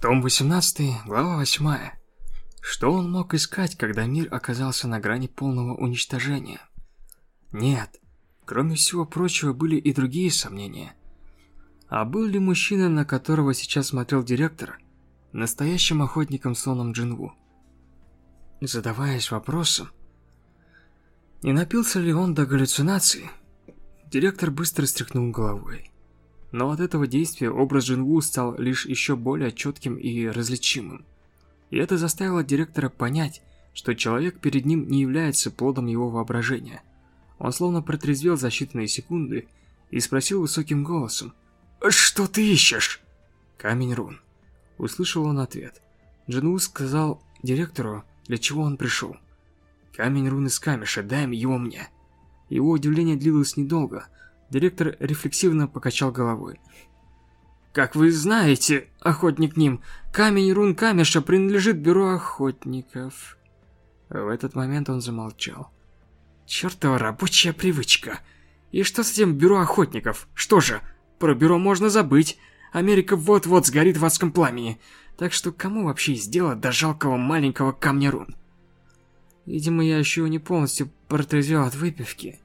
Том 18, глава 8. Что он мог искать, когда мир оказался на грани полного уничтожения? Нет, кроме всего прочего были и другие сомнения. А был ли мужчина, на которого сейчас смотрел директор, настоящим охотником соном Джинву? Задаваясь вопросом, не напился ли он до галлюцинации, директор быстро стряхнул головой. Но от этого действия образ Джинву стал лишь еще более четким и различимым. И это заставило директора понять, что человек перед ним не является плодом его воображения. Он словно протрезвел за считанные секунды и спросил высоким голосом «Что ты ищешь?» «Камень рун». Услышал он ответ. Джинву сказал директору, для чего он пришел. «Камень рун из камеша, дай его мне». Его удивление длилось недолго – Директор рефлексивно покачал головой. Как вы знаете, охотник Ним, камень рун Камеша принадлежит бюро охотников. В этот момент он замолчал. Чертова рабочая привычка. И что с этим бюро охотников? Что же, про бюро можно забыть. Америка вот-вот сгорит в адском пламени. Так что кому вообще сделать до жалкого маленького камня рун? Видимо, я еще не полностью протрезвел от выпивки.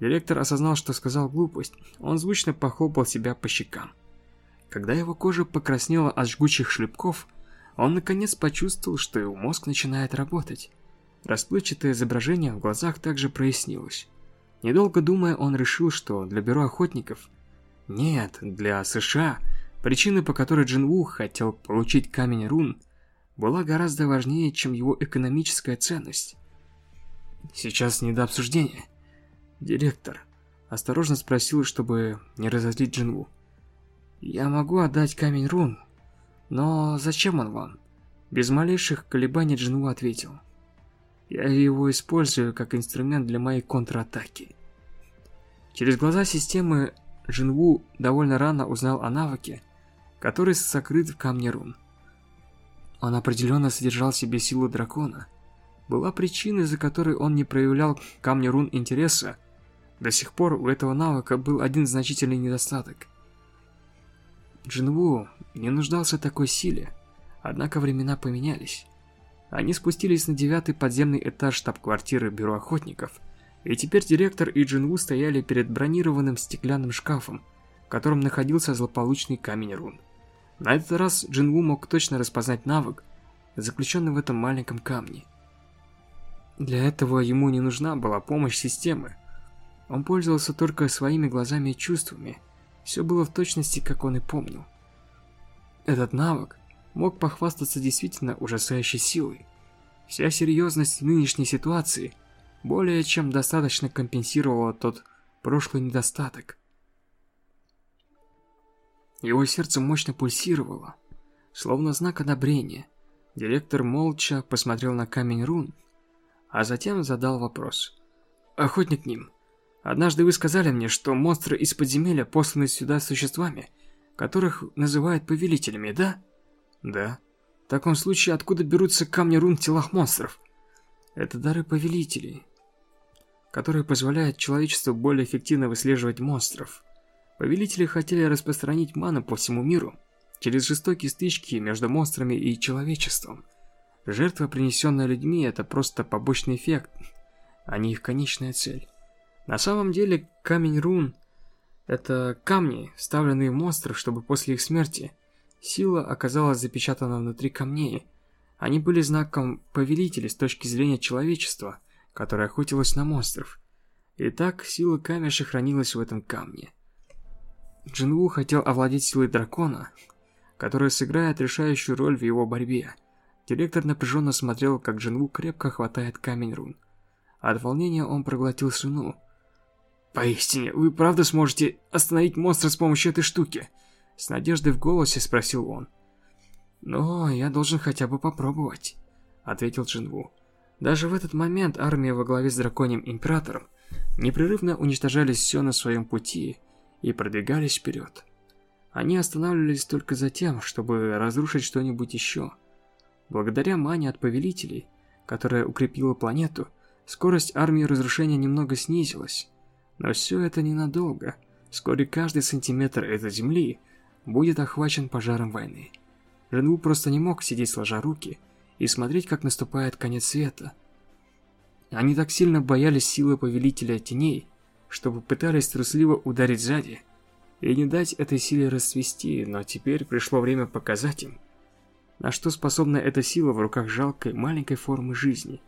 Директор осознал, что сказал глупость. Он звучно похлопал себя по щекам. Когда его кожа покраснела от жгучих шлепков, он наконец почувствовал, что его мозг начинает работать. Расплывчатое изображение в глазах также прояснилось. Недолго думая, он решил, что для бюро охотников... Нет, для США, причина, по которой Джин Ву хотел получить камень рун, была гораздо важнее, чем его экономическая ценность. Сейчас не до обсуждения. «Директор», – осторожно спросил, чтобы не разозлить Джинву. «Я могу отдать камень рун, но зачем он вам?» Без малейших колебаний Джинву ответил. «Я его использую как инструмент для моей контратаки». Через глаза системы Джинву довольно рано узнал о навыке, который сокрыт в камне рун. Он определенно содержал в себе силу дракона. Была причина, из-за которой он не проявлял камню рун интереса, до сих пор у этого навыка был один значительный недостаток. Джинву не нуждался в такой силе, однако времена поменялись. Они спустились на девятый подземный этаж штаб-квартиры Бюро Охотников, и теперь директор и Джинву стояли перед бронированным стеклянным шкафом, в котором находился злополучный камень рун. На этот раз Джинву мог точно распознать навык, заключенный в этом маленьком камне. Для этого ему не нужна была помощь системы, он пользовался только своими глазами и чувствами. Все было в точности, как он и помнил. Этот навык мог похвастаться действительно ужасающей силой. Вся серьезность нынешней ситуации более чем достаточно компенсировала тот прошлый недостаток. Его сердце мощно пульсировало, словно знак одобрения. Директор молча посмотрел на камень рун, а затем задал вопрос. «Охотник ним, Однажды вы сказали мне, что монстры из подземелья посланы сюда существами, которых называют повелителями, да? Да. В таком случае, откуда берутся камни рун телах монстров? Это дары повелителей, которые позволяют человечеству более эффективно выслеживать монстров. Повелители хотели распространить ману по всему миру через жестокие стычки между монстрами и человечеством. Жертва, принесенная людьми, это просто побочный эффект, а не их конечная цель. На самом деле, камень рун – это камни, вставленные в монстров, чтобы после их смерти сила оказалась запечатана внутри камней. Они были знаком повелителя с точки зрения человечества, которое охотилось на монстров. Итак, сила камеша хранилась в этом камне. Джинву хотел овладеть силой дракона, которая сыграет решающую роль в его борьбе. Директор напряженно смотрел, как Джинву крепко хватает камень рун. От волнения он проглотил слюну. «Поистине, вы правда сможете остановить монстра с помощью этой штуки?» С надеждой в голосе спросил он. «Но я должен хотя бы попробовать», — ответил Джинву. Даже в этот момент армия во главе с драконьим императором непрерывно уничтожали все на своем пути и продвигались вперед. Они останавливались только за тем, чтобы разрушить что-нибудь еще. Благодаря мане от повелителей, которая укрепила планету, скорость армии разрушения немного снизилась. Но все это ненадолго. Вскоре каждый сантиметр этой земли будет охвачен пожаром войны. Джинву просто не мог сидеть сложа руки и смотреть, как наступает конец света. Они так сильно боялись силы Повелителя Теней, что попытались трусливо ударить сзади и не дать этой силе расцвести, но теперь пришло время показать им, на что способна эта сила в руках жалкой маленькой формы жизни.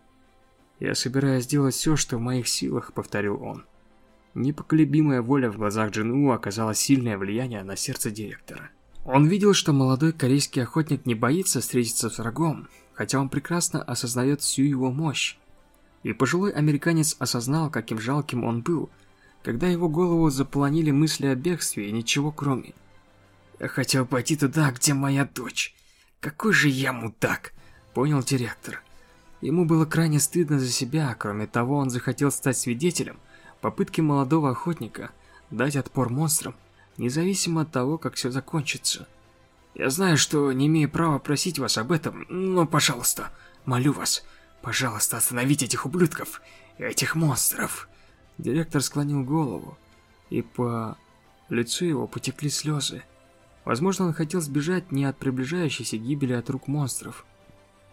«Я собираюсь сделать все, что в моих силах», — повторил он. Непоколебимая воля в глазах Джину оказала сильное влияние на сердце директора. Он видел, что молодой корейский охотник не боится встретиться с врагом, хотя он прекрасно осознает всю его мощь. И пожилой американец осознал, каким жалким он был, когда его голову заполонили мысли о бегстве и ничего кроме. «Я хотел пойти туда, где моя дочь. Какой же я мудак!» – понял директор. Ему было крайне стыдно за себя, кроме того, он захотел стать свидетелем попытки молодого охотника дать отпор монстрам, независимо от того, как все закончится. Я знаю, что не имею права просить вас об этом, но, пожалуйста, молю вас, пожалуйста, остановите этих ублюдков, этих монстров. Директор склонил голову, и по лицу его потекли слезы. Возможно, он хотел сбежать не от приближающейся гибели от рук монстров.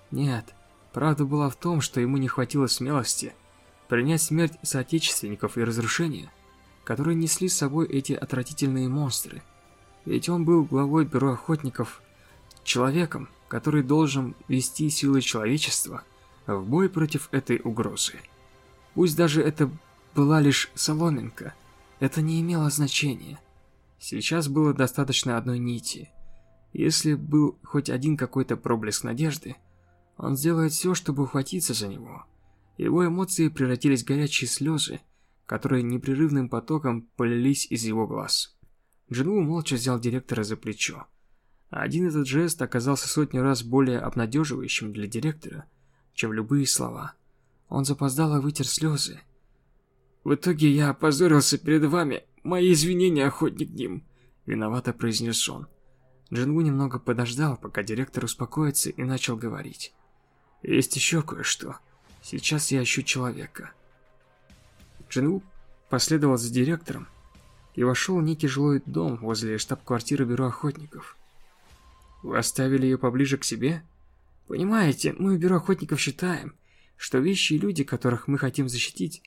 Нет, правда была в том, что ему не хватило смелости принять смерть соотечественников и разрушения, которые несли с собой эти отвратительные монстры. Ведь он был главой бюро охотников, человеком, который должен вести силы человечества в бой против этой угрозы. Пусть даже это была лишь соломинка. Это не имело значения. Сейчас было достаточно одной нити. Если был хоть один какой-то проблеск надежды, он сделает все, чтобы ухватиться за него. Его эмоции превратились в горячие слезы, которые непрерывным потоком полились из его глаз. Джинву молча взял директора за плечо. Один этот жест оказался сотню раз более обнадеживающим для директора, чем любые слова. Он запоздало вытер слезы, в итоге я опозорился перед вами. Мои извинения, охотник Ним. Виновато произнес он. Джингу немного подождал, пока директор успокоится и начал говорить. Есть еще кое-что. Сейчас я ищу человека. Джингу последовал за директором и вошел в некий жилой дом возле штаб-квартиры бюро охотников. Вы оставили ее поближе к себе? Понимаете, мы в бюро охотников считаем, что вещи и люди, которых мы хотим защитить,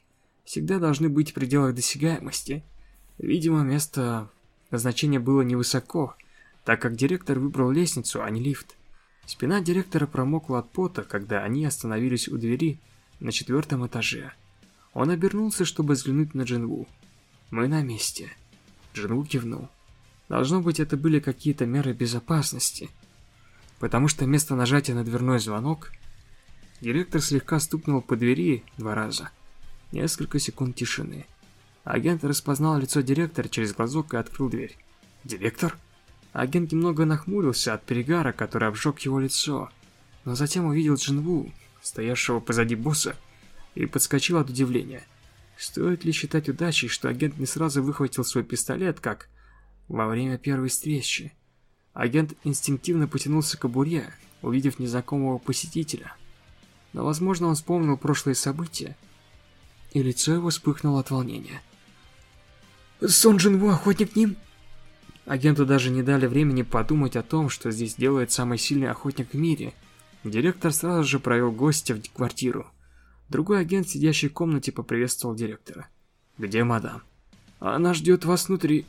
всегда должны быть в пределах досягаемости. Видимо, место назначения было невысоко, так как директор выбрал лестницу, а не лифт. Спина директора промокла от пота, когда они остановились у двери на четвертом этаже. Он обернулся, чтобы взглянуть на Джинву. «Мы на месте». Джинву кивнул. Должно быть, это были какие-то меры безопасности. Потому что вместо нажатия на дверной звонок, директор слегка стукнул по двери два раза. Несколько секунд тишины. Агент распознал лицо директора через глазок и открыл дверь. «Директор?» Агент немного нахмурился от перегара, который обжег его лицо, но затем увидел Джинву, стоявшего позади босса, и подскочил от удивления. Стоит ли считать удачей, что агент не сразу выхватил свой пистолет, как во время первой встречи? Агент инстинктивно потянулся к кобуре, увидев незнакомого посетителя. Но, возможно, он вспомнил прошлые события, и лицо его вспыхнуло от волнения. «Сон Джинву, охотник Ним?» Агенту даже не дали времени подумать о том, что здесь делает самый сильный охотник в мире. Директор сразу же провел гостя в квартиру. Другой агент, сидящий в комнате, поприветствовал директора. «Где мадам?» «Она ждет вас внутри...»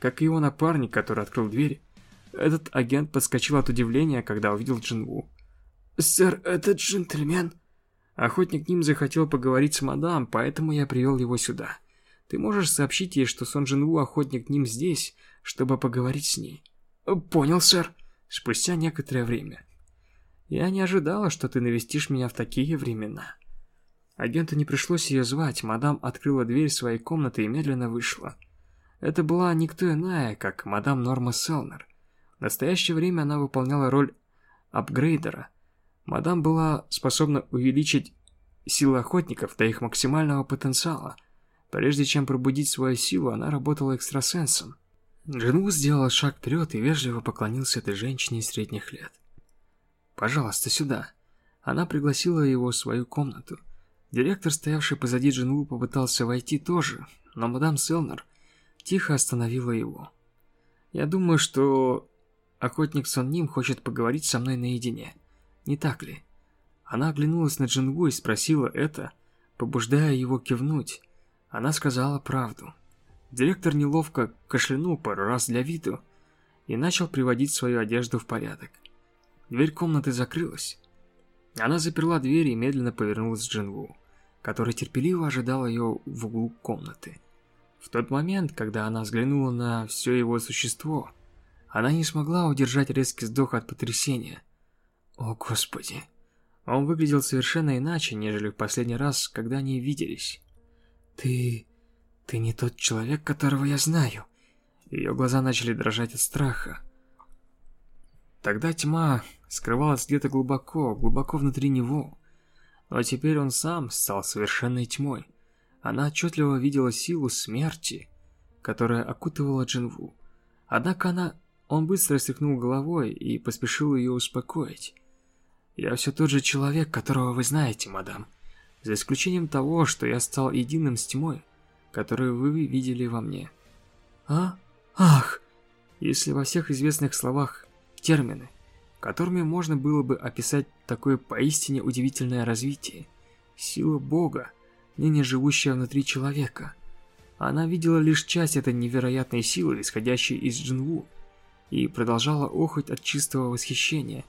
Как и его напарник, который открыл дверь, этот агент подскочил от удивления, когда увидел Джинву. «Сэр, этот джентльмен...» Охотник Ним захотел поговорить с мадам, поэтому я привел его сюда. Ты можешь сообщить ей, что Сон Джин Ву охотник Ним здесь, чтобы поговорить с ней? Понял, сэр. Спустя некоторое время. Я не ожидала, что ты навестишь меня в такие времена. Агенту не пришлось ее звать, мадам открыла дверь своей комнаты и медленно вышла. Это была никто иная, как мадам Норма Селнер. В настоящее время она выполняла роль апгрейдера, Мадам была способна увеличить силы охотников до их максимального потенциала. Прежде чем пробудить свою силу, она работала экстрасенсом. Джинву сделал шаг вперед и вежливо поклонился этой женщине средних лет. «Пожалуйста, сюда». Она пригласила его в свою комнату. Директор, стоявший позади Джинву, попытался войти тоже, но мадам Селнер тихо остановила его. «Я думаю, что охотник Сон Ним хочет поговорить со мной наедине. Не так ли? Она оглянулась на Джингу и спросила это, побуждая его кивнуть. Она сказала правду. Директор неловко кашлянул пару раз для виду и начал приводить свою одежду в порядок. Дверь комнаты закрылась. Она заперла дверь и медленно повернулась к Джинву, который терпеливо ожидал ее в углу комнаты. В тот момент, когда она взглянула на все его существо, она не смогла удержать резкий вздох от потрясения. О, Господи! Он выглядел совершенно иначе, нежели в последний раз, когда они виделись. «Ты... ты не тот человек, которого я знаю». Ее глаза начали дрожать от страха. Тогда тьма скрывалась где-то глубоко, глубоко внутри него. Но теперь он сам стал совершенной тьмой. Она отчетливо видела силу смерти, которая окутывала Джинву. Однако она... Он быстро стряхнул головой и поспешил ее успокоить. «Я все тот же человек, которого вы знаете, мадам. За исключением того, что я стал единым с тьмой, которую вы видели во мне». «А? Ах!» Если во всех известных словах термины, которыми можно было бы описать такое поистине удивительное развитие. Сила Бога, ныне живущая внутри человека. Она видела лишь часть этой невероятной силы, исходящей из Джинву, и продолжала охоть от чистого восхищения.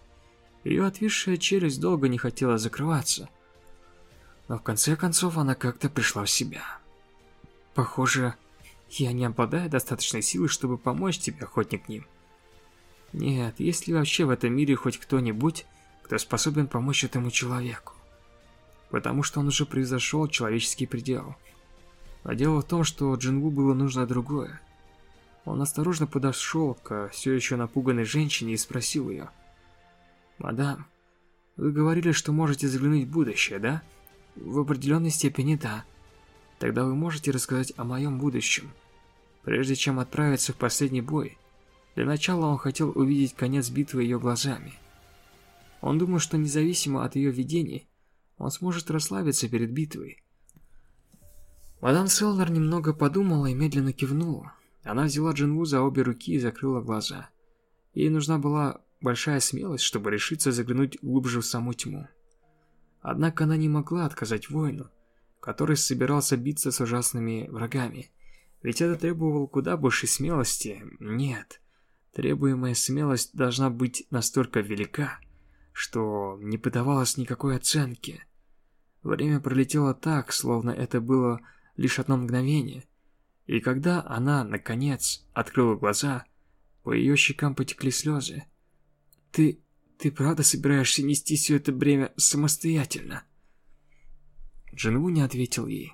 Ее отвисшая челюсть долго не хотела закрываться. Но в конце концов она как-то пришла в себя. Похоже, я не обладаю достаточной силой, чтобы помочь тебе, охотник Ним. Нет, есть ли вообще в этом мире хоть кто-нибудь, кто способен помочь этому человеку? Потому что он уже превзошел человеческий предел. Но дело в том, что Джингу было нужно другое. Он осторожно подошел к все еще напуганной женщине и спросил ее. «Мадам, вы говорили, что можете заглянуть в будущее, да?» «В определенной степени да. Тогда вы можете рассказать о моем будущем. Прежде чем отправиться в последний бой, для начала он хотел увидеть конец битвы ее глазами. Он думал, что независимо от ее видений, он сможет расслабиться перед битвой. Мадам Селнер немного подумала и медленно кивнула. Она взяла Джинву за обе руки и закрыла глаза. Ей нужна была большая смелость, чтобы решиться заглянуть глубже в саму тьму. Однако она не могла отказать воину, который собирался биться с ужасными врагами. Ведь это требовало куда больше смелости. Нет. Требуемая смелость должна быть настолько велика, что не подавалось никакой оценки. Время пролетело так, словно это было лишь одно мгновение. И когда она, наконец, открыла глаза, по ее щекам потекли слезы. «Ты... ты правда собираешься нести все это бремя самостоятельно?» Джинву не ответил ей.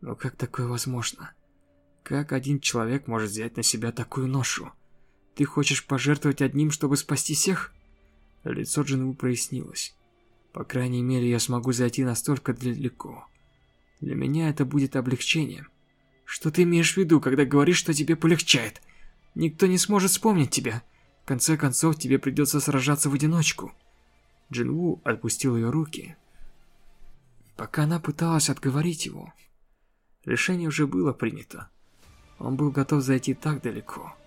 «Но как такое возможно? Как один человек может взять на себя такую ношу?» Ты хочешь пожертвовать одним, чтобы спасти всех? Лицо Джинву прояснилось. По крайней мере, я смогу зайти настолько далеко. Для меня это будет облегчением. Что ты имеешь в виду, когда говоришь, что тебе полегчает? Никто не сможет вспомнить тебя. В конце концов, тебе придется сражаться в одиночку. Джинву отпустил ее руки. Пока она пыталась отговорить его, решение уже было принято. Он был готов зайти так далеко.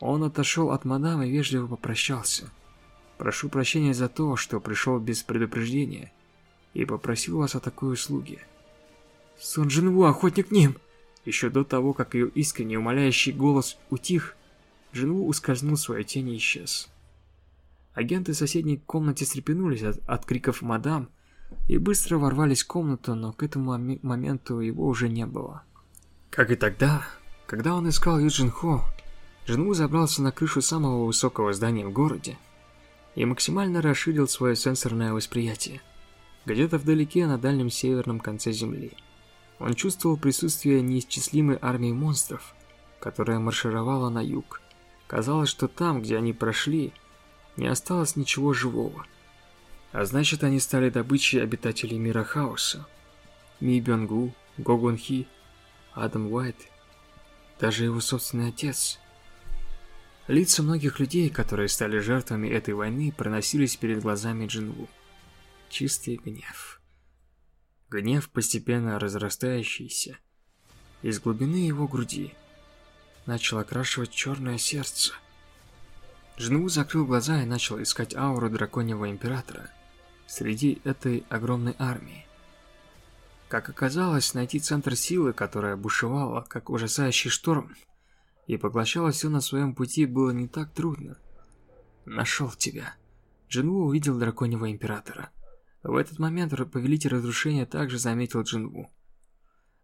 Он отошел от мадам и вежливо попрощался. «Прошу прощения за то, что пришел без предупреждения и попросил вас о такой услуге». «Сон Джинву, охотник Ним!» Еще до того, как ее искренне умоляющий голос утих, Джинву ускользнул в свою тень и исчез. Агенты в соседней комнате стрепенулись от, от криков мадам и быстро ворвались в комнату, но к этому моменту его уже не было. Как и тогда, когда он искал Юджин Хо, Жену забрался на крышу самого высокого здания в городе и максимально расширил свое сенсорное восприятие. Где-то вдалеке, на дальнем северном конце Земли, он чувствовал присутствие неисчислимой армии монстров, которая маршировала на юг. Казалось, что там, где они прошли, не осталось ничего живого. А значит, они стали добычей обитателей мира хаоса. Ми Бёнгу, Хи, Адам Уайт, даже его собственный отец – Лица многих людей, которые стали жертвами этой войны, проносились перед глазами Джинву. Чистый гнев. Гнев, постепенно разрастающийся, из глубины его груди, начал окрашивать черное сердце. Джинву закрыл глаза и начал искать ауру Драконьего Императора среди этой огромной армии. Как оказалось, найти центр силы, которая бушевала, как ужасающий шторм, и поглощала все на своем пути, было не так трудно. Нашел тебя. Джинву увидел Драконьего Императора. В этот момент Повелитель Разрушения также заметил Джинву.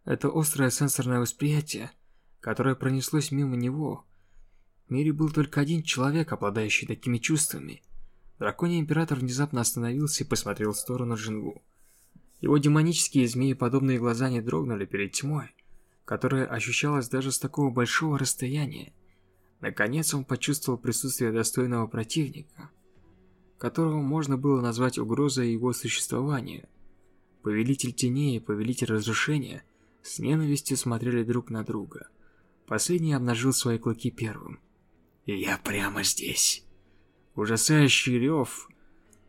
Это острое сенсорное восприятие, которое пронеслось мимо него, в мире был только один человек, обладающий такими чувствами. Драконий Император внезапно остановился и посмотрел в сторону Джинву. Его демонические змееподобные глаза не дрогнули перед тьмой, которая ощущалась даже с такого большого расстояния. Наконец он почувствовал присутствие достойного противника, которого можно было назвать угрозой его существования. Повелитель теней и Повелитель разрушения с ненавистью смотрели друг на друга. Последний обнажил свои клыки первым. Я прямо здесь. Ужасающий рев,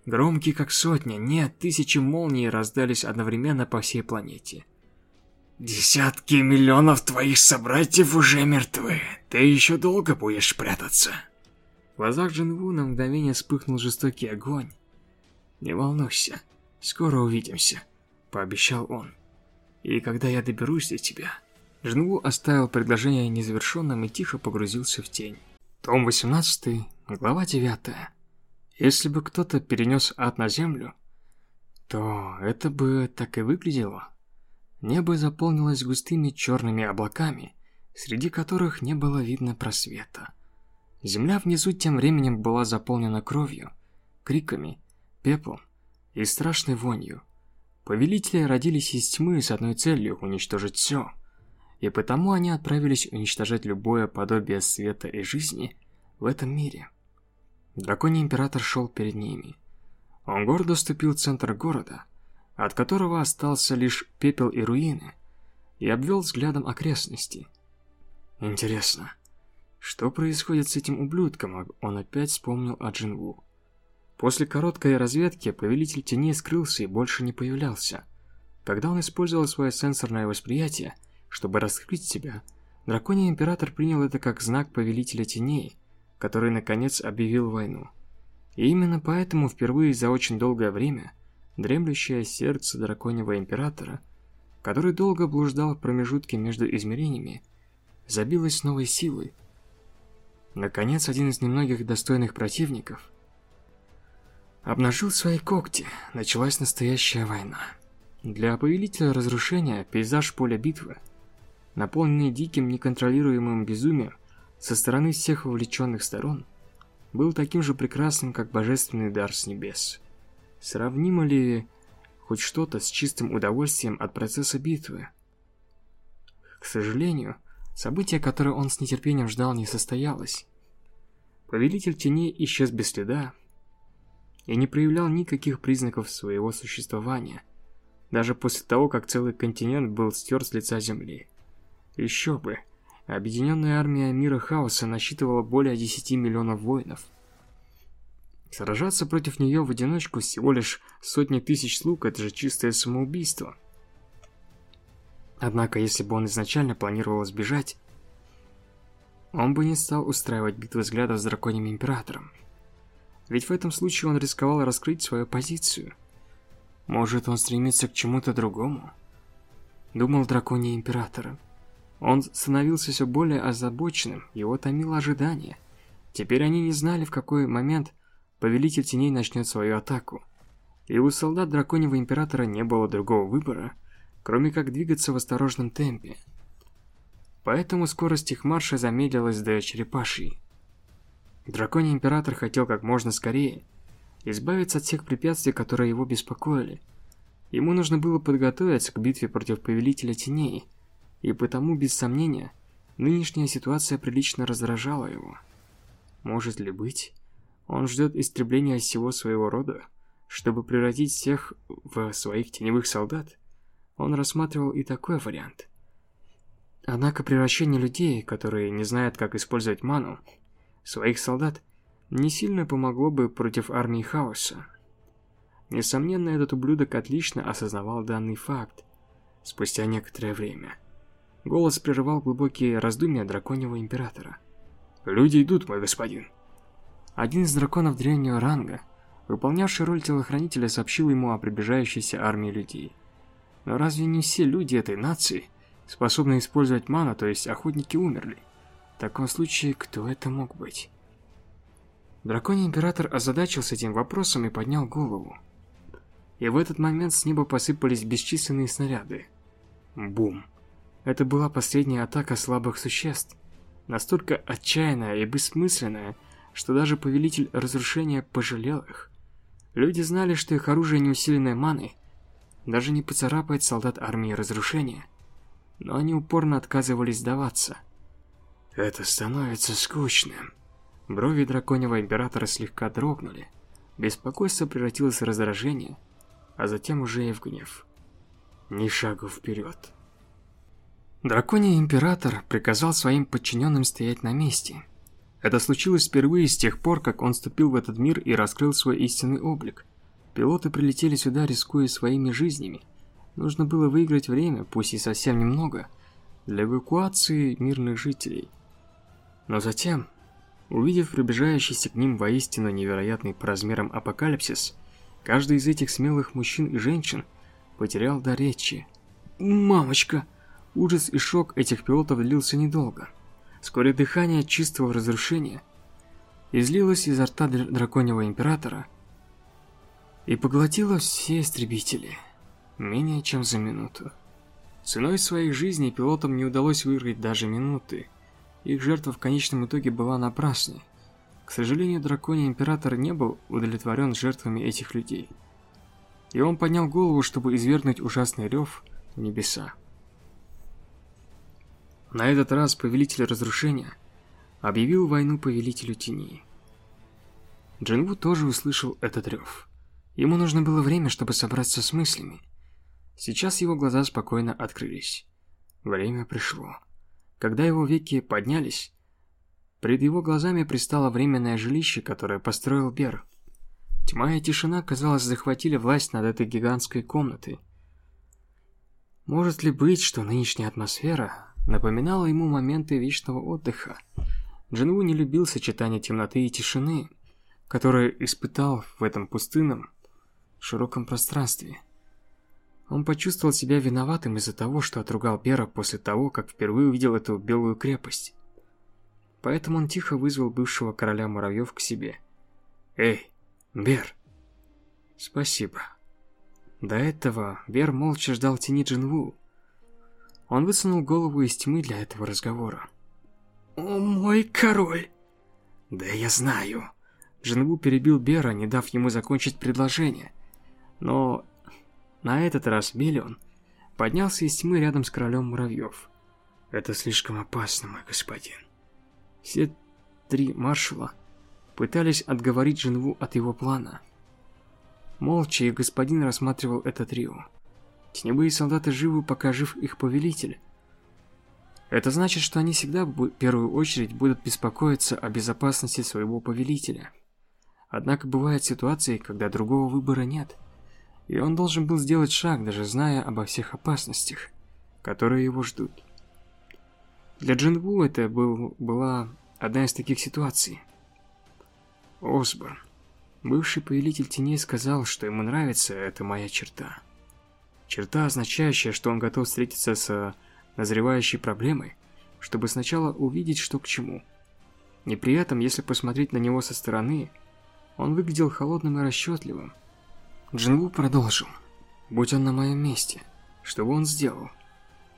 громкий как сотня, нет, тысячи молний раздались одновременно по всей планете. Десятки миллионов твоих собратьев уже мертвы. Ты еще долго будешь прятаться. В глазах Джинву на мгновение вспыхнул жестокий огонь. Не волнуйся, скоро увидимся, пообещал он. И когда я доберусь до тебя, Джинву оставил предложение незавершенным и тихо погрузился в тень. Том 18, глава 9. Если бы кто-то перенес ад на землю, то это бы так и выглядело. Небо заполнилось густыми черными облаками, среди которых не было видно просвета. Земля внизу тем временем была заполнена кровью, криками, пеплом и страшной вонью. Повелители родились из тьмы с одной целью – уничтожить все – и потому они отправились уничтожать любое подобие света и жизни в этом мире. Драконий Император шел перед ними. Он гордо ступил в центр города, от которого остался лишь пепел и руины, и обвел взглядом окрестности. Интересно, что происходит с этим ублюдком, он опять вспомнил о Джинву. После короткой разведки Повелитель Теней скрылся и больше не появлялся. Когда он использовал свое сенсорное восприятие, чтобы раскрыть себя, Драконий Император принял это как знак Повелителя Теней, который наконец объявил войну. И именно поэтому впервые за очень долгое время дремлющее сердце Драконьего Императора, который долго блуждал в промежутке между измерениями, забилось новой силой. Наконец, один из немногих достойных противников обнажил свои когти, началась настоящая война. Для Повелителя Разрушения пейзаж поля битвы – наполненный диким неконтролируемым безумием со стороны всех вовлеченных сторон, был таким же прекрасным, как божественный дар с небес. Сравнимо ли хоть что-то с чистым удовольствием от процесса битвы? К сожалению, событие, которое он с нетерпением ждал, не состоялось. Повелитель теней исчез без следа и не проявлял никаких признаков своего существования, даже после того, как целый континент был стерт с лица земли. Еще бы. Объединенная армия мира хаоса насчитывала более 10 миллионов воинов. Сражаться против нее в одиночку всего лишь сотни тысяч слуг – это же чистое самоубийство. Однако, если бы он изначально планировал сбежать, он бы не стал устраивать битвы взглядов с Драконьим Императором. Ведь в этом случае он рисковал раскрыть свою позицию. Может, он стремится к чему-то другому? Думал Драконий Император. Он становился все более озабоченным, его томило ожидание. Теперь они не знали, в какой момент Повелитель Теней начнет свою атаку. И у солдат Драконьего Императора не было другого выбора, кроме как двигаться в осторожном темпе. Поэтому скорость их марша замедлилась до черепашьей. Драконий Император хотел как можно скорее избавиться от всех препятствий, которые его беспокоили. Ему нужно было подготовиться к битве против Повелителя Теней – и потому, без сомнения, нынешняя ситуация прилично раздражала его. Может ли быть, он ждет истребления всего своего рода, чтобы превратить всех в своих теневых солдат? Он рассматривал и такой вариант. Однако превращение людей, которые не знают, как использовать ману, своих солдат, не сильно помогло бы против армии хаоса. Несомненно, этот ублюдок отлично осознавал данный факт спустя некоторое время. Голос прерывал глубокие раздумья драконьего императора. «Люди идут, мой господин». Один из драконов древнего ранга, выполнявший роль телохранителя, сообщил ему о приближающейся армии людей. Но разве не все люди этой нации способны использовать ману, то есть охотники умерли? В таком случае, кто это мог быть? Драконий император озадачился этим вопросом и поднял голову. И в этот момент с неба посыпались бесчисленные снаряды. Бум. Это была последняя атака слабых существ. Настолько отчаянная и бессмысленная, что даже Повелитель Разрушения пожалел их. Люди знали, что их оружие неусиленной маны даже не поцарапает солдат армии Разрушения, но они упорно отказывались сдаваться. Это становится скучным. Брови драконьего императора слегка дрогнули. Беспокойство превратилось в раздражение, а затем уже и в гнев. Ни шагу вперед. Драконий император приказал своим подчиненным стоять на месте – это случилось впервые с тех пор, как он вступил в этот мир и раскрыл свой истинный облик. Пилоты прилетели сюда, рискуя своими жизнями. Нужно было выиграть время, пусть и совсем немного, для эвакуации мирных жителей. Но затем, увидев приближающийся к ним воистину невероятный по размерам апокалипсис, каждый из этих смелых мужчин и женщин потерял до речи. «Мамочка!» Ужас и шок этих пилотов длился недолго. Вскоре дыхание чистого разрушения излилось изо рта драконьего императора и поглотило все истребители менее чем за минуту. Ценой своих жизней пилотам не удалось выиграть даже минуты. Их жертва в конечном итоге была напрасной. К сожалению, драконий император не был удовлетворен жертвами этих людей. И он поднял голову, чтобы извергнуть ужасный рев в небеса. На этот раз Повелитель Разрушения объявил войну Повелителю Тени. Джинву тоже услышал этот рев. Ему нужно было время, чтобы собраться с мыслями. Сейчас его глаза спокойно открылись. Время пришло. Когда его веки поднялись, пред его глазами пристало временное жилище, которое построил Бер. Тьма и тишина, казалось, захватили власть над этой гигантской комнатой. Может ли быть, что нынешняя атмосфера напоминало ему моменты вечного отдыха. Джинву не любил сочетание темноты и тишины, которое испытал в этом пустынном, широком пространстве. Он почувствовал себя виноватым из-за того, что отругал Бера после того, как впервые увидел эту белую крепость. Поэтому он тихо вызвал бывшего короля муравьев к себе. «Эй, Бер!» «Спасибо». До этого Бер молча ждал тени Джинву, он высунул голову из тьмы для этого разговора. «О, мой король!» «Да я знаю!» Джинву перебил Бера, не дав ему закончить предложение. Но на этот раз Миллион поднялся из тьмы рядом с королем муравьев. «Это слишком опасно, мой господин». Все три маршала пытались отговорить Джинву от его плана. Молча их господин рассматривал это трио. Теневые солдаты живы, пока жив их повелитель. Это значит, что они всегда в первую очередь будут беспокоиться о безопасности своего повелителя. Однако бывают ситуации, когда другого выбора нет. И он должен был сделать шаг, даже зная обо всех опасностях, которые его ждут. Для Джинву это был, была одна из таких ситуаций. Осборн, бывший повелитель теней, сказал, что ему нравится эта моя черта. Черта, означающая, что он готов встретиться с назревающей проблемой, чтобы сначала увидеть, что к чему. И при этом, если посмотреть на него со стороны, он выглядел холодным и расчетливым. Джинву продолжил. «Будь он на моем месте, что бы он сделал?»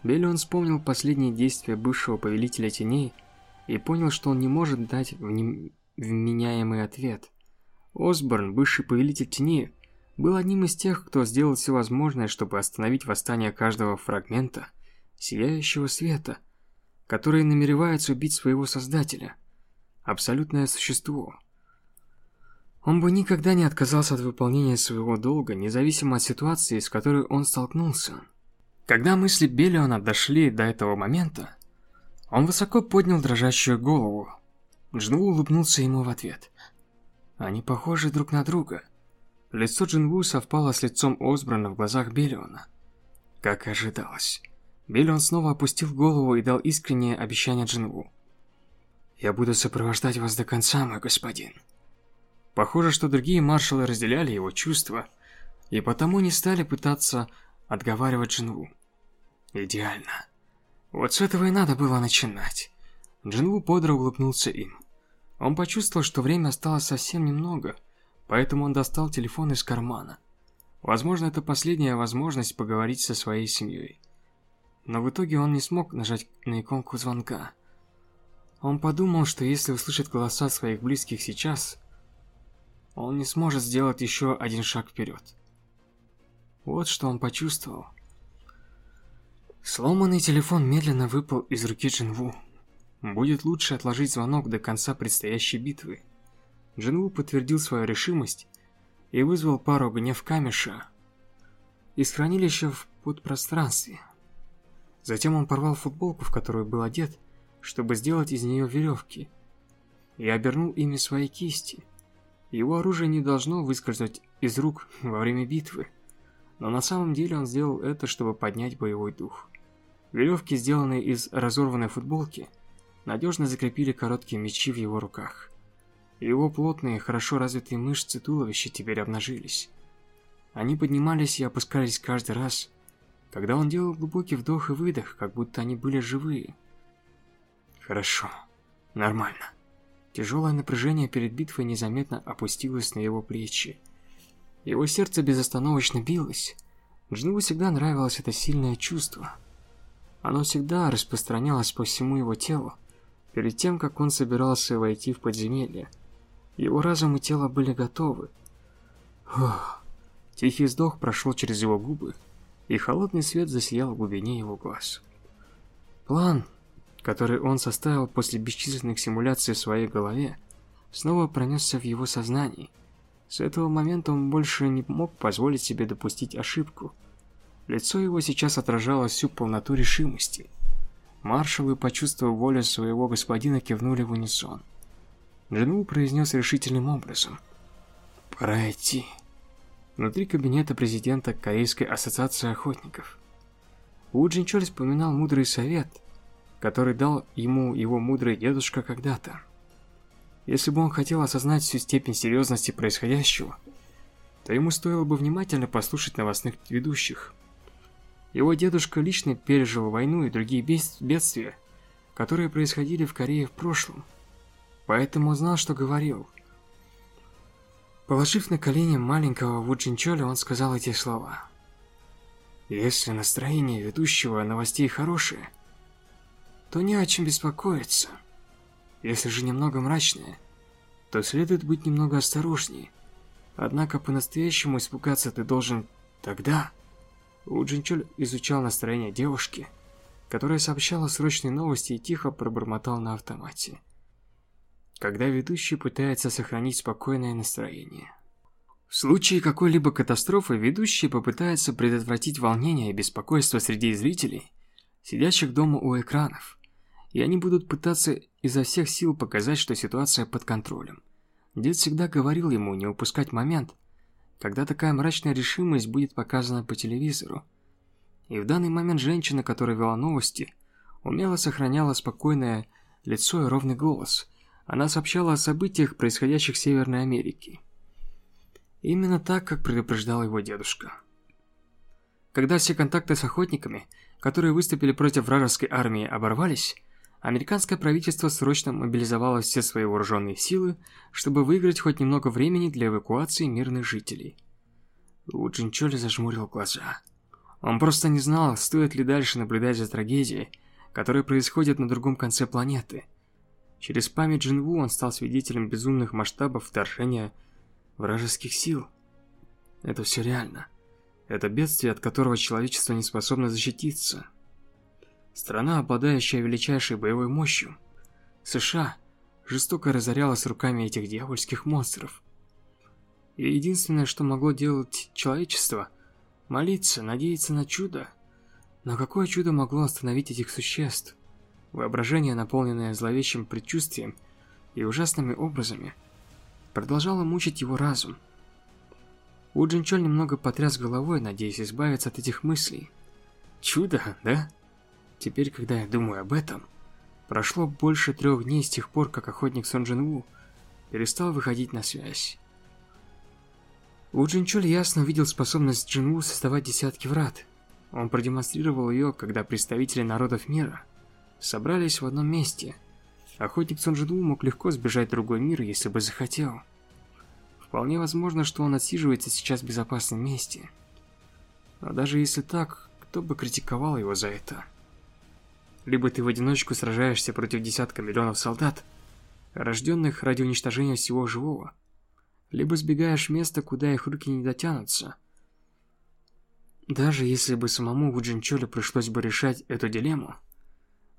Беллион вспомнил последние действия бывшего повелителя теней и понял, что он не может дать вменяемый ответ. Осборн, бывший повелитель теней, был одним из тех, кто сделал все возможное, чтобы остановить восстание каждого фрагмента сияющего света, который намеревается убить своего создателя, абсолютное существо. Он бы никогда не отказался от выполнения своего долга, независимо от ситуации, с которой он столкнулся. Когда мысли Белиона дошли до этого момента, он высоко поднял дрожащую голову. Джну улыбнулся ему в ответ. Они похожи друг на друга. Лицо Джинву совпало с лицом Осбрана в глазах Белиона. Как и ожидалось. Белион снова опустил голову и дал искреннее обещание Джинву. «Я буду сопровождать вас до конца, мой господин». Похоже, что другие маршалы разделяли его чувства, и потому не стали пытаться отговаривать Джинву. Идеально. Вот с этого и надо было начинать. Джинву бодро улыбнулся им. Он почувствовал, что время осталось совсем немного, поэтому он достал телефон из кармана. Возможно, это последняя возможность поговорить со своей семьей. Но в итоге он не смог нажать на иконку звонка. Он подумал, что если услышит голоса своих близких сейчас, он не сможет сделать еще один шаг вперед. Вот что он почувствовал. Сломанный телефон медленно выпал из руки Джинву. Будет лучше отложить звонок до конца предстоящей битвы. Джинву подтвердил свою решимость и вызвал пару гнев камеша из хранилища в подпространстве. Затем он порвал футболку, в которую был одет, чтобы сделать из нее веревки, и обернул ими свои кисти. Его оружие не должно выскользнуть из рук во время битвы, но на самом деле он сделал это, чтобы поднять боевой дух. Веревки, сделанные из разорванной футболки, надежно закрепили короткие мечи в его руках. Его плотные, хорошо развитые мышцы туловища теперь обнажились. Они поднимались и опускались каждый раз, когда он делал глубокий вдох и выдох, как будто они были живые. Хорошо. Нормально. Тяжелое напряжение перед битвой незаметно опустилось на его плечи. Его сердце безостановочно билось. Джну всегда нравилось это сильное чувство. Оно всегда распространялось по всему его телу, перед тем, как он собирался войти в подземелье. Его разум и тело были готовы. Фух. Тихий вздох прошел через его губы, и холодный свет засиял в глубине его глаз. План, который он составил после бесчисленных симуляций в своей голове, снова пронесся в его сознании. С этого момента он больше не мог позволить себе допустить ошибку. Лицо его сейчас отражало всю полноту решимости. Маршалы, почувствовав волю своего господина, кивнули в унисон. Джину произнес решительным образом. «Пора идти». Внутри кабинета президента Корейской ассоциации охотников. У Джинчоль вспоминал мудрый совет, который дал ему его мудрый дедушка когда-то. Если бы он хотел осознать всю степень серьезности происходящего, то ему стоило бы внимательно послушать новостных ведущих. Его дедушка лично пережил войну и другие бедствия, которые происходили в Корее в прошлом, поэтому знал, что говорил – Положив на колени маленького Вуджинчоля, он сказал эти слова. «Если настроение ведущего новостей хорошее, то не о чем беспокоиться. Если же немного мрачное, то следует быть немного осторожнее. Однако по-настоящему испугаться ты должен тогда...» Вуджинчоль изучал настроение девушки, которая сообщала срочные новости и тихо пробормотал на автомате когда ведущий пытается сохранить спокойное настроение. В случае какой-либо катастрофы ведущий попытается предотвратить волнение и беспокойство среди зрителей, сидящих дома у экранов, и они будут пытаться изо всех сил показать, что ситуация под контролем. Дед всегда говорил ему не упускать момент, когда такая мрачная решимость будет показана по телевизору. И в данный момент женщина, которая вела новости, умело сохраняла спокойное лицо и ровный голос – она сообщала о событиях, происходящих в Северной Америке. Именно так, как предупреждал его дедушка. Когда все контакты с охотниками, которые выступили против вражеской армии, оборвались, американское правительство срочно мобилизовало все свои вооруженные силы, чтобы выиграть хоть немного времени для эвакуации мирных жителей. У Джинчоли зажмурил глаза. Он просто не знал, стоит ли дальше наблюдать за трагедией, которая происходит на другом конце планеты – Через память Джинву он стал свидетелем безумных масштабов вторжения вражеских сил. Это все реально. Это бедствие, от которого человечество не способно защититься. Страна, обладающая величайшей боевой мощью, США, жестоко разорялась руками этих дьявольских монстров. И единственное, что могло делать человечество, молиться, надеяться на чудо. Но какое чудо могло остановить этих существ? Воображение, наполненное зловещим предчувствием и ужасными образами, продолжало мучить его разум. У Джинчоль немного потряс головой, надеясь избавиться от этих мыслей. Чудо, да? Теперь, когда я думаю об этом, прошло больше трех дней с тех пор, как охотник Сон Джин Ву перестал выходить на связь. У Джинчуль ясно увидел способность Джинву создавать десятки врат. Он продемонстрировал ее, когда представители народов мира собрались в одном месте. Охотник Сонжиду мог легко сбежать в другой мир, если бы захотел. Вполне возможно, что он отсиживается сейчас в безопасном месте. Но даже если так, кто бы критиковал его за это? Либо ты в одиночку сражаешься против десятка миллионов солдат, рожденных ради уничтожения всего живого, либо сбегаешь место, куда их руки не дотянутся. Даже если бы самому Вуджинчолю пришлось бы решать эту дилемму,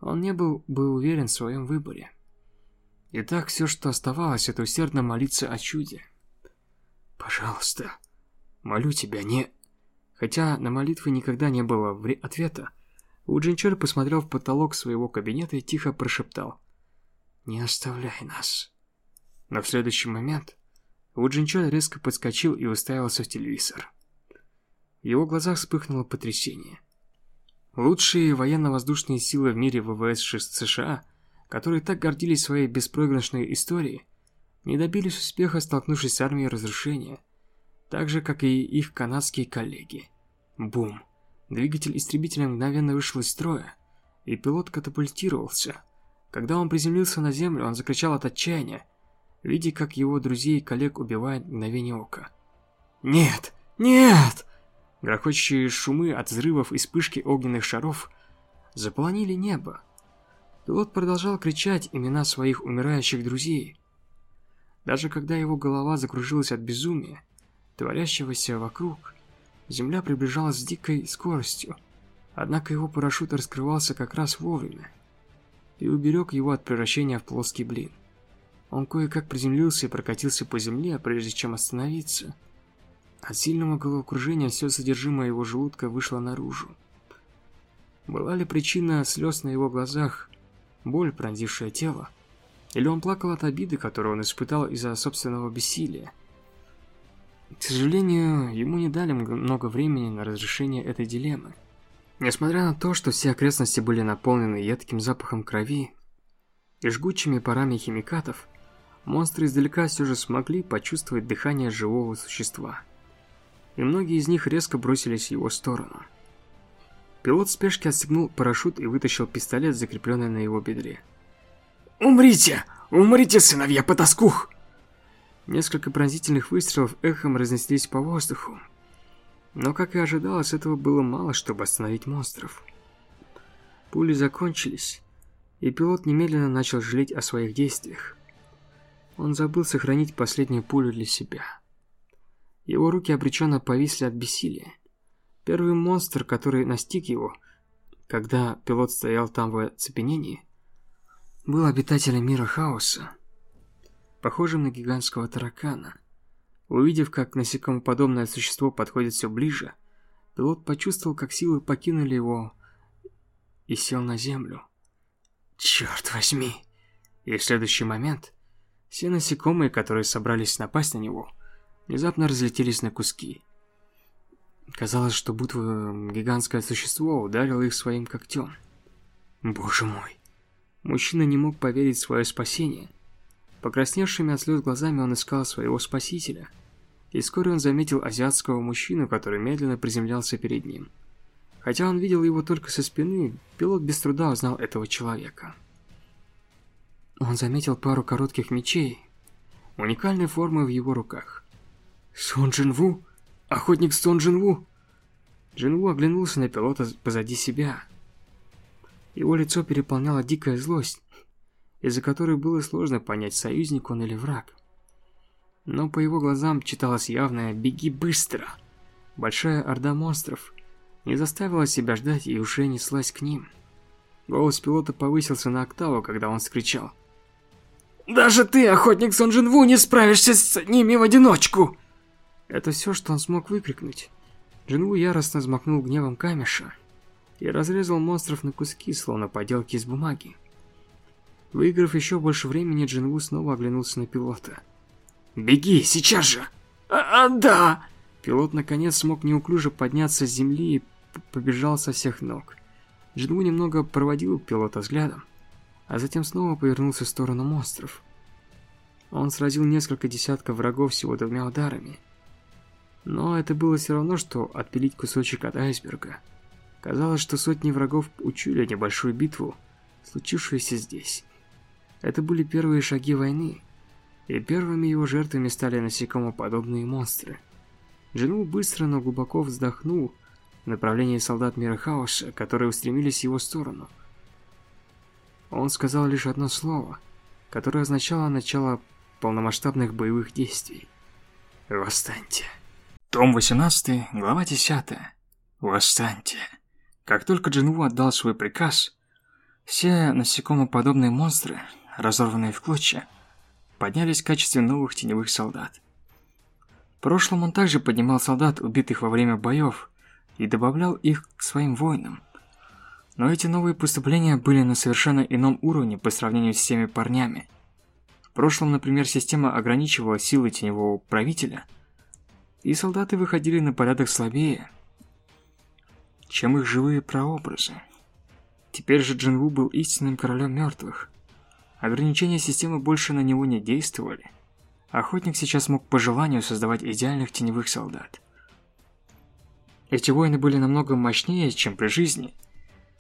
он не был бы уверен в своем выборе. И так все, что оставалось, это усердно молиться о чуде. «Пожалуйста, молю тебя, не...» Хотя на молитвы никогда не было ответа, Уджинчоль посмотрел в потолок своего кабинета и тихо прошептал «Не оставляй нас». Но в следующий момент Уджинчоль резко подскочил и уставился в телевизор. В его глазах вспыхнуло потрясение. Лучшие военно-воздушные силы в мире ВВС США, которые так гордились своей беспроигрышной историей, не добились успеха, столкнувшись с армией разрушения, так же, как и их канадские коллеги. Бум! Двигатель истребителя мгновенно вышел из строя, и пилот катапультировался. Когда он приземлился на землю, он закричал от отчаяния, видя, как его друзей и коллег убивает мгновение ока. «Нет! Нет!» Грохочущие шумы от взрывов и вспышки огненных шаров заполонили небо. Пилот продолжал кричать имена своих умирающих друзей. Даже когда его голова закружилась от безумия, творящегося вокруг, земля приближалась с дикой скоростью. Однако его парашют раскрывался как раз вовремя и уберег его от превращения в плоский блин. Он кое-как приземлился и прокатился по земле, прежде чем остановиться. От сильного головокружения все содержимое его желудка вышло наружу. Была ли причина слез на его глазах боль, пронзившая тело? Или он плакал от обиды, которую он испытал из-за собственного бессилия? К сожалению, ему не дали много времени на разрешение этой дилеммы. Несмотря на то, что все окрестности были наполнены едким запахом крови и жгучими парами химикатов, монстры издалека все же смогли почувствовать дыхание живого существа. И многие из них резко бросились в его сторону. Пилот в спешке отстегнул парашют и вытащил пистолет, закрепленный на его бедре. «Умрите! Умрите, сыновья потаскух!» Несколько пронзительных выстрелов эхом разнеслись по воздуху. Но, как и ожидалось, этого было мало, чтобы остановить монстров. Пули закончились, и пилот немедленно начал жалеть о своих действиях. Он забыл сохранить последнюю пулю для себя. Его руки обреченно повисли от бессилия. Первый монстр, который настиг его, когда пилот стоял там в оцепенении, был обитателем мира хаоса, похожим на гигантского таракана. Увидев, как насекомоподобное существо подходит все ближе, пилот почувствовал, как силы покинули его и сел на землю. Черт возьми! И в следующий момент все насекомые, которые собрались напасть на него, внезапно разлетелись на куски. Казалось, что будто гигантское существо ударило их своим когтем. Боже мой! Мужчина не мог поверить в свое спасение. Покрасневшими от слез глазами он искал своего спасителя. И вскоре он заметил азиатского мужчину, который медленно приземлялся перед ним. Хотя он видел его только со спины, пилот без труда узнал этого человека. Он заметил пару коротких мечей, уникальной формы в его руках. Сон Джинву? Охотник Сон Джинву? Джинву оглянулся на пилота позади себя. Его лицо переполняла дикая злость, из-за которой было сложно понять, союзник он или враг. Но по его глазам читалось явное «беги быстро». Большая орда монстров не заставила себя ждать и уже неслась к ним. Голос пилота повысился на октаву, когда он скричал. «Даже ты, охотник Сон Джинву, не справишься с ними в одиночку!» Это все, что он смог выкрикнуть. Джинву яростно взмахнул гневом камеша и разрезал монстров на куски, словно поделки из бумаги. Выиграв еще больше времени, Джинву снова оглянулся на пилота. «Беги, сейчас же!» «А, а да!» Пилот наконец смог неуклюже подняться с земли и побежал со всех ног. Джинву немного проводил пилота взглядом, а затем снова повернулся в сторону монстров. Он сразил несколько десятков врагов всего двумя ударами. Но это было все равно, что отпилить кусочек от айсберга. Казалось, что сотни врагов учули небольшую битву, случившуюся здесь. Это были первые шаги войны, и первыми его жертвами стали насекомоподобные монстры. Джину быстро, но глубоко вздохнул в направлении солдат Мира Хаоса, которые устремились в его сторону. Он сказал лишь одно слово, которое означало начало полномасштабных боевых действий. «Восстаньте». Том 18, глава 10. Восстаньте. Как только Джинву отдал свой приказ, все насекомоподобные монстры, разорванные в клочья, поднялись в качестве новых теневых солдат. В прошлом он также поднимал солдат, убитых во время боев, и добавлял их к своим воинам. Но эти новые поступления были на совершенно ином уровне по сравнению с теми парнями. В прошлом, например, система ограничивала силы теневого правителя – и солдаты выходили на порядок слабее, чем их живые прообразы. Теперь же Джинву был истинным королем мертвых. Ограничения системы больше на него не действовали. Охотник сейчас мог по желанию создавать идеальных теневых солдат. Эти воины были намного мощнее, чем при жизни.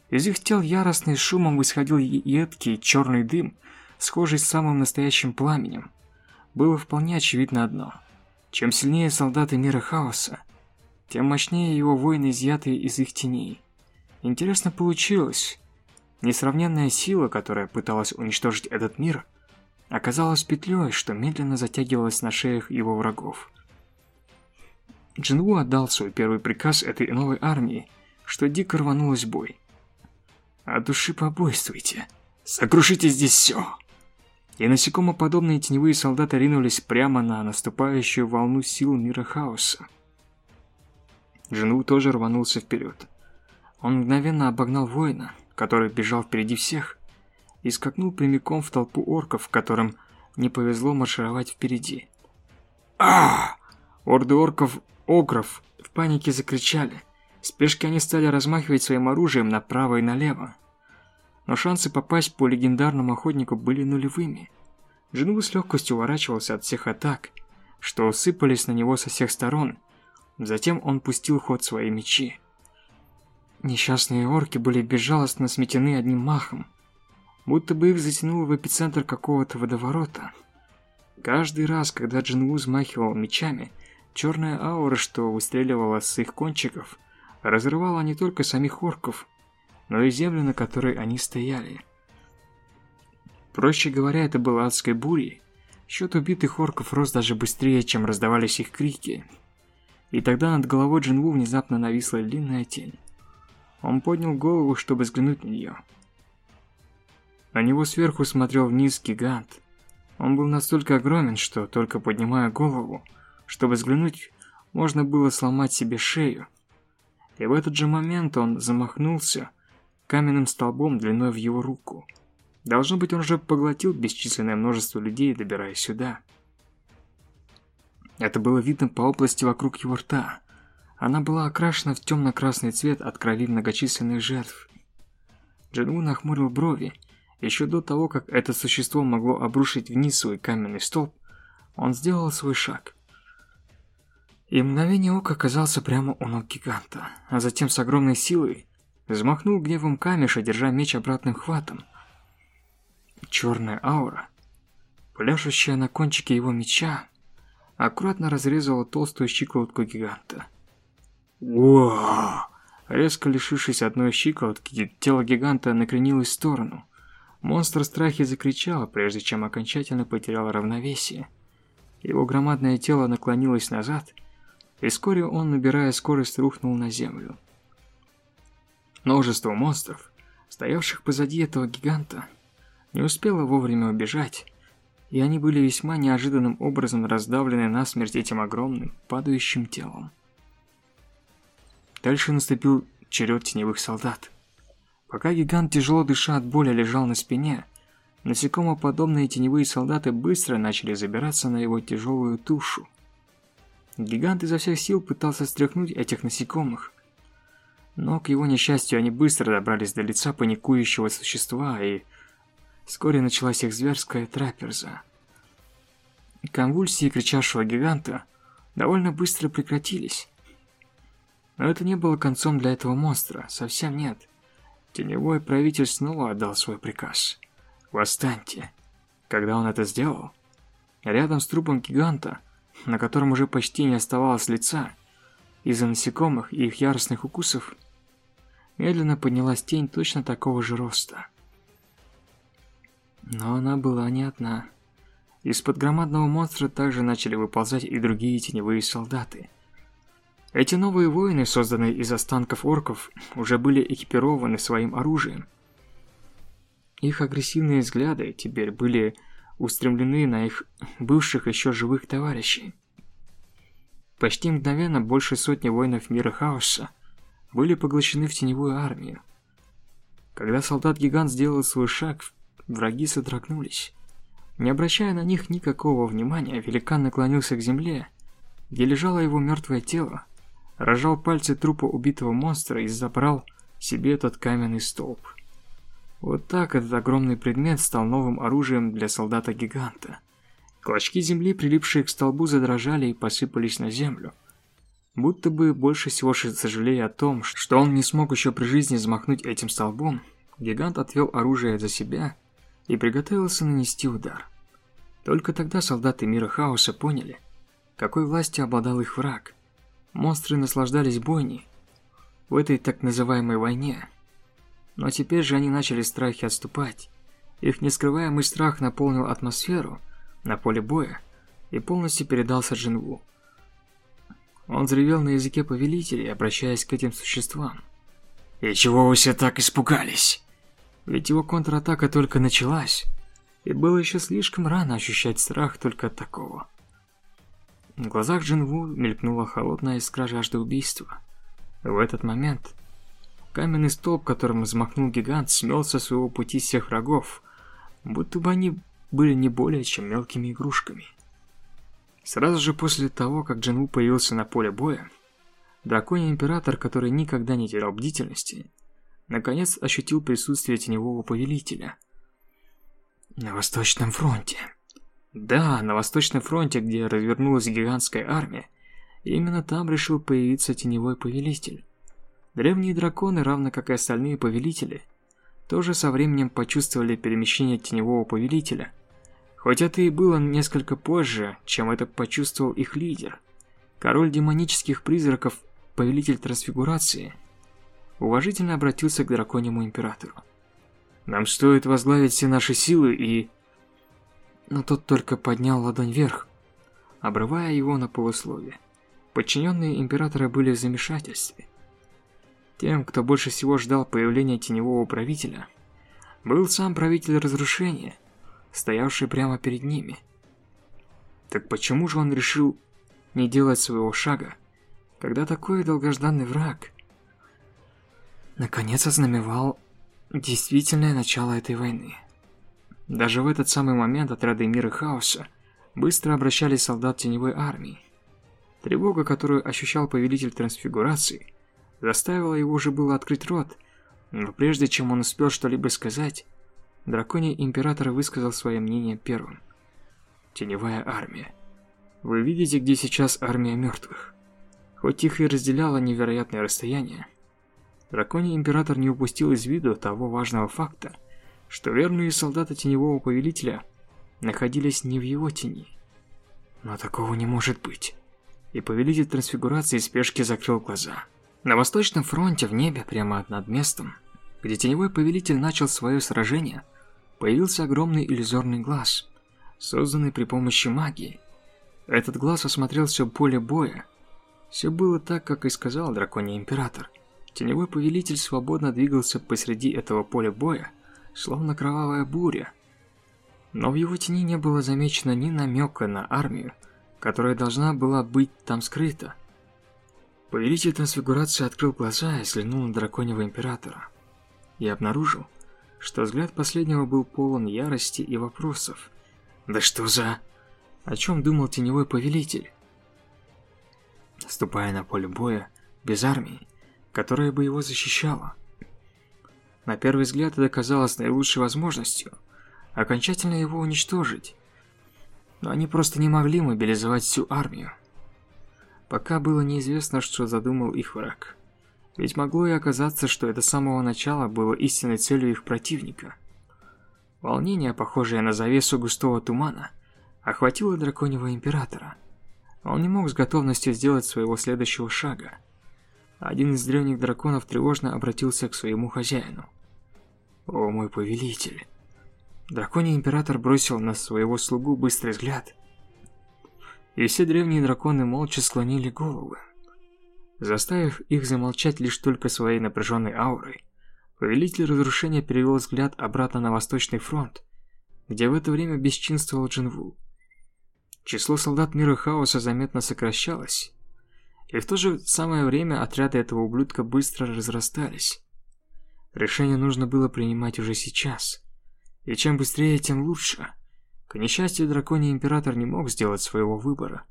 Из их тел яростным шумом исходил едкий черный дым, схожий с самым настоящим пламенем. Было вполне очевидно одно – чем сильнее солдаты мира хаоса, тем мощнее его воины, изъятые из их теней. Интересно получилось. Несравненная сила, которая пыталась уничтожить этот мир, оказалась петлей, что медленно затягивалась на шеях его врагов. Джинву отдал свой первый приказ этой новой армии, что дико рванулась бой. «От души побойствуйте! Сокрушите здесь все!» И насекомоподобные теневые солдаты ринулись прямо на наступающую волну сил мира хаоса. Джину тоже рванулся вперед. Он мгновенно обогнал воина, который бежал впереди всех, и скакнул прямиком в толпу орков, которым не повезло маршировать впереди. а Орды орков, огров в панике закричали. В спешке они стали размахивать своим оружием направо и налево но шансы попасть по легендарному охотнику были нулевыми. Джингу с легкостью уворачивался от всех атак, что сыпались на него со всех сторон. Затем он пустил ход свои мечи. Несчастные орки были безжалостно сметены одним махом, будто бы их затянуло в эпицентр какого-то водоворота. Каждый раз, когда Джингу взмахивал мечами, черная аура, что выстреливала с их кончиков, разрывала не только самих орков, но и землю, на которой они стояли. Проще говоря, это было адской бурей. Счет убитых орков рос даже быстрее, чем раздавались их крики. И тогда над головой Джинву внезапно нависла длинная тень. Он поднял голову, чтобы взглянуть на нее. На него сверху смотрел вниз гигант. Он был настолько огромен, что только поднимая голову, чтобы взглянуть, можно было сломать себе шею. И в этот же момент он замахнулся, каменным столбом длиной в его руку. Должно быть, он уже поглотил бесчисленное множество людей, добираясь сюда. Это было видно по области вокруг его рта. Она была окрашена в темно-красный цвет от крови многочисленных жертв. Джинву нахмурил брови. Еще до того, как это существо могло обрушить вниз свой каменный столб, он сделал свой шаг. И мгновение ока оказался прямо у ног гиганта, а затем с огромной силой Взмахнул гневом камеша, держа меч обратным хватом. Черная аура, пляшущая на кончике его меча, аккуратно разрезала толстую щиколотку гиганта. Уа! Резко лишившись одной щиколотки, тело гиганта накренилось в сторону. Монстр в страхе закричал, прежде чем окончательно потерял равновесие. Его громадное тело наклонилось назад, и вскоре он, набирая скорость, рухнул на землю. Множество монстров, стоявших позади этого гиганта, не успело вовремя убежать, и они были весьма неожиданным образом раздавлены насмерть этим огромным, падающим телом. Дальше наступил черед теневых солдат. Пока гигант, тяжело дыша от боли, лежал на спине, насекомоподобные теневые солдаты быстро начали забираться на его тяжелую тушу. Гигант изо всех сил пытался стряхнуть этих насекомых, но, к его несчастью, они быстро добрались до лица паникующего существа, и вскоре началась их зверская трапеза. Конвульсии кричавшего гиганта довольно быстро прекратились. Но это не было концом для этого монстра, совсем нет. Теневой правитель снова отдал свой приказ. «Восстаньте!» Когда он это сделал, рядом с трупом гиганта, на котором уже почти не оставалось лица, из-за насекомых и их яростных укусов, медленно поднялась тень точно такого же роста. Но она была не одна. Из-под громадного монстра также начали выползать и другие теневые солдаты. Эти новые воины, созданные из останков орков, уже были экипированы своим оружием. Их агрессивные взгляды теперь были устремлены на их бывших еще живых товарищей. Почти мгновенно больше сотни воинов мира хаоса были поглощены в теневую армию. Когда солдат-гигант сделал свой шаг, враги содрогнулись. Не обращая на них никакого внимания, великан наклонился к земле, где лежало его мертвое тело, разжал пальцы трупа убитого монстра и забрал себе этот каменный столб. Вот так этот огромный предмет стал новым оружием для солдата-гиганта. Клочки земли, прилипшие к столбу, задрожали и посыпались на землю. Будто бы больше всего сожалея о том, что он не смог еще при жизни взмахнуть этим столбом, гигант отвел оружие за себя и приготовился нанести удар. Только тогда солдаты мира хаоса поняли, какой властью обладал их враг. Монстры наслаждались бойней в этой так называемой войне. Но теперь же они начали страхи отступать. Их нескрываемый страх наполнил атмосферу на поле боя и полностью передался Джинву. Он взревел на языке повелителей, обращаясь к этим существам. «И чего вы все так испугались?» Ведь его контратака только началась, и было еще слишком рано ощущать страх только от такого. В глазах Джинву мелькнула холодная искра жажды убийства. В этот момент каменный столб, которым взмахнул гигант, смел со своего пути всех врагов, будто бы они были не более чем мелкими игрушками. Сразу же после того, как Джинву появился на поле боя, драконий император, который никогда не терял бдительности, наконец ощутил присутствие теневого повелителя. На Восточном фронте. Да, на Восточном фронте, где развернулась гигантская армия, именно там решил появиться теневой повелитель. Древние драконы, равно как и остальные повелители, тоже со временем почувствовали перемещение теневого повелителя. Хоть это и было несколько позже, чем это почувствовал их лидер. Король демонических призраков, повелитель трансфигурации – уважительно обратился к драконьему императору. «Нам стоит возглавить все наши силы и...» Но тот только поднял ладонь вверх, обрывая его на полусловие. Подчиненные императора были в замешательстве. Тем, кто больше всего ждал появления теневого правителя, был сам правитель разрушения, стоявший прямо перед ними. Так почему же он решил не делать своего шага, когда такой долгожданный враг наконец ознаменовал действительное начало этой войны. Даже в этот самый момент отряды мира хаоса быстро обращались солдат теневой армии. Тревога, которую ощущал повелитель трансфигурации, заставила его уже было открыть рот, но прежде чем он успел что-либо сказать, драконий император высказал свое мнение первым. Теневая армия. Вы видите, где сейчас армия мертвых? Хоть их и разделяло невероятное расстояние, Драконий Император не упустил из виду того важного факта, что верные солдаты Теневого Повелителя находились не в его тени. Но такого не может быть. И Повелитель Трансфигурации спешки закрыл глаза. На Восточном фронте в небе, прямо над местом, где Теневой Повелитель начал свое сражение, появился огромный иллюзорный глаз, созданный при помощи магии. Этот глаз осмотрел все поле боя. Все было так, как и сказал Драконий Император – Теневой повелитель свободно двигался посреди этого поля боя, словно кровавая буря. Но в его тени не было замечено ни намека на армию, которая должна была быть там скрыта. Повелитель трансфигурации открыл глаза и взглянул на драконьего императора. И обнаружил, что взгляд последнего был полон ярости и вопросов. «Да что за...» О чем думал теневой повелитель? Ступая на поле боя, без армии, которая бы его защищала. На первый взгляд это казалось наилучшей возможностью окончательно его уничтожить. Но они просто не могли мобилизовать всю армию. Пока было неизвестно, что задумал их враг. Ведь могло и оказаться, что это с самого начала было истинной целью их противника. Волнение, похожее на завесу густого тумана, охватило драконьего императора. Он не мог с готовностью сделать своего следующего шага. Один из древних драконов тревожно обратился к своему хозяину. «О, мой повелитель!» Драконий император бросил на своего слугу быстрый взгляд. И все древние драконы молча склонили головы. Заставив их замолчать лишь только своей напряженной аурой, повелитель разрушения перевел взгляд обратно на Восточный фронт, где в это время бесчинствовал Джинву. Число солдат мира хаоса заметно сокращалось, и в то же самое время отряды этого ублюдка быстро разрастались. Решение нужно было принимать уже сейчас. И чем быстрее, тем лучше. К несчастью, драконий император не мог сделать своего выбора.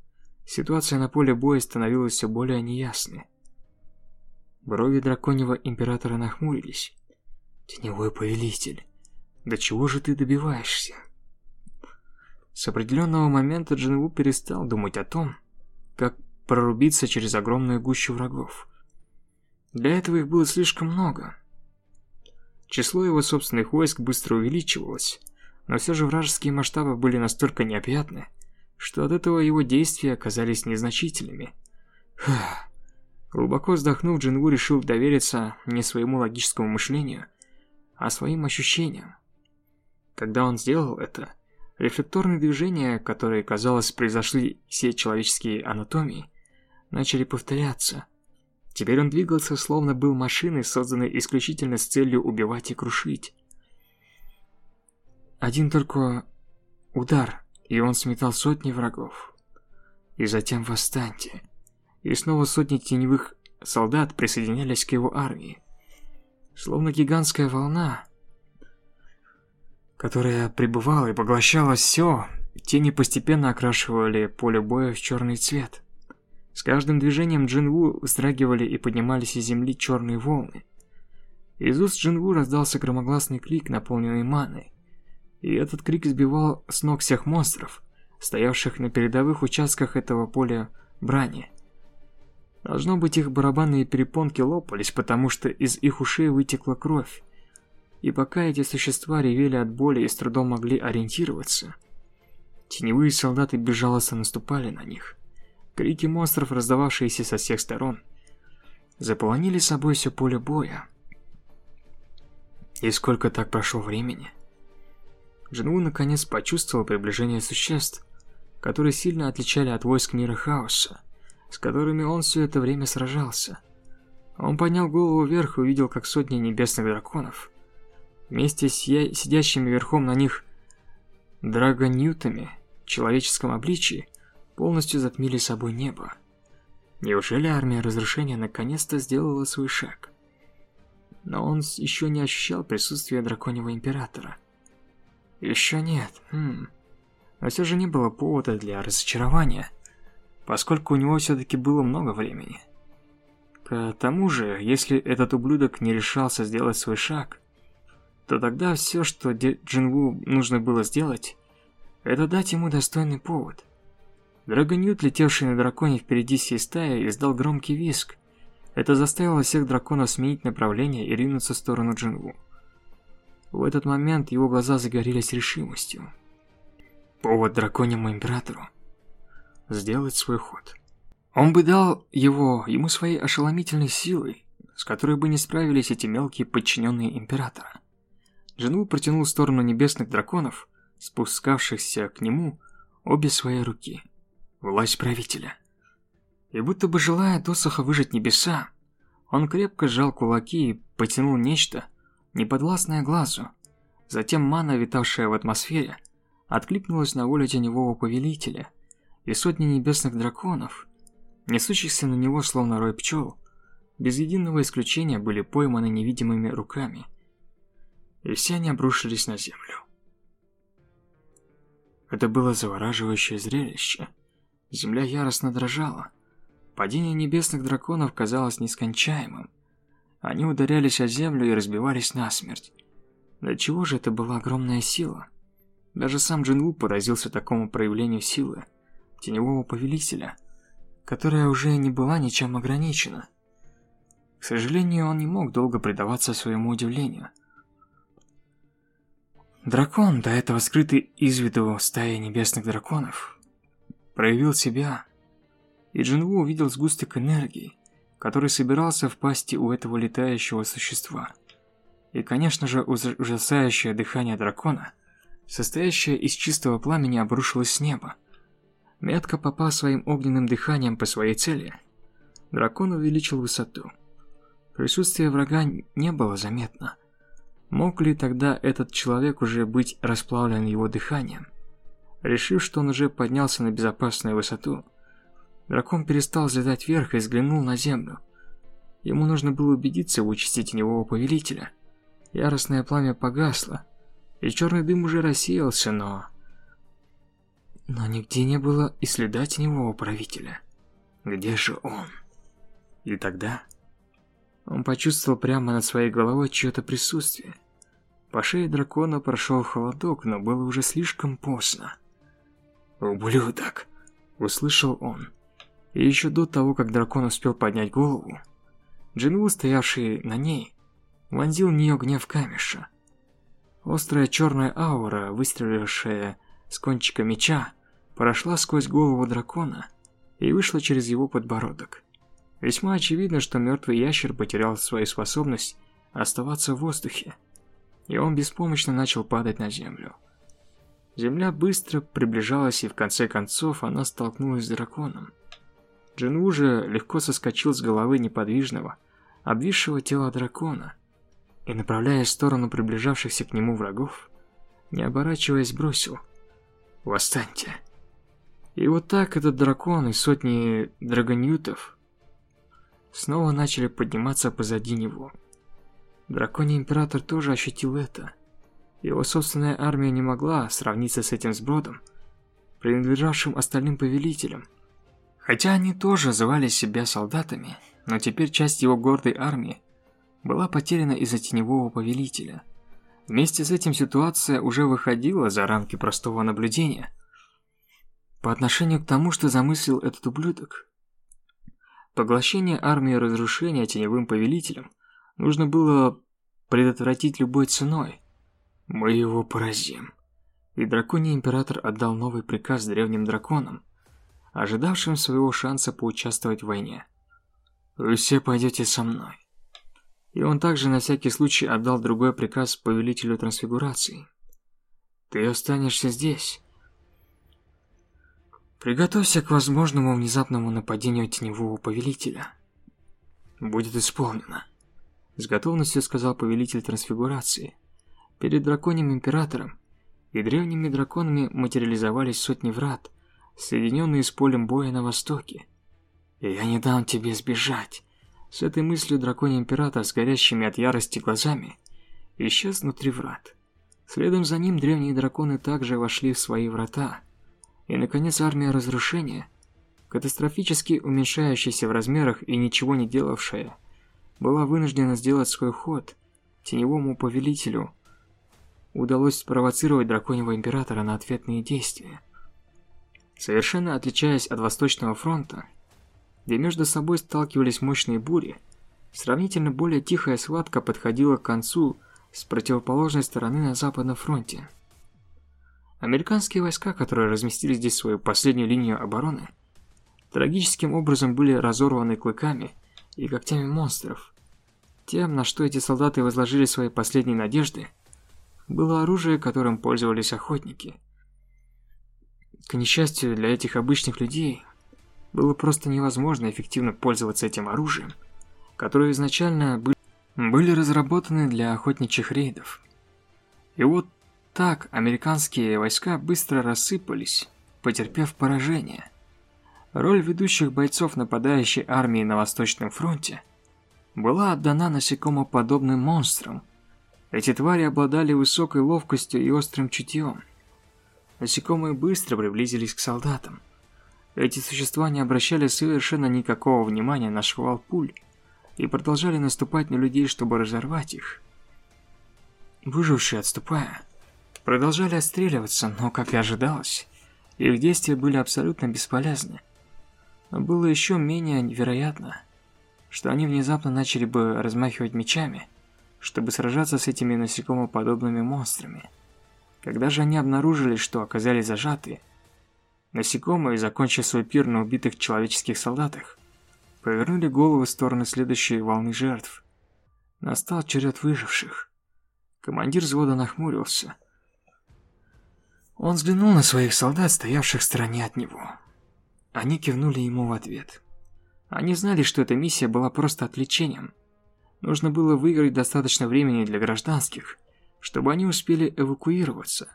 Ситуация на поле боя становилась все более неясной. Брови драконьего императора нахмурились. «Теневой повелитель, до чего же ты добиваешься?» С определенного момента Джинву перестал думать о том, как прорубиться через огромную гущу врагов. Для этого их было слишком много. Число его собственных войск быстро увеличивалось, но все же вражеские масштабы были настолько необъятны, что от этого его действия оказались незначительными. Глубоко вздохнув, Джинву решил довериться не своему логическому мышлению, а своим ощущениям. Когда он сделал это, рефлекторные движения, которые, казалось, произошли все человеческие анатомии, начали повторяться. Теперь он двигался, словно был машиной, созданной исключительно с целью убивать и крушить. Один только удар, и он сметал сотни врагов. И затем восстаньте. И снова сотни теневых солдат присоединялись к его армии. Словно гигантская волна, которая пребывала и поглощала все, тени постепенно окрашивали поле боя в черный цвет. С каждым движением Джинву вздрагивали и поднимались из земли черные волны. Из уст Джинву раздался громогласный крик, наполненный маной. И этот крик сбивал с ног всех монстров, стоявших на передовых участках этого поля брани. Должно быть, их барабанные перепонки лопались, потому что из их ушей вытекла кровь. И пока эти существа ревели от боли и с трудом могли ориентироваться, теневые солдаты безжалостно наступали на них. Крики монстров, раздававшиеся со всех сторон, заполонили собой все поле боя. И сколько так прошло времени? Джинву наконец почувствовал приближение существ, которые сильно отличали от войск мира хаоса, с которыми он все это время сражался. Он поднял голову вверх и увидел, как сотни небесных драконов, вместе с сидящими верхом на них драгонютами в человеческом обличии, полностью затмили собой небо. Неужели армия разрушения наконец-то сделала свой шаг? Но он еще не ощущал присутствия драконьего императора. Еще нет, хм. Но все же не было повода для разочарования, поскольку у него все-таки было много времени. К тому же, если этот ублюдок не решался сделать свой шаг, то тогда все, что Джинву нужно было сделать, это дать ему достойный повод. Драгонют, летевший на драконе впереди всей стаи, издал громкий визг. Это заставило всех драконов сменить направление и ринуться в сторону Джинву. В этот момент его глаза загорелись решимостью. Повод драконьему императору сделать свой ход. Он бы дал его ему своей ошеломительной силой, с которой бы не справились эти мелкие подчиненные императора. Джинву протянул в сторону небесных драконов, спускавшихся к нему, обе свои руки власть правителя. И будто бы желая досуха выжить небеса, он крепко сжал кулаки и потянул нечто, неподвластное глазу. Затем мана, витавшая в атмосфере, откликнулась на волю теневого повелителя, и сотни небесных драконов, несущихся на него словно рой пчел, без единого исключения были пойманы невидимыми руками, и все они обрушились на землю. Это было завораживающее зрелище. Земля яростно дрожала. Падение небесных драконов казалось нескончаемым. Они ударялись о землю и разбивались насмерть. Для чего же это была огромная сила? Даже сам Джинву поразился такому проявлению силы теневого повелителя. которая уже не была ничем ограничена. К сожалению, он не мог долго предаваться своему удивлению. Дракон, до этого скрытый из виду стаи небесных драконов, проявил себя, и Джинву увидел сгусток энергии, который собирался в пасти у этого летающего существа. И, конечно же, ужасающее дыхание дракона, состоящее из чистого пламени, обрушилось с неба. Метко попав своим огненным дыханием по своей цели, дракон увеличил высоту. Присутствие врага не было заметно. Мог ли тогда этот человек уже быть расплавлен его дыханием? Решив, что он уже поднялся на безопасную высоту, дракон перестал взлетать вверх и взглянул на землю. Ему нужно было убедиться в участи теневого повелителя. Яростное пламя погасло, и черный дым уже рассеялся, но... Но нигде не было и следа теневого правителя. Где же он? И тогда... Он почувствовал прямо над своей головой чье-то присутствие. По шее дракона прошел холодок, но было уже слишком поздно. «Ублюдок!» – услышал он. И еще до того, как дракон успел поднять голову, Джинву, стоявший на ней, вонзил в нее гнев камеша. Острая черная аура, выстрелившая с кончика меча, прошла сквозь голову дракона и вышла через его подбородок. Весьма очевидно, что мертвый ящер потерял свою способность оставаться в воздухе, и он беспомощно начал падать на землю. Земля быстро приближалась, и в конце концов она столкнулась с драконом. Джинву же легко соскочил с головы неподвижного, обвисшего тела дракона, и, направляясь в сторону приближавшихся к нему врагов, не оборачиваясь, бросил «Восстаньте!». И вот так этот дракон и сотни драгоньютов снова начали подниматься позади него. Драконий Император тоже ощутил это. Его собственная армия не могла сравниться с этим сбродом, принадлежавшим остальным повелителям. Хотя они тоже звали себя солдатами, но теперь часть его гордой армии была потеряна из-за теневого повелителя. Вместе с этим ситуация уже выходила за рамки простого наблюдения. По отношению к тому, что замыслил этот ублюдок, Поглощение армии разрушения теневым повелителем нужно было предотвратить любой ценой. Мы его поразим. И драконий император отдал новый приказ древним драконам, ожидавшим своего шанса поучаствовать в войне. Вы все пойдете со мной. И он также на всякий случай отдал другой приказ повелителю трансфигурации. Ты останешься здесь Приготовься к возможному внезапному нападению теневого повелителя. Будет исполнено. С готовностью сказал повелитель трансфигурации. Перед драконьим императором и древними драконами материализовались сотни врат, соединенные с полем боя на востоке. Я не дам тебе сбежать. С этой мыслью драконий император с горящими от ярости глазами исчез внутри врат. Следом за ним древние драконы также вошли в свои врата, и, наконец, армия разрушения, катастрофически уменьшающаяся в размерах и ничего не делавшая, была вынуждена сделать свой ход. Теневому повелителю удалось спровоцировать драконьего императора на ответные действия. Совершенно отличаясь от Восточного фронта, где между собой сталкивались мощные бури, сравнительно более тихая схватка подходила к концу с противоположной стороны на Западном фронте. Американские войска, которые разместили здесь свою последнюю линию обороны, трагическим образом были разорваны клыками и когтями монстров. Тем, на что эти солдаты возложили свои последние надежды, было оружие, которым пользовались охотники. К несчастью для этих обычных людей, было просто невозможно эффективно пользоваться этим оружием, которое изначально были разработаны для охотничьих рейдов. И вот так американские войска быстро рассыпались, потерпев поражение. Роль ведущих бойцов нападающей армии на Восточном фронте была отдана насекомоподобным монстрам. Эти твари обладали высокой ловкостью и острым чутьем. Насекомые быстро приблизились к солдатам. Эти существа не обращали совершенно никакого внимания на шквал пуль и продолжали наступать на людей, чтобы разорвать их. Выжившие, отступая, продолжали отстреливаться, но, как и ожидалось, их действия были абсолютно бесполезны. Но было еще менее вероятно, что они внезапно начали бы размахивать мечами, чтобы сражаться с этими насекомоподобными монстрами. Когда же они обнаружили, что оказались зажаты, насекомые, закончив свой пир на убитых человеческих солдатах, повернули головы в сторону следующей волны жертв. Настал черед выживших. Командир взвода нахмурился. Он взглянул на своих солдат, стоявших в стороне от него. Они кивнули ему в ответ. Они знали, что эта миссия была просто отвлечением. Нужно было выиграть достаточно времени для гражданских, чтобы они успели эвакуироваться.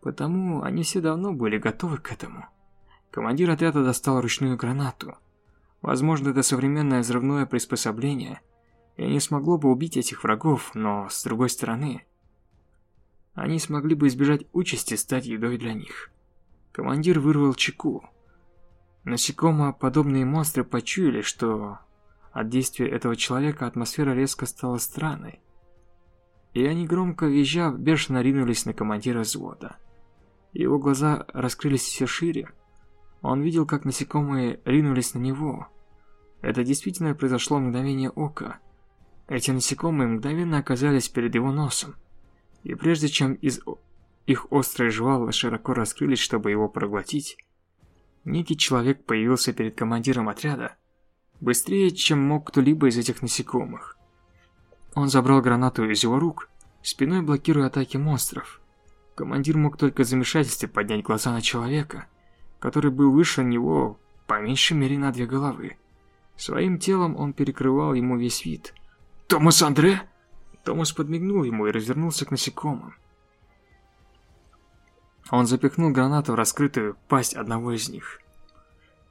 Потому они все давно были готовы к этому. Командир отряда достал ручную гранату. Возможно, это современное взрывное приспособление и не смогло бы убить этих врагов, но, с другой стороны, они смогли бы избежать участи стать едой для них. Командир вырвал чеку. Насекомоподобные монстры почуяли, что от действия этого человека атмосфера резко стала странной. И они громко визжа бешено ринулись на командира взвода. Его глаза раскрылись все шире. Он видел, как насекомые ринулись на него. Это действительно произошло мгновение ока. Эти насекомые мгновенно оказались перед его носом. И прежде чем из их острые жвалы широко раскрылись, чтобы его проглотить, некий человек появился перед командиром отряда, быстрее, чем мог кто-либо из этих насекомых. Он забрал гранату из его рук, спиной блокируя атаки монстров. Командир мог только в замешательстве поднять глаза на человека, который был выше него по меньшей мере на две головы. Своим телом он перекрывал ему весь вид. «Томас Андре?» Томас подмигнул ему и развернулся к насекомым. Он запихнул гранату в раскрытую пасть одного из них.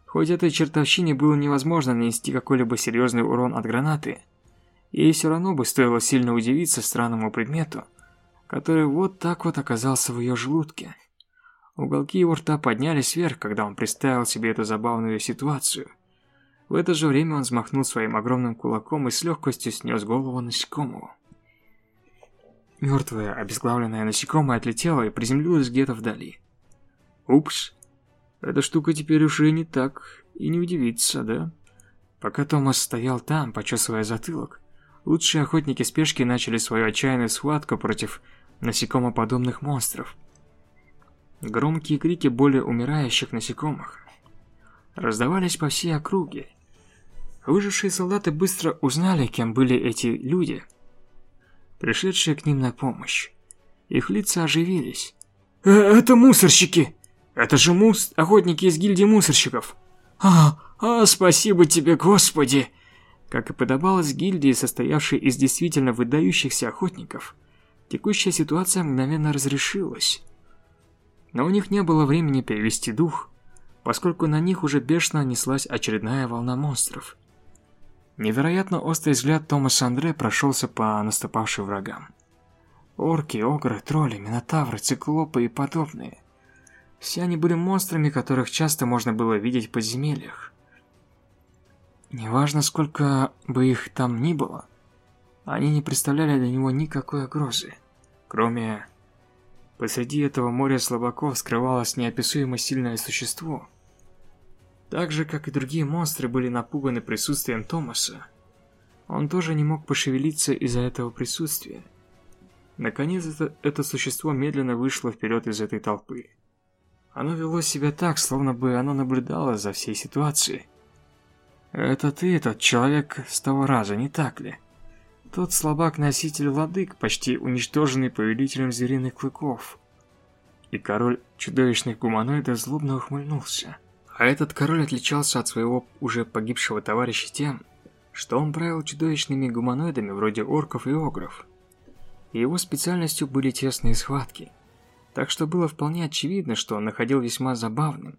Хоть этой чертовщине было невозможно нанести какой-либо серьезный урон от гранаты, ей все равно бы стоило сильно удивиться странному предмету, который вот так вот оказался в ее желудке. Уголки его рта поднялись вверх, когда он представил себе эту забавную ситуацию. В это же время он взмахнул своим огромным кулаком и с легкостью снес голову насекомого. Мертвое, обезглавленное насекомое отлетело и приземлилось где-то вдали. Упс. Эта штука теперь уже не так и не удивится, да? Пока Томас стоял там, почесывая затылок, лучшие охотники спешки начали свою отчаянную схватку против насекомоподобных монстров. Громкие крики боли умирающих насекомых раздавались по всей округе. Выжившие солдаты быстро узнали, кем были эти люди – пришедшие к ним на помощь. Их лица оживились. «Э, «Это мусорщики! Это же мус... охотники из гильдии мусорщиков!» «А, а, спасибо тебе, Господи!» Как и подобалось гильдии, состоявшей из действительно выдающихся охотников, текущая ситуация мгновенно разрешилась. Но у них не было времени перевести дух, поскольку на них уже бешено неслась очередная волна монстров. Невероятно острый взгляд Томаса Андре прошелся по наступавшим врагам. Орки, огры, тролли, минотавры, циклопы и подобные. Все они были монстрами, которых часто можно было видеть в подземельях. Неважно, сколько бы их там ни было, они не представляли для него никакой угрозы. Кроме... Посреди этого моря слабаков скрывалось неописуемо сильное существо – так же, как и другие монстры были напуганы присутствием Томаса, он тоже не мог пошевелиться из-за этого присутствия. Наконец, это, это существо медленно вышло вперед из этой толпы. Оно вело себя так, словно бы оно наблюдало за всей ситуацией. «Это ты, тот человек с того раза, не так ли?» Тот слабак-носитель ладык, почти уничтоженный повелителем звериных клыков. И король чудовищных гуманоидов злобно ухмыльнулся. А этот король отличался от своего уже погибшего товарища тем, что он правил чудовищными гуманоидами вроде орков и огров. его специальностью были тесные схватки. Так что было вполне очевидно, что он находил весьма забавным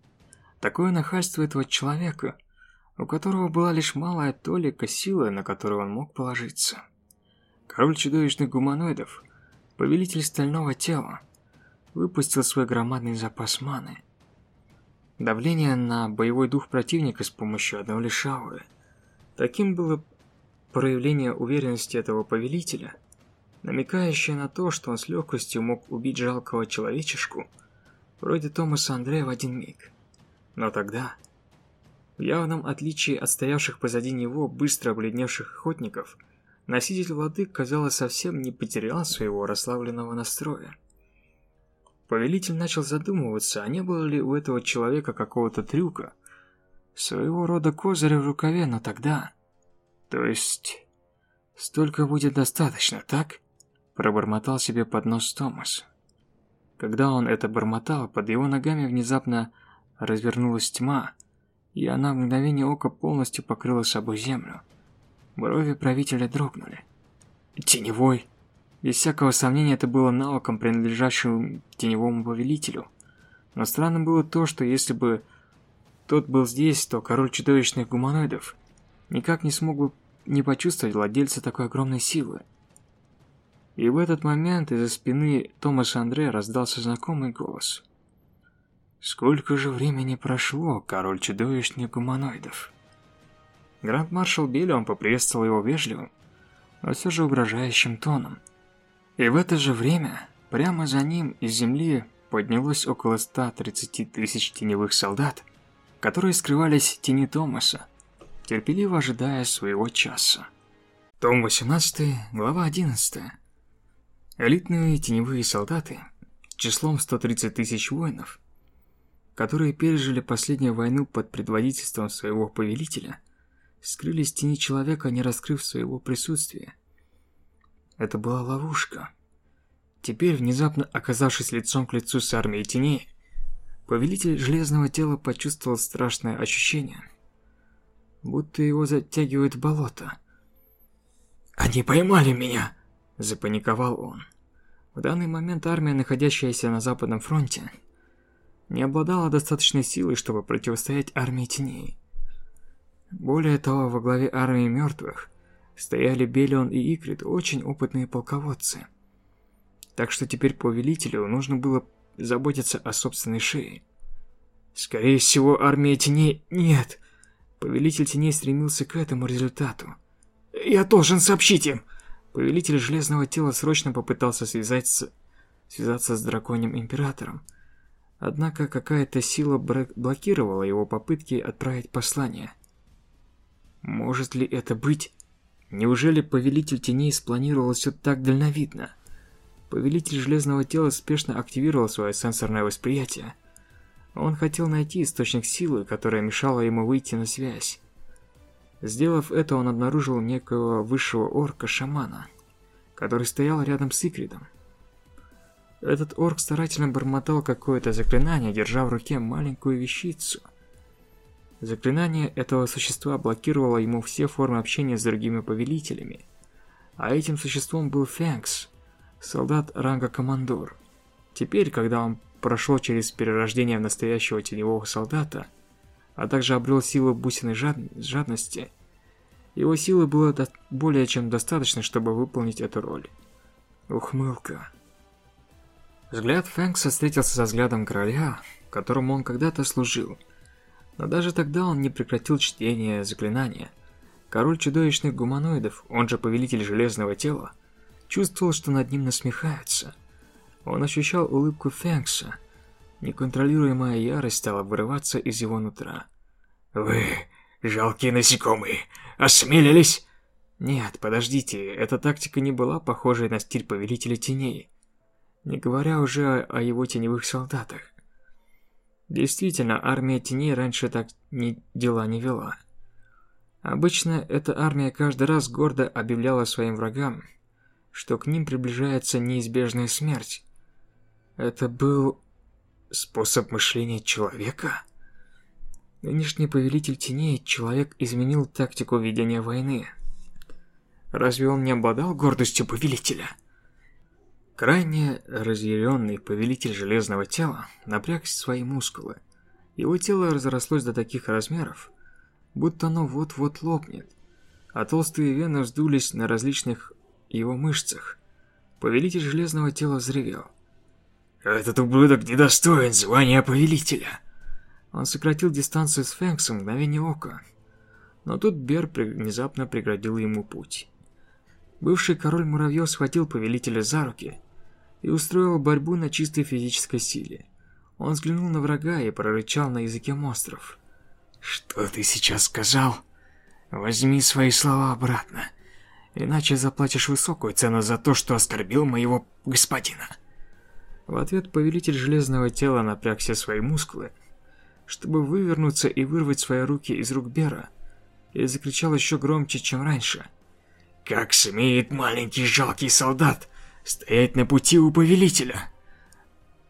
такое нахальство этого человека, у которого была лишь малая толика силы, на которую он мог положиться. Король чудовищных гуманоидов, повелитель стального тела, выпустил свой громадный запас маны – Давление на боевой дух противника с помощью одного лишь ауры. Таким было проявление уверенности этого повелителя, намекающее на то, что он с легкостью мог убить жалкого человечешку, вроде Томаса Андрея в один миг. Но тогда... В явном отличие от стоявших позади него быстро обледневших охотников, носитель владык, казалось, совсем не потерял своего расслабленного настроя. Повелитель начал задумываться, а не было ли у этого человека какого-то трюка, своего рода козыря в рукаве, но тогда... То есть... Столько будет достаточно, так? Пробормотал себе под нос Томас. Когда он это бормотал, под его ногами внезапно развернулась тьма, и она в мгновение ока полностью покрыла собой землю. Брови правителя дрогнули. Теневой. Без всякого сомнения, это было навыком, принадлежащим теневому повелителю. Но странным было то, что если бы тот был здесь, то король чудовищных гуманоидов никак не смог бы не почувствовать владельца такой огромной силы. И в этот момент из-за спины Томаса Андре раздался знакомый голос. Сколько же времени прошло, король чудовищных гуманоидов? Гранд-маршал Биллион поприветствовал его вежливым, но все же угрожающим тоном. И в это же время, прямо за ним из земли поднялось около 130 тысяч теневых солдат, которые скрывались в тени Томаса, терпеливо ожидая своего часа. Том 18, глава 11. Элитные теневые солдаты, числом 130 тысяч воинов, которые пережили последнюю войну под предводительством своего повелителя, скрылись в тени человека, не раскрыв своего присутствия. Это была ловушка. Теперь, внезапно оказавшись лицом к лицу с армией теней, повелитель Железного Тела почувствовал страшное ощущение, будто его затягивает болото. «Они поймали меня!» – запаниковал он. В данный момент армия, находящаяся на Западном фронте, не обладала достаточной силой, чтобы противостоять армии теней. Более того, во главе армии мертвых стояли Белион и Икрит, очень опытные полководцы. Так что теперь повелителю нужно было заботиться о собственной шее. Скорее всего, армия теней... Нет! Повелитель теней стремился к этому результату. «Я должен сообщить им!» Повелитель Железного Тела срочно попытался связаться, связаться с Драконьим Императором, Однако какая-то сила блокировала его попытки отправить послание. Может ли это быть? Неужели Повелитель Теней спланировал все так дальновидно? Повелитель Железного Тела спешно активировал свое сенсорное восприятие. Он хотел найти источник силы, которая мешала ему выйти на связь. Сделав это, он обнаружил некого высшего орка-шамана, который стоял рядом с Икридом. Этот орк старательно бормотал какое-то заклинание, держа в руке маленькую вещицу. Заклинание этого существа блокировало ему все формы общения с другими повелителями. А этим существом был Фэнкс, солдат ранга командор. Теперь, когда он прошел через перерождение в настоящего теневого солдата, а также обрел силу бусины жад... жадности, его силы было до... более чем достаточно, чтобы выполнить эту роль. Ухмылка. Взгляд Фэнкса встретился со взглядом короля, которому он когда-то служил. Но даже тогда он не прекратил чтение заклинания. Король чудовищных гуманоидов, он же повелитель железного тела, чувствовал, что над ним насмехаются. Он ощущал улыбку Фэнкса. Неконтролируемая ярость стала вырываться из его нутра. «Вы, жалкие насекомые, осмелились?» Нет, подождите, эта тактика не была похожей на стиль Повелителя Теней не говоря уже о его теневых солдатах. Действительно, армия теней раньше так ни дела не вела. Обычно эта армия каждый раз гордо объявляла своим врагам, что к ним приближается неизбежная смерть. Это был способ мышления человека? Нынешний повелитель теней, человек изменил тактику ведения войны. Разве он не обладал гордостью повелителя? Крайне разъяренный повелитель железного тела напряг свои мускулы. Его тело разрослось до таких размеров, будто оно вот-вот лопнет, а толстые вены вздулись на различных его мышцах. Повелитель железного тела взревел. «Этот ублюдок недостоин звания повелителя!» Он сократил дистанцию с Фэнксом мгновение ока. Но тут Бер внезапно преградил ему путь. Бывший король муравьев схватил повелителя за руки и устроил борьбу на чистой физической силе. Он взглянул на врага и прорычал на языке монстров. Что ты сейчас сказал? Возьми свои слова обратно, иначе заплатишь высокую цену за то, что оскорбил моего господина. В ответ повелитель железного тела напряг все свои мускулы, чтобы вывернуться и вырвать свои руки из рук Бера, и закричал еще громче, чем раньше. «Как смеет маленький жалкий солдат стоять на пути у повелителя!»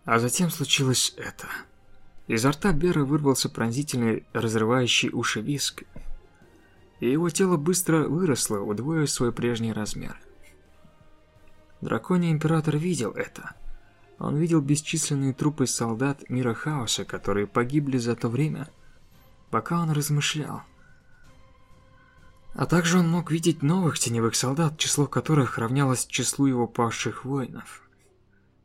А затем случилось это. Изо рта Бера вырвался пронзительный, разрывающий уши виск, и его тело быстро выросло, удвоив свой прежний размер. Драконий Император видел это. Он видел бесчисленные трупы солдат мира хаоса, которые погибли за то время, пока он размышлял. А также он мог видеть новых теневых солдат, число которых равнялось числу его павших воинов.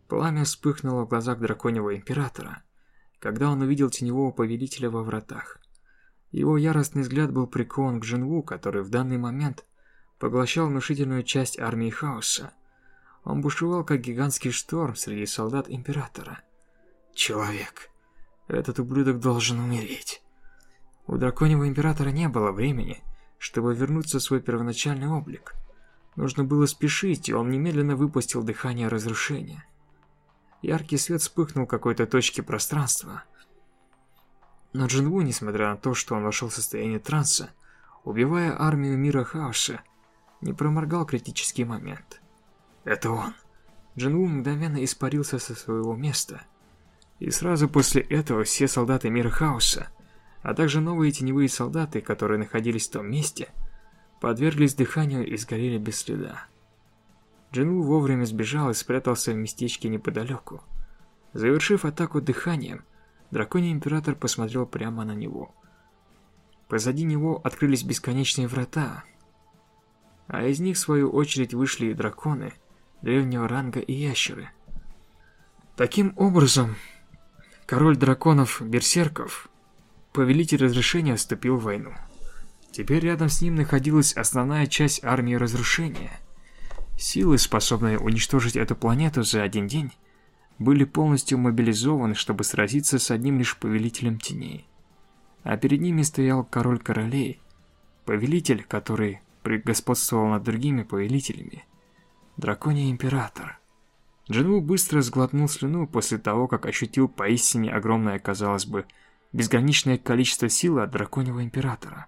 Пламя вспыхнуло в глазах драконьего императора когда он увидел теневого повелителя во вратах. Его яростный взгляд был прикован к Джинву, который в данный момент поглощал внушительную часть армии хаоса. Он бушевал, как гигантский шторм среди солдат Императора. Человек. Этот ублюдок должен умереть. У Драконьего Императора не было времени, чтобы вернуться в свой первоначальный облик. Нужно было спешить, и он немедленно выпустил дыхание разрушения. Яркий свет вспыхнул какой-то точке пространства. Но Джинву, несмотря на то, что он вошел в состояние транса, убивая армию мира хаоса, не проморгал критический момент. Это он. Джинву мгновенно испарился со своего места. И сразу после этого все солдаты мира хаоса, а также новые теневые солдаты, которые находились в том месте, подверглись дыханию и сгорели без следа. Джинву вовремя сбежал и спрятался в местечке неподалеку. Завершив атаку дыханием, драконий император посмотрел прямо на него. Позади него открылись бесконечные врата, а из них в свою очередь вышли и драконы, древнего ранга и ящеры. Таким образом, король драконов-берсерков, повелитель разрешения, вступил в войну. Теперь рядом с ним находилась основная часть армии разрушения – Силы, способные уничтожить эту планету за один день, были полностью мобилизованы, чтобы сразиться с одним лишь повелителем теней. А перед ними стоял король королей, повелитель, который господствовал над другими повелителями, драконий император. Джинву быстро сглотнул слюну после того, как ощутил поистине огромное, казалось бы, безграничное количество силы от драконьего императора.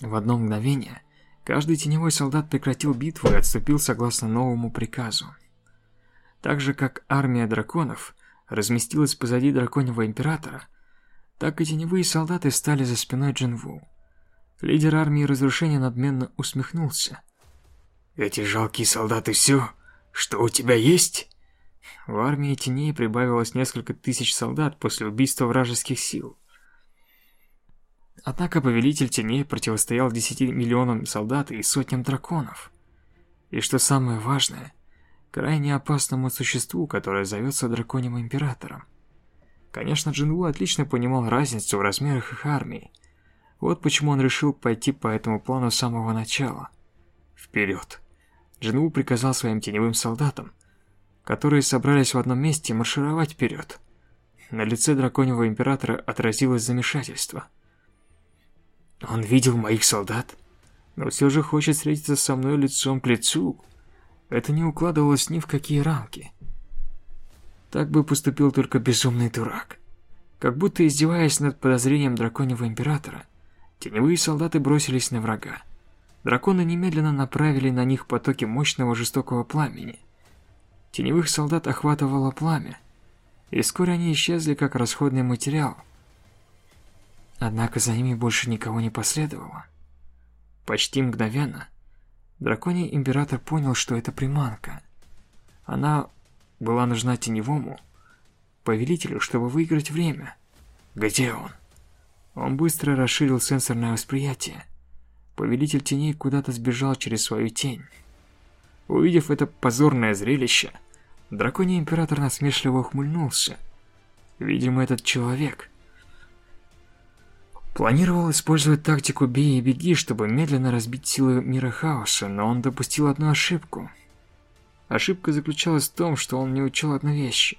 В одно мгновение Каждый теневой солдат прекратил битву и отступил согласно новому приказу. Так же, как армия драконов разместилась позади драконьего императора, так и теневые солдаты стали за спиной Джинву. Лидер армии разрушения надменно усмехнулся. «Эти жалкие солдаты все, что у тебя есть?» В армии теней прибавилось несколько тысяч солдат после убийства вражеских сил. Однако Повелитель Теней противостоял 10 миллионам солдат и сотням драконов. И что самое важное, крайне опасному существу, которое зовется Драконьим Императором. Конечно, Джинву отлично понимал разницу в размерах их армии. Вот почему он решил пойти по этому плану с самого начала. Вперед! Джинву приказал своим теневым солдатам, которые собрались в одном месте, маршировать вперед. На лице Драконьего Императора отразилось замешательство – он видел моих солдат, но все же хочет встретиться со мной лицом к лицу. Это не укладывалось ни в какие рамки. Так бы поступил только безумный дурак. Как будто издеваясь над подозрением драконьего императора, теневые солдаты бросились на врага. Драконы немедленно направили на них потоки мощного жестокого пламени. Теневых солдат охватывало пламя, и вскоре они исчезли как расходный материал – Однако за ними больше никого не последовало. Почти мгновенно драконий император понял, что это приманка. Она была нужна теневому повелителю, чтобы выиграть время. Где он? Он быстро расширил сенсорное восприятие. Повелитель теней куда-то сбежал через свою тень. Увидев это позорное зрелище, драконий император насмешливо ухмыльнулся. Видимо, этот человек Планировал использовать тактику «бей и беги», чтобы медленно разбить силы мира хаоса, но он допустил одну ошибку. Ошибка заключалась в том, что он не учел одну вещь.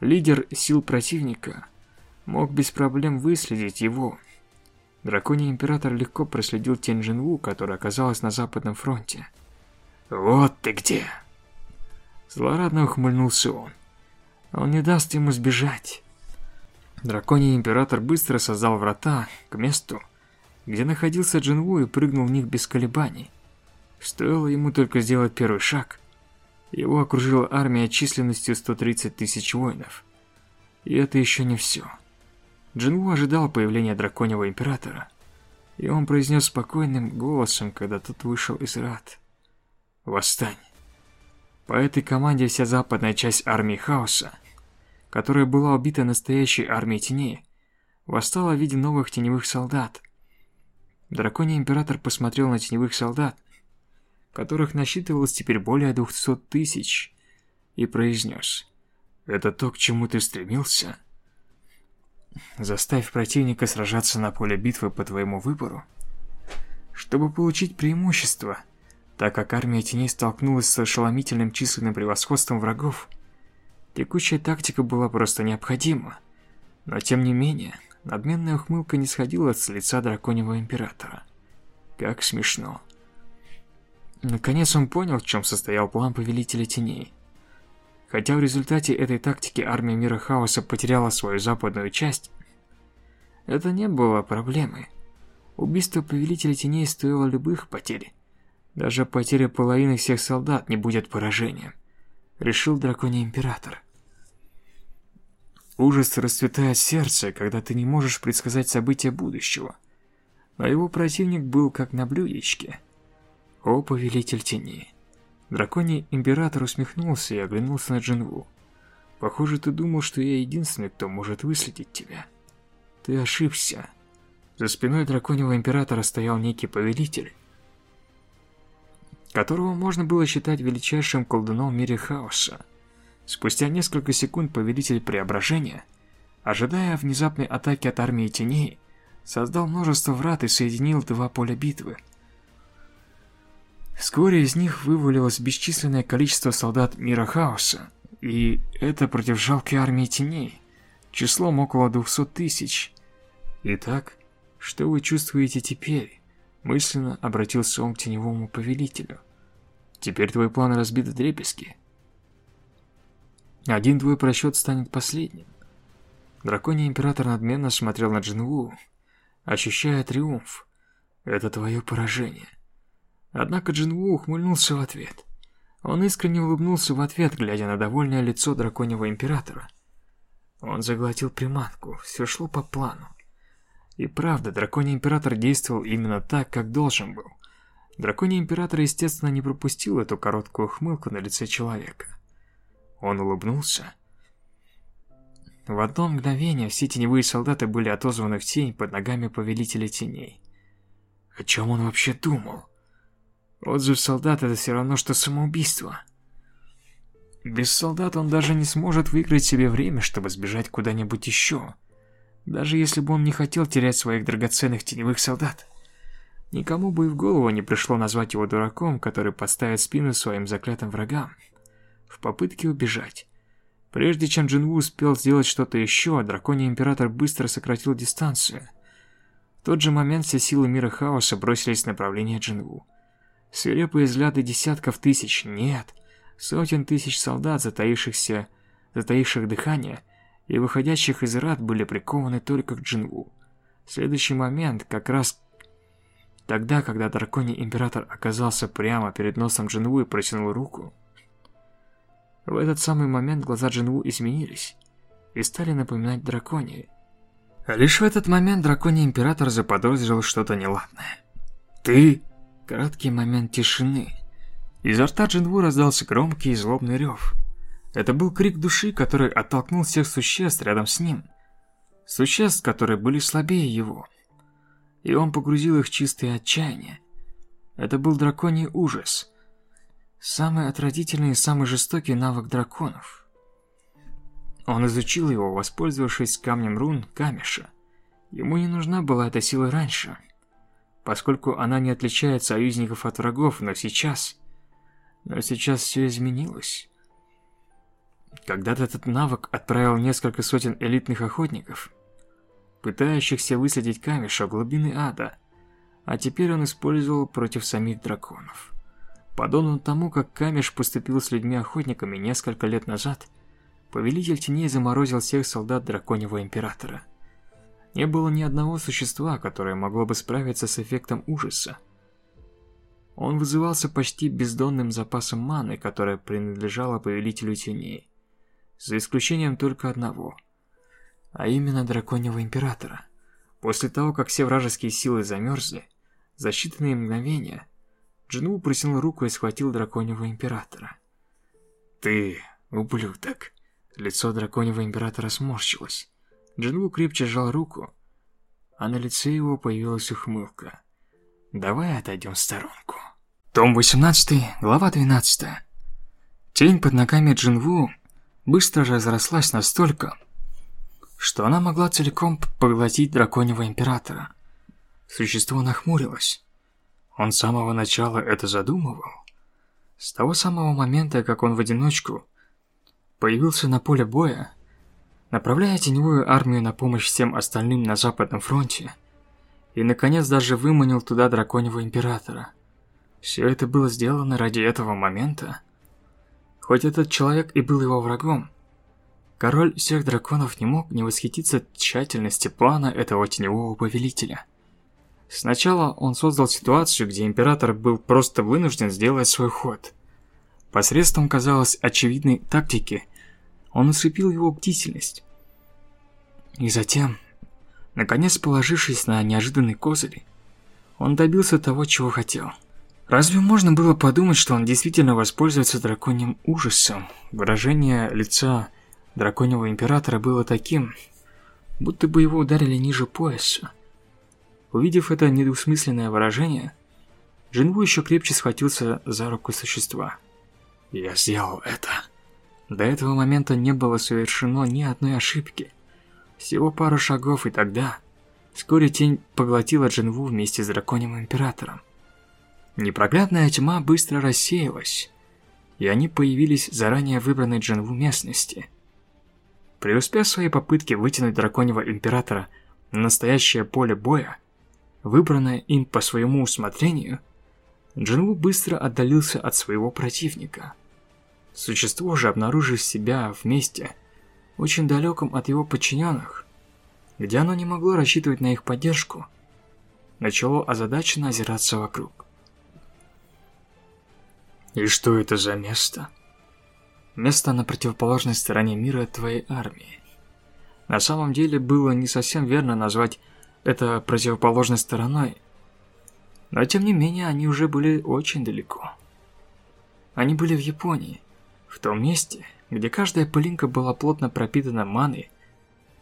Лидер сил противника мог без проблем выследить его. Драконий Император легко проследил тень Джинву, которая оказалась на Западном фронте. «Вот ты где!» Злорадно ухмыльнулся он. Он не даст ему сбежать. Драконий Император быстро создал врата к месту, где находился Джинву и прыгнул в них без колебаний. Стоило ему только сделать первый шаг, его окружила армия численностью 130 тысяч воинов. И это еще не все. Джинву ожидал появления драконьего императора, и он произнес спокойным голосом, когда тот вышел из рад. «Восстань!» По этой команде вся западная часть армии хаоса, которая была убита настоящей армией теней, восстала в виде новых теневых солдат. Драконий император посмотрел на теневых солдат, которых насчитывалось теперь более 200 тысяч, и произнес «Это то, к чему ты стремился?» Заставь противника сражаться на поле битвы по твоему выбору. Чтобы получить преимущество, так как армия теней столкнулась с ошеломительным численным превосходством врагов, текущая тактика была просто необходима. Но тем не менее, надменная ухмылка не сходила с лица драконьего императора. Как смешно. Наконец он понял, в чем состоял план Повелителя Теней. Хотя в результате этой тактики армия Мира Хаоса потеряла свою западную часть, это не было проблемой. Убийство Повелителя Теней стоило любых потерь. Даже потеря половины всех солдат не будет поражением, решил Драконий Император. Ужас расцветает сердце, когда ты не можешь предсказать события будущего. Но его противник был как на блюдечке – «О, повелитель тени!» Драконий император усмехнулся и оглянулся на Джинву. «Похоже, ты думал, что я единственный, кто может выследить тебя. Ты ошибся». За спиной драконьего императора стоял некий повелитель, которого можно было считать величайшим колдуном в мире хаоса. Спустя несколько секунд повелитель преображения, ожидая внезапной атаки от армии теней, создал множество врат и соединил два поля битвы – Вскоре из них вывалилось бесчисленное количество солдат мира хаоса, и это против жалкой армии теней, числом около 200 тысяч. Итак, что вы чувствуете теперь? Мысленно обратился он к теневому повелителю. Теперь твой план разбит в дребезги. Один твой просчет станет последним. Драконий император надменно смотрел на Джинву, ощущая триумф. Это твое поражение. Однако Джинву ухмыльнулся в ответ. Он искренне улыбнулся в ответ, глядя на довольное лицо драконьего императора. Он заглотил приманку, все шло по плану. И правда, драконий император действовал именно так, как должен был. Драконий император, естественно, не пропустил эту короткую хмылку на лице человека. Он улыбнулся. В одно мгновение все теневые солдаты были отозваны в тень под ногами повелителя теней. О чем он вообще думал? Отзыв солдат это все равно, что самоубийство. Без солдат он даже не сможет выиграть себе время, чтобы сбежать куда-нибудь еще. Даже если бы он не хотел терять своих драгоценных теневых солдат. Никому бы и в голову не пришло назвать его дураком, который подставит спину своим заклятым врагам. В попытке убежать. Прежде чем Джинву успел сделать что-то еще, драконий император быстро сократил дистанцию. В тот же момент все силы мира хаоса бросились в направление Джинву. Свирепые взгляды десятков тысяч, нет, сотен тысяч солдат, затаившихся, затаивших дыхание и выходящих из рад, были прикованы только к Джинву. Следующий момент, как раз тогда, когда драконий император оказался прямо перед носом Джинву и протянул руку, в этот самый момент глаза Джинву изменились и стали напоминать драконии. Лишь в этот момент драконий император заподозрил что-то неладное. «Ты...» Краткий момент тишины. Изо рта Джинву раздался громкий и злобный рев. Это был крик души, который оттолкнул всех существ рядом с ним. Существ, которые были слабее его. И он погрузил их в чистое отчаяние. Это был драконий ужас. Самый отвратительный и самый жестокий навык драконов. Он изучил его, воспользовавшись камнем рун Камеша. Ему не нужна была эта сила раньше поскольку она не отличает союзников от врагов, но сейчас... Но сейчас все изменилось. Когда-то этот навык отправил несколько сотен элитных охотников пытающихся высадить камеша в глубины ада, а теперь он использовал против самих драконов. Подобно тому, как Камеш поступил с людьми-охотниками несколько лет назад, Повелитель Теней заморозил всех солдат Драконьего Императора. Не было ни одного существа, которое могло бы справиться с эффектом ужаса. Он вызывался почти бездонным запасом маны, которая принадлежала Повелителю Теней, за исключением только одного, а именно Драконьего Императора. После того, как все вражеские силы замерзли, за считанные мгновения Джинву просил руку и схватил Драконьего Императора. «Ты, ублюдок!» Лицо Драконьего Императора сморщилось. Джинву крепче сжал руку, а на лице его появилась ухмылка. «Давай отойдем в сторонку». Том 18, глава 12. Тень под ногами Джинву быстро разрослась настолько, что она могла целиком поглотить Драконьего Императора. Существо нахмурилось. Он с самого начала это задумывал. С того самого момента, как он в одиночку появился на поле боя, направляя теневую армию на помощь всем остальным на Западном фронте, и, наконец, даже выманил туда Драконьего Императора. Все это было сделано ради этого момента. Хоть этот человек и был его врагом, король всех драконов не мог не восхититься тщательности плана этого теневого повелителя. Сначала он создал ситуацию, где император был просто вынужден сделать свой ход. Посредством, казалось, очевидной тактики, он усыпил его бдительность. И затем, наконец положившись на неожиданный козырь, он добился того, чего хотел. Разве можно было подумать, что он действительно воспользуется драконьим ужасом? Выражение лица драконьего императора было таким, будто бы его ударили ниже пояса. Увидев это недвусмысленное выражение, Джинву еще крепче схватился за руку существа. «Я сделал это». До этого момента не было совершено ни одной ошибки. Всего пару шагов и тогда... Вскоре тень поглотила Джинву вместе с Драконьим Императором. Непроглядная тьма быстро рассеялась, и они появились в заранее выбранной Джинву местности. Преуспев своей попытке вытянуть Драконьего Императора на настоящее поле боя, выбранное им по своему усмотрению, Джинву быстро отдалился от своего противника. Существо же, обнаружив себя вместе, очень далеком от его подчиненных, где оно не могло рассчитывать на их поддержку, начало озадаченно озираться вокруг. «И что это за место?» «Место на противоположной стороне мира твоей армии». На самом деле было не совсем верно назвать это противоположной стороной. Но тем не менее, они уже были очень далеко. Они были в Японии, в том месте, где каждая пылинка была плотно пропитана маной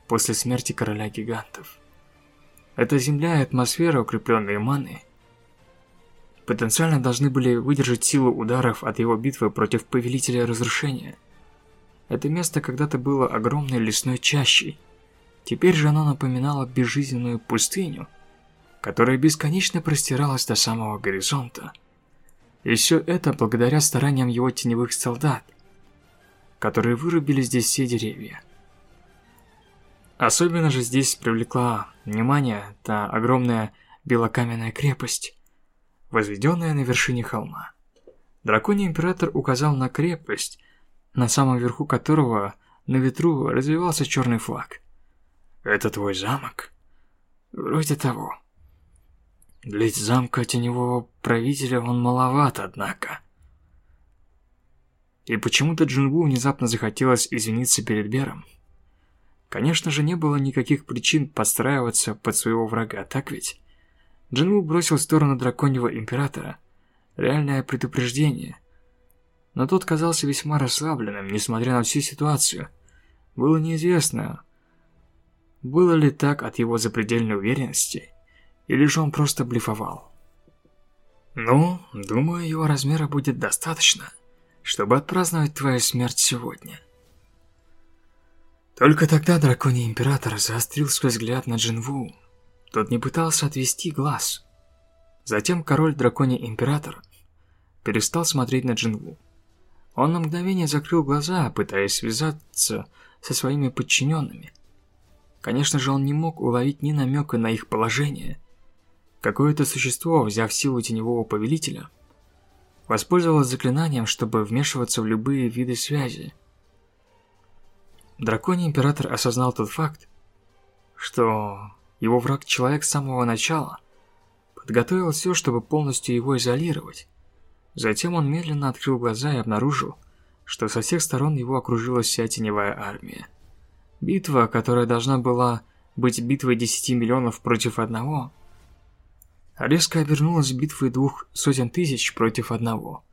после смерти короля гигантов. Эта земля и атмосфера, укрепленные маной, потенциально должны были выдержать силу ударов от его битвы против Повелителя Разрушения. Это место когда-то было огромной лесной чащей, Теперь же оно напоминало безжизненную пустыню, которая бесконечно простиралась до самого горизонта. И все это благодаря стараниям его теневых солдат, которые вырубили здесь все деревья. Особенно же здесь привлекла внимание та огромная белокаменная крепость, возведенная на вершине холма. Драконий император указал на крепость, на самом верху которого на ветру развивался черный флаг – это твой замок? Вроде того. Для замка теневого правителя он маловат, однако. И почему-то Джинву внезапно захотелось извиниться перед Бером. Конечно же, не было никаких причин подстраиваться под своего врага, так ведь? Джинву бросил в сторону драконьего императора. Реальное предупреждение. Но тот казался весьма расслабленным, несмотря на всю ситуацию. Было неизвестно, было ли так от его запредельной уверенности, или же он просто блефовал? Ну, думаю, его размера будет достаточно, чтобы отпраздновать твою смерть сегодня. Только тогда драконий император заострил свой взгляд на Джинву. Тот не пытался отвести глаз. Затем король драконий император перестал смотреть на Джинву. Он на мгновение закрыл глаза, пытаясь связаться со своими подчиненными. Конечно же, он не мог уловить ни намека на их положение. Какое-то существо, взяв силу теневого повелителя, воспользовалось заклинанием, чтобы вмешиваться в любые виды связи. Драконий Император осознал тот факт, что его враг-человек с самого начала подготовил все, чтобы полностью его изолировать. Затем он медленно открыл глаза и обнаружил, что со всех сторон его окружила вся теневая армия. Битва, которая должна была быть битвой 10 миллионов против одного, резко обернулась битвой двух сотен тысяч против одного.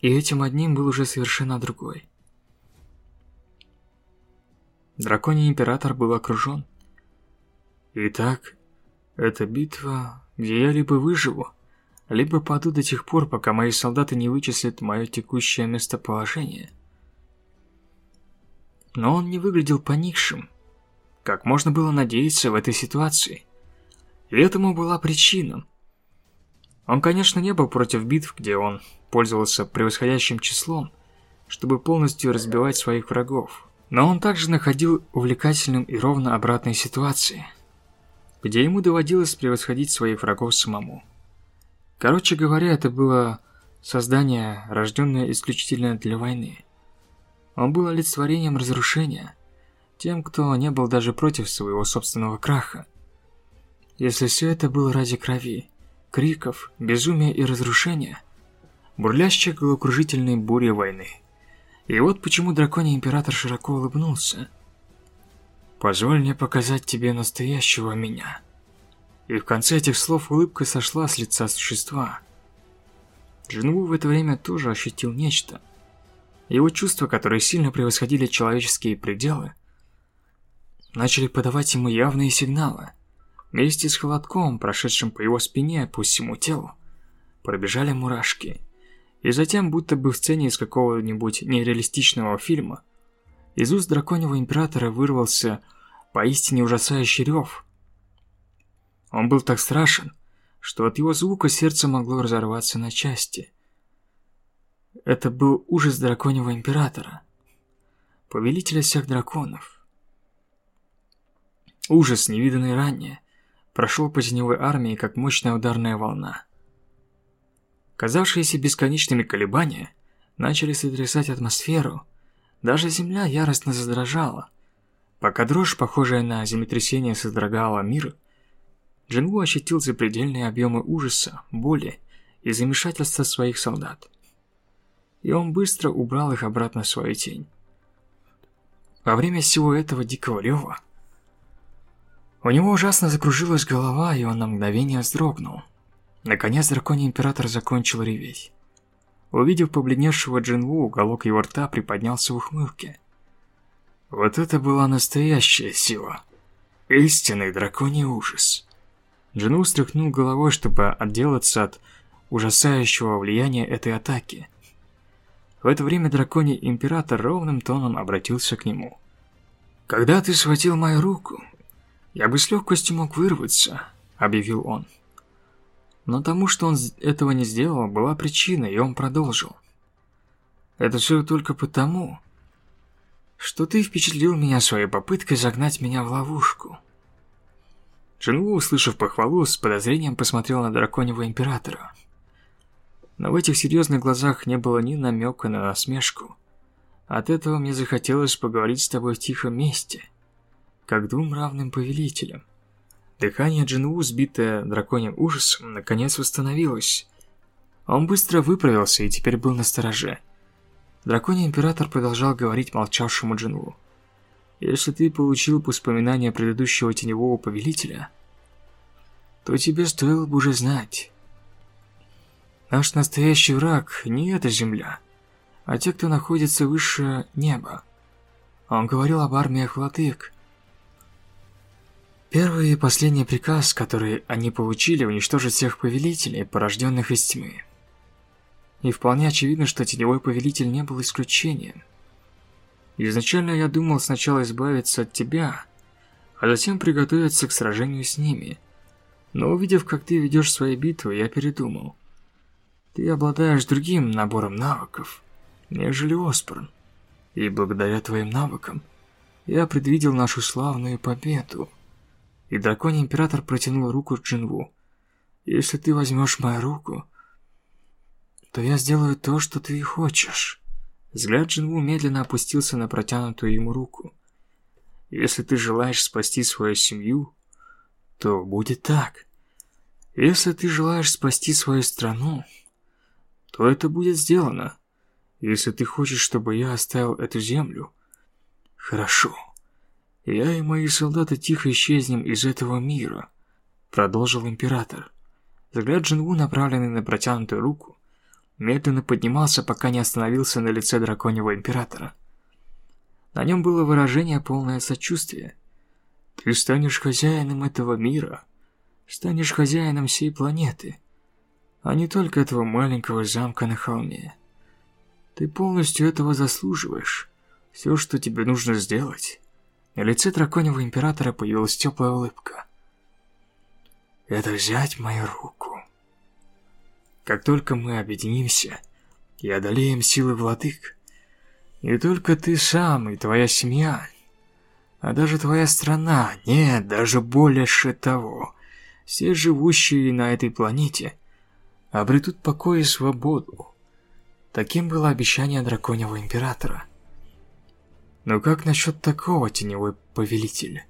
И этим одним был уже совершенно другой. Драконий Император был окружен. Итак, это битва, где я либо выживу, либо паду до тех пор, пока мои солдаты не вычислят мое текущее местоположение. Но он не выглядел поникшим, как можно было надеяться в этой ситуации. И этому была причина. Он, конечно, не был против битв, где он пользовался превосходящим числом, чтобы полностью разбивать своих врагов. Но он также находил увлекательным и ровно обратные ситуации – где ему доводилось превосходить своих врагов самому. Короче говоря, это было создание, рожденное исключительно для войны. Он был олицетворением разрушения, тем, кто не был даже против своего собственного краха. Если все это было ради крови, криков, безумия и разрушения, бурлящей головокружительной бури войны. И вот почему драконий император широко улыбнулся – Позволь мне показать тебе настоящего меня. И в конце этих слов улыбка сошла с лица существа. Джинву в это время тоже ощутил нечто. Его чувства, которые сильно превосходили человеческие пределы, начали подавать ему явные сигналы. Вместе с холодком, прошедшим по его спине, по всему телу, пробежали мурашки. И затем, будто бы в сцене из какого-нибудь нереалистичного фильма, из уст драконьего императора вырвался поистине ужасающий рев. Он был так страшен, что от его звука сердце могло разорваться на части. Это был ужас драконьего императора, повелителя всех драконов. Ужас, невиданный ранее, прошел по теневой армии, как мощная ударная волна. Казавшиеся бесконечными колебания начали сотрясать атмосферу, даже земля яростно задрожала. Пока дрожь, похожая на землетрясение, содрогала мир, Джингу ощутил запредельные объемы ужаса, боли и замешательства своих солдат. И он быстро убрал их обратно в свою тень. Во время всего этого дикого рева у него ужасно закружилась голова, и он на мгновение вздрогнул. Наконец драконий император закончил реветь. Увидев побледневшего Джинву, уголок его рта приподнялся в ухмылке. Вот это была настоящая сила. Истинный драконий ужас. Джину стряхнул головой, чтобы отделаться от ужасающего влияния этой атаки. В это время драконий император ровным тоном обратился к нему. «Когда ты схватил мою руку, я бы с легкостью мог вырваться», — объявил он. Но тому, что он этого не сделал, была причина, и он продолжил. «Это все только потому, что ты впечатлил меня своей попыткой загнать меня в ловушку. Джинву, услышав похвалу, с подозрением посмотрел на драконьего императора. Но в этих серьезных глазах не было ни намека на насмешку. От этого мне захотелось поговорить с тобой в тихом месте, как двум равным повелителям. Дыхание Джинву, сбитое драконьим ужасом, наконец восстановилось. Он быстро выправился и теперь был на стороже. Драконий Император продолжал говорить молчавшему Джинву. «Если ты получил воспоминания предыдущего теневого повелителя, то тебе стоило бы уже знать. Наш настоящий враг не эта земля, а те, кто находится выше неба. Он говорил об армиях владык. Первый и последний приказ, который они получили, уничтожить всех повелителей, порожденных из тьмы. И вполне очевидно, что Теневой Повелитель не был исключением. Изначально я думал сначала избавиться от тебя, а затем приготовиться к сражению с ними. Но увидев, как ты ведешь свои битвы, я передумал. Ты обладаешь другим набором навыков, нежели Оспорн. И благодаря твоим навыкам, Я предвидел нашу славную победу. И драконий император протянул руку Джинву. Если ты возьмешь мою руку, то я сделаю то, что ты хочешь. Взгляд Джинву медленно опустился на протянутую ему руку. Если ты желаешь спасти свою семью, то будет так. Если ты желаешь спасти свою страну, то это будет сделано. Если ты хочешь, чтобы я оставил эту землю, хорошо. Я и мои солдаты тихо исчезнем из этого мира, продолжил император. Взгляд Джинву, направленный на протянутую руку, медленно поднимался, пока не остановился на лице драконьего императора. На нем было выражение полное сочувствия. «Ты станешь хозяином этого мира, станешь хозяином всей планеты, а не только этого маленького замка на холме. Ты полностью этого заслуживаешь. Все, что тебе нужно сделать...» На лице драконьего императора появилась теплая улыбка. «Это взять мою руку». Как только мы объединимся и одолеем силы владык, не только ты сам и твоя семья, а даже твоя страна, нет, даже больше того, все живущие на этой планете обретут покой и свободу. Таким было обещание драконьего императора. Но как насчет такого, теневой повелитель?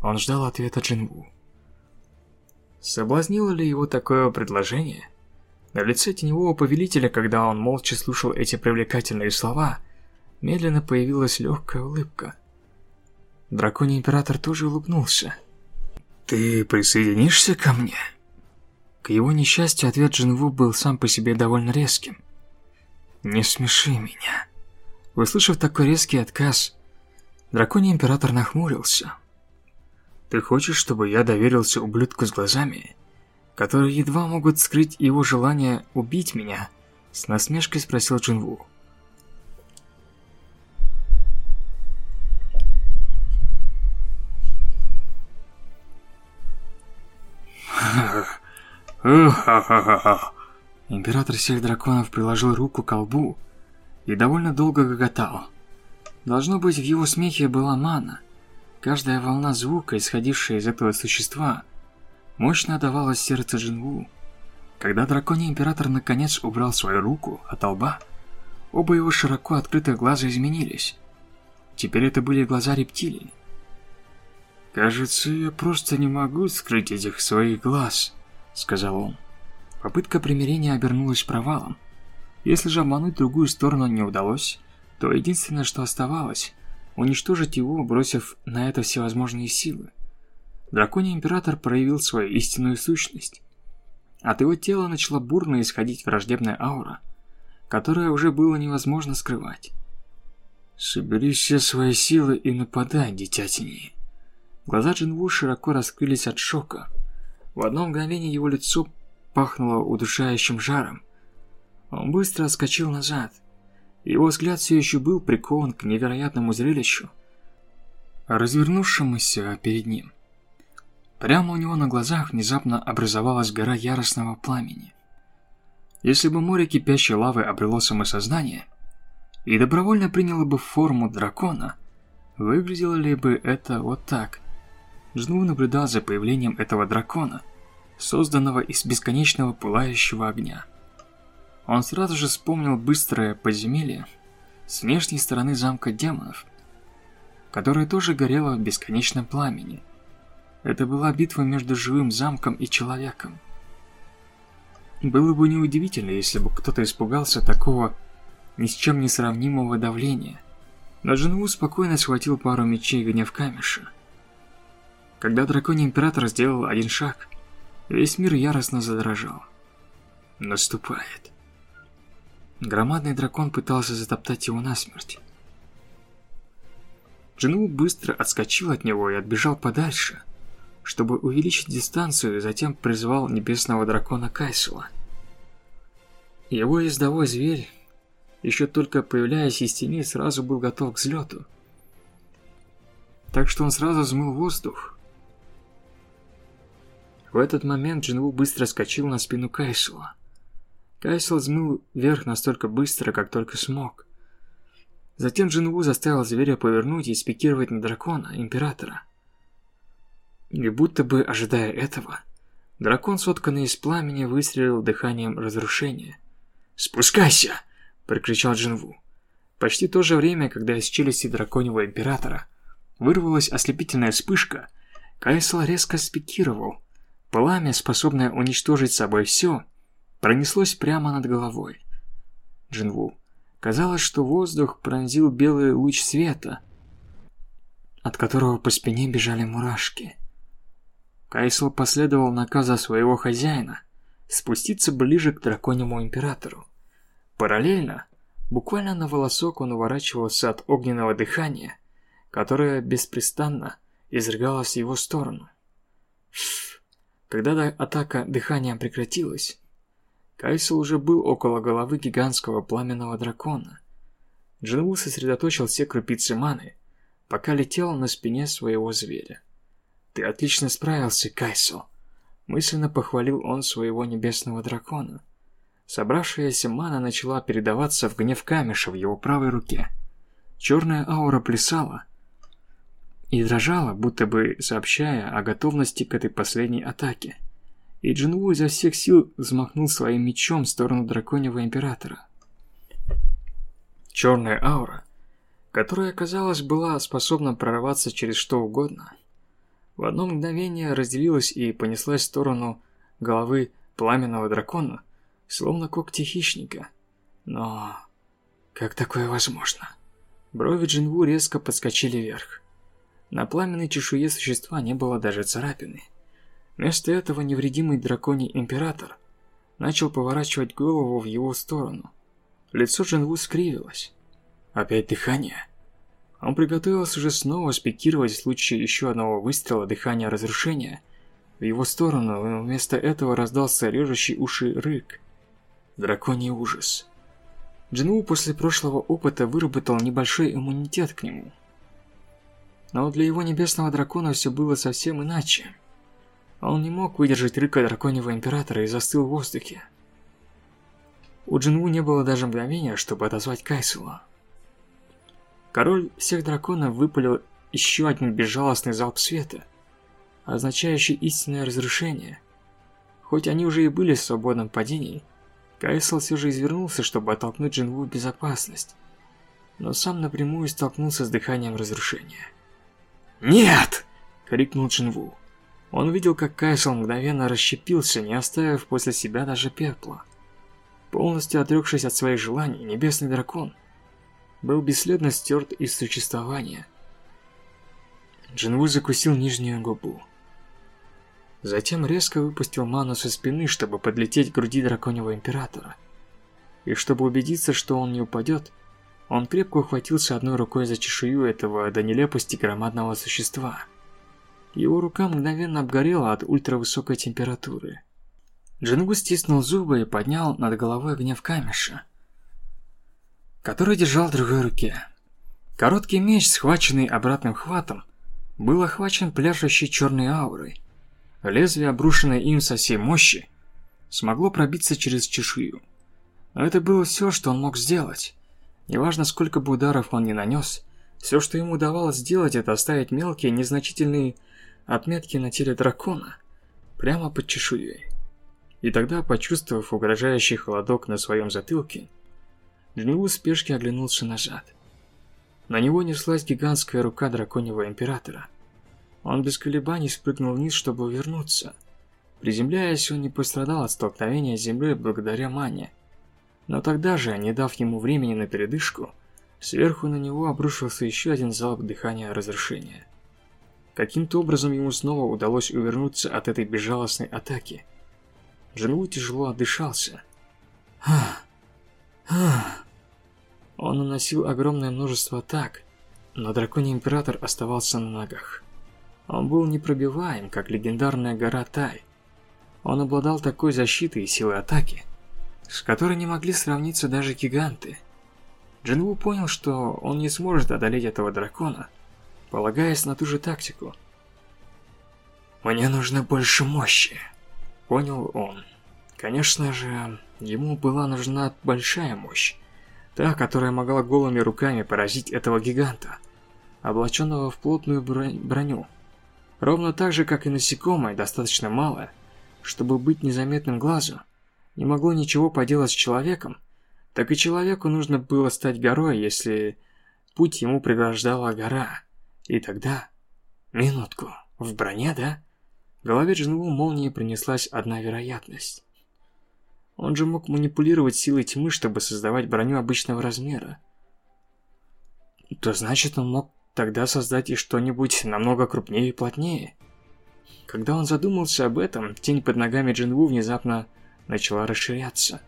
Он ждал ответа Джинву. Соблазнило ли его такое предложение? На лице теневого повелителя, когда он молча слушал эти привлекательные слова, медленно появилась легкая улыбка. Драконий император тоже улыбнулся. «Ты присоединишься ко мне?» К его несчастью, ответ Джинву был сам по себе довольно резким. «Не смеши меня». Услышав такой резкий отказ, драконий император нахмурился. «Ты хочешь, чтобы я доверился ублюдку с глазами, которые едва могут скрыть его желание убить меня?» С насмешкой спросил Джинву. Император всех драконов приложил руку к колбу и довольно долго гоготал. Должно быть, в его смехе была мана. Каждая волна звука, исходившая из этого существа, мощно отдавалась сердце Джинву. Когда драконий император наконец убрал свою руку от лба, оба его широко открытых глаза изменились. Теперь это были глаза рептилии. «Кажется, я просто не могу скрыть этих своих глаз», — сказал он. Попытка примирения обернулась провалом. Если же обмануть другую сторону не удалось, то единственное, что оставалось, уничтожить его, бросив на это всевозможные силы. Драконий Император проявил свою истинную сущность. От его тела начала бурно исходить враждебная аура, которая уже было невозможно скрывать. «Собери все свои силы и нападай, дитя тени». Глаза Джинву широко раскрылись от шока. В одно мгновение его лицо пахнуло удушающим жаром, он быстро отскочил назад. Его взгляд все еще был прикован к невероятному зрелищу, развернувшемуся перед ним. Прямо у него на глазах внезапно образовалась гора яростного пламени. Если бы море кипящей лавы обрело самосознание и добровольно приняло бы форму дракона, выглядело ли бы это вот так? Джну наблюдал за появлением этого дракона, созданного из бесконечного пылающего огня. Он сразу же вспомнил быстрое подземелье с внешней стороны замка демонов, которое тоже горело в бесконечном пламени. Это была битва между живым замком и человеком. Было бы неудивительно, если бы кто-то испугался такого ни с чем не сравнимого давления. Но Джинву спокойно схватил пару мечей гнев камеша. Когда драконий император сделал один шаг, весь мир яростно задрожал. Наступает. Громадный дракон пытался затоптать его насмерть. Джину быстро отскочил от него и отбежал подальше, чтобы увеличить дистанцию, затем призвал небесного дракона Кайсула. Его ездовой зверь, еще только появляясь из тени, сразу был готов к взлету. Так что он сразу взмыл воздух. В этот момент Джинву быстро скочил на спину Кайсула. Кайсел взмыл вверх настолько быстро, как только смог. Затем Джинву заставил зверя повернуть и спикировать на дракона, императора. И будто бы ожидая этого, дракон, сотканный из пламени, выстрелил дыханием разрушения. «Спускайся!» – прокричал Джинву. Почти то же время, когда из челюсти драконьего императора вырвалась ослепительная вспышка, Кайсел резко спикировал. Пламя, способное уничтожить собой все, пронеслось прямо над головой. Джинву. Казалось, что воздух пронзил белый луч света, от которого по спине бежали мурашки. Кайсел последовал наказа своего хозяина спуститься ближе к драконьему императору. Параллельно, буквально на волосок он уворачивался от огненного дыхания, которое беспрестанно изрыгалось в его сторону. Когда атака дыхания прекратилась, Кайсел уже был около головы гигантского пламенного дракона. Джинву сосредоточил все крупицы маны, пока летел на спине своего зверя. «Ты отлично справился, Кайсел!» Мысленно похвалил он своего небесного дракона. Собравшаяся мана начала передаваться в гнев камеша в его правой руке. Черная аура плясала и дрожала, будто бы сообщая о готовности к этой последней атаке и Джинву изо всех сил взмахнул своим мечом в сторону драконьего императора. Черная аура, которая, казалось, была способна прорваться через что угодно, в одно мгновение разделилась и понеслась в сторону головы пламенного дракона, словно когти хищника. Но как такое возможно? Брови Джинву резко подскочили вверх. На пламенной чешуе существа не было даже царапины. Вместо этого невредимый драконий император начал поворачивать голову в его сторону. Лицо Джинву скривилось. Опять дыхание. Он приготовился уже снова спикировать в случае еще одного выстрела дыхания разрушения в его сторону, вместо этого раздался режущий уши рык. Драконий ужас. Джинву после прошлого опыта выработал небольшой иммунитет к нему. Но для его небесного дракона все было совсем иначе. Он не мог выдержать рыка драконьего императора и застыл в воздухе. У Джинву не было даже мгновения, чтобы отозвать Кайсула. Король всех драконов выпалил еще один безжалостный залп света, означающий истинное разрушение. Хоть они уже и были в свободном падении, Кайсел все же извернулся, чтобы оттолкнуть Джинву в безопасность, но сам напрямую столкнулся с дыханием разрушения. «Нет!» — крикнул Джинву. Он видел, как Кайсел мгновенно расщепился, не оставив после себя даже пепла. Полностью отрекшись от своих желаний, небесный дракон был бесследно стерт из существования. Джинву закусил нижнюю губу. Затем резко выпустил ману со спины, чтобы подлететь к груди драконьего императора. И чтобы убедиться, что он не упадет, он крепко ухватился одной рукой за чешую этого до нелепости громадного существа – его рука мгновенно обгорела от ультравысокой температуры. Джингу стиснул зубы и поднял над головой гнев камеша, который держал в другой руке. Короткий меч, схваченный обратным хватом, был охвачен пляшущей черной аурой. Лезвие, обрушенное им со всей мощи, смогло пробиться через чешую. Но это было все, что он мог сделать. Неважно, сколько бы ударов он ни нанес, все, что ему удавалось сделать, это оставить мелкие, незначительные отметки на теле дракона прямо под чешуей. И тогда, почувствовав угрожающий холодок на своем затылке, Джинву в спешке оглянулся назад. На него неслась гигантская рука драконьего императора. Он без колебаний спрыгнул вниз, чтобы вернуться. Приземляясь, он не пострадал от столкновения с землей благодаря мане. Но тогда же, не дав ему времени на передышку, сверху на него обрушился еще один залп дыхания разрушения. Каким-то образом ему снова удалось увернуться от этой безжалостной атаки. Джинву тяжело отдышался. Он наносил огромное множество атак, но драконий император оставался на ногах. Он был непробиваем, как легендарная гора Тай. Он обладал такой защитой и силой атаки, с которой не могли сравниться даже гиганты. Джинву понял, что он не сможет одолеть этого дракона, полагаясь на ту же тактику. «Мне нужно больше мощи», — понял он. Конечно же, ему была нужна большая мощь, Та, которая могла голыми руками поразить этого гиганта, облаченного в плотную броню. Ровно так же, как и насекомое, достаточно малое, чтобы быть незаметным глазу, не могло ничего поделать с человеком, так и человеку нужно было стать горой, если путь ему преграждала гора. И тогда... Минутку. В броне, да? В голове Джинву молнией принеслась одна вероятность. Он же мог манипулировать силой тьмы, чтобы создавать броню обычного размера. То значит, он мог тогда создать и что-нибудь намного крупнее и плотнее. Когда он задумался об этом, тень под ногами Джинву внезапно начала расширяться.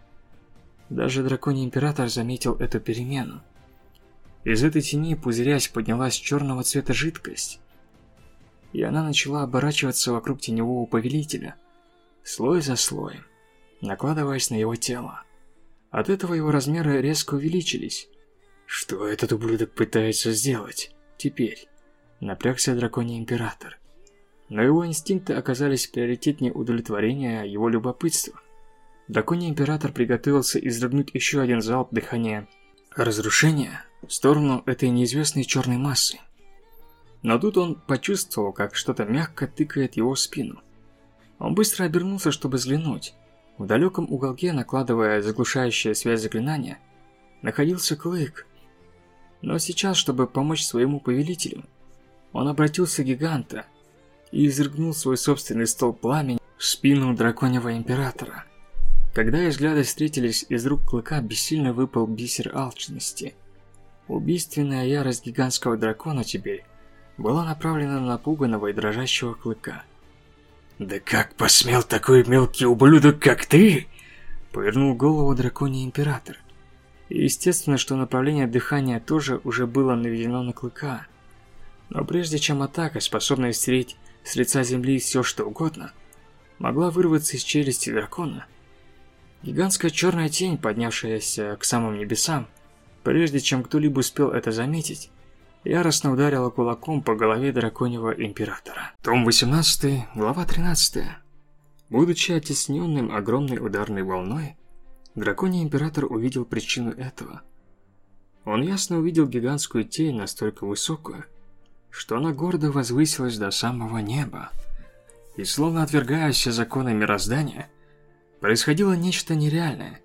Даже драконий император заметил эту перемену. Из этой тени, пузырясь, поднялась черного цвета жидкость. И она начала оборачиваться вокруг теневого повелителя, слой за слоем, накладываясь на его тело. От этого его размеры резко увеличились. Что этот ублюдок пытается сделать теперь? Напрягся драконий император. Но его инстинкты оказались приоритетнее удовлетворения его любопытства. Драконий император приготовился изрыгнуть еще один залп дыхания разрушения в сторону этой неизвестной черной массы. Но тут он почувствовал, как что-то мягко тыкает его в спину. Он быстро обернулся, чтобы взглянуть. В далеком уголке, накладывая заглушающее связь заклинания, находился Клык. Но сейчас, чтобы помочь своему повелителю, он обратился к гиганта и изрыгнул свой собственный стол пламени в спину драконьего императора. Когда их взгляды встретились, из рук Клыка бессильно выпал бисер алчности. Убийственная ярость гигантского дракона теперь была направлена на напуганного и дрожащего Клыка. «Да как посмел такой мелкий ублюдок, как ты?» Повернул голову драконий император. И естественно, что направление дыхания тоже уже было наведено на Клыка. Но прежде чем атака, способная стереть с лица земли все что угодно, могла вырваться из челюсти дракона, Гигантская черная тень, поднявшаяся к самым небесам, прежде чем кто-либо успел это заметить, яростно ударила кулаком по голове драконьего императора. Том 18, глава 13. Будучи оттесненным огромной ударной волной, драконий император увидел причину этого. Он ясно увидел гигантскую тень настолько высокую, что она гордо возвысилась до самого неба. И словно отвергая все законы мироздания, Происходило нечто нереальное.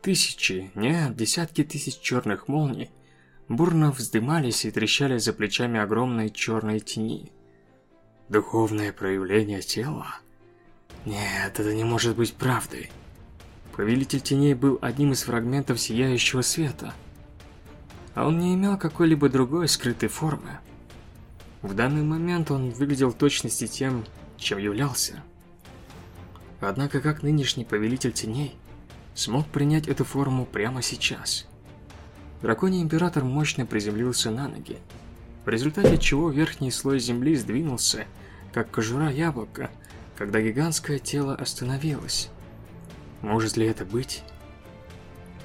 Тысячи, нет, десятки тысяч черных молний бурно вздымались и трещали за плечами огромной черной тени. Духовное проявление тела? Нет, это не может быть правдой. Повелитель теней был одним из фрагментов сияющего света. А он не имел какой-либо другой скрытой формы. В данный момент он выглядел в точности тем, чем являлся. Однако как нынешний повелитель теней смог принять эту форму прямо сейчас? Драконий император мощно приземлился на ноги, в результате чего верхний слой земли сдвинулся, как кожура яблока, когда гигантское тело остановилось. Может ли это быть?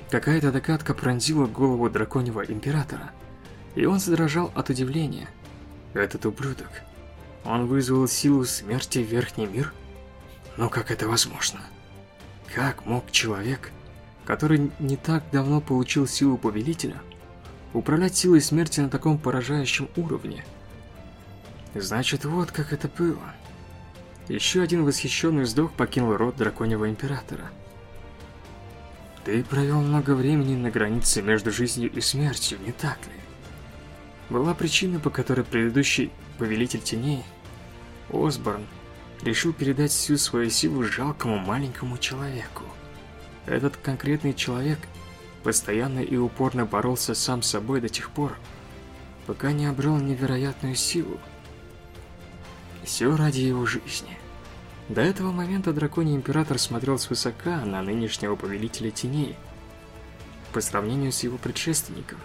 Какая-то догадка пронзила голову драконьего императора, и он задрожал от удивления. Этот ублюдок. Он вызвал силу смерти в верхний мир? Но как это возможно? Как мог человек, который не так давно получил силу Повелителя, управлять силой смерти на таком поражающем уровне? Значит, вот как это было. Еще один восхищенный вздох покинул рот Драконьего Императора. Ты провел много времени на границе между жизнью и смертью, не так ли? Была причина, по которой предыдущий Повелитель Теней, Осборн, решил передать всю свою силу жалкому маленькому человеку. Этот конкретный человек постоянно и упорно боролся сам с собой до тех пор, пока не обрел невероятную силу. Все ради его жизни. До этого момента Драконий Император смотрел свысока на нынешнего Повелителя Теней, по сравнению с его предшественником.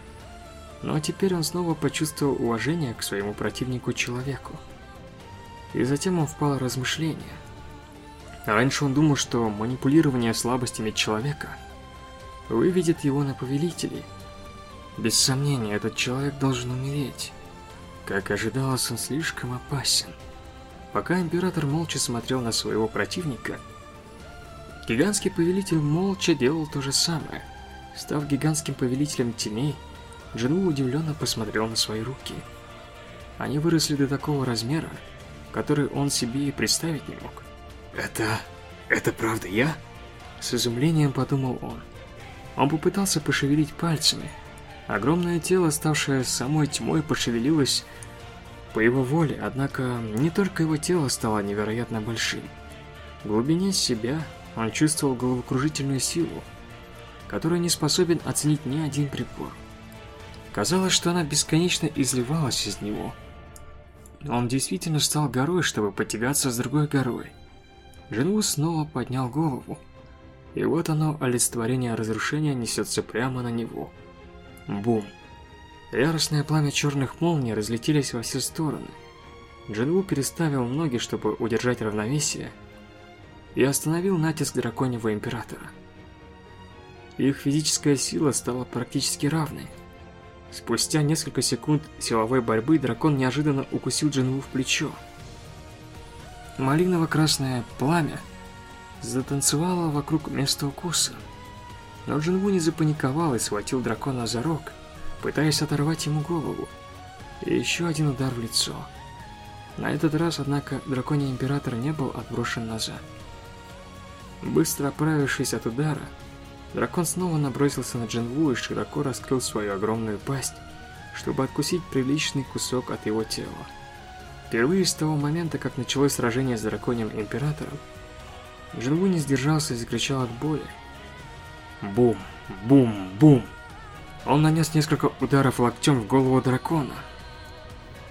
Но теперь он снова почувствовал уважение к своему противнику-человеку и затем он впал в размышления. Раньше он думал, что манипулирование слабостями человека выведет его на повелителей. Без сомнения, этот человек должен умереть. Как ожидалось, он слишком опасен. Пока Император молча смотрел на своего противника, гигантский повелитель молча делал то же самое, Став гигантским повелителем теней, Джинву удивленно посмотрел на свои руки. Они выросли до такого размера, который он себе и представить не мог. «Это... это правда я?» С изумлением подумал он. Он попытался пошевелить пальцами. Огромное тело, ставшее самой тьмой, пошевелилось по его воле, однако не только его тело стало невероятно большим. В глубине себя он чувствовал головокружительную силу, которую не способен оценить ни один прибор. Казалось, что она бесконечно изливалась из него. Он действительно стал горой, чтобы потягаться с другой горой. Джинву снова поднял голову. И вот оно, олицетворение разрушения, несется прямо на него. Бум! Яростное пламя черных молний разлетелись во все стороны. Джинву переставил ноги, чтобы удержать равновесие, и остановил натиск драконьего императора. Их физическая сила стала практически равной. Спустя несколько секунд силовой борьбы дракон неожиданно укусил Джинву в плечо. Малиново-красное пламя затанцевало вокруг места укуса. Но Джинву не запаниковал и схватил дракона за рог, пытаясь оторвать ему голову. И еще один удар в лицо. На этот раз, однако, драконий император не был отброшен назад. Быстро оправившись от удара, дракон снова набросился на Джинву и широко раскрыл свою огромную пасть, чтобы откусить приличный кусок от его тела. Впервые с того момента, как началось сражение с драконьим императором, Джинву не сдержался и закричал от боли. Бум, бум, бум. Он нанес несколько ударов локтем в голову дракона.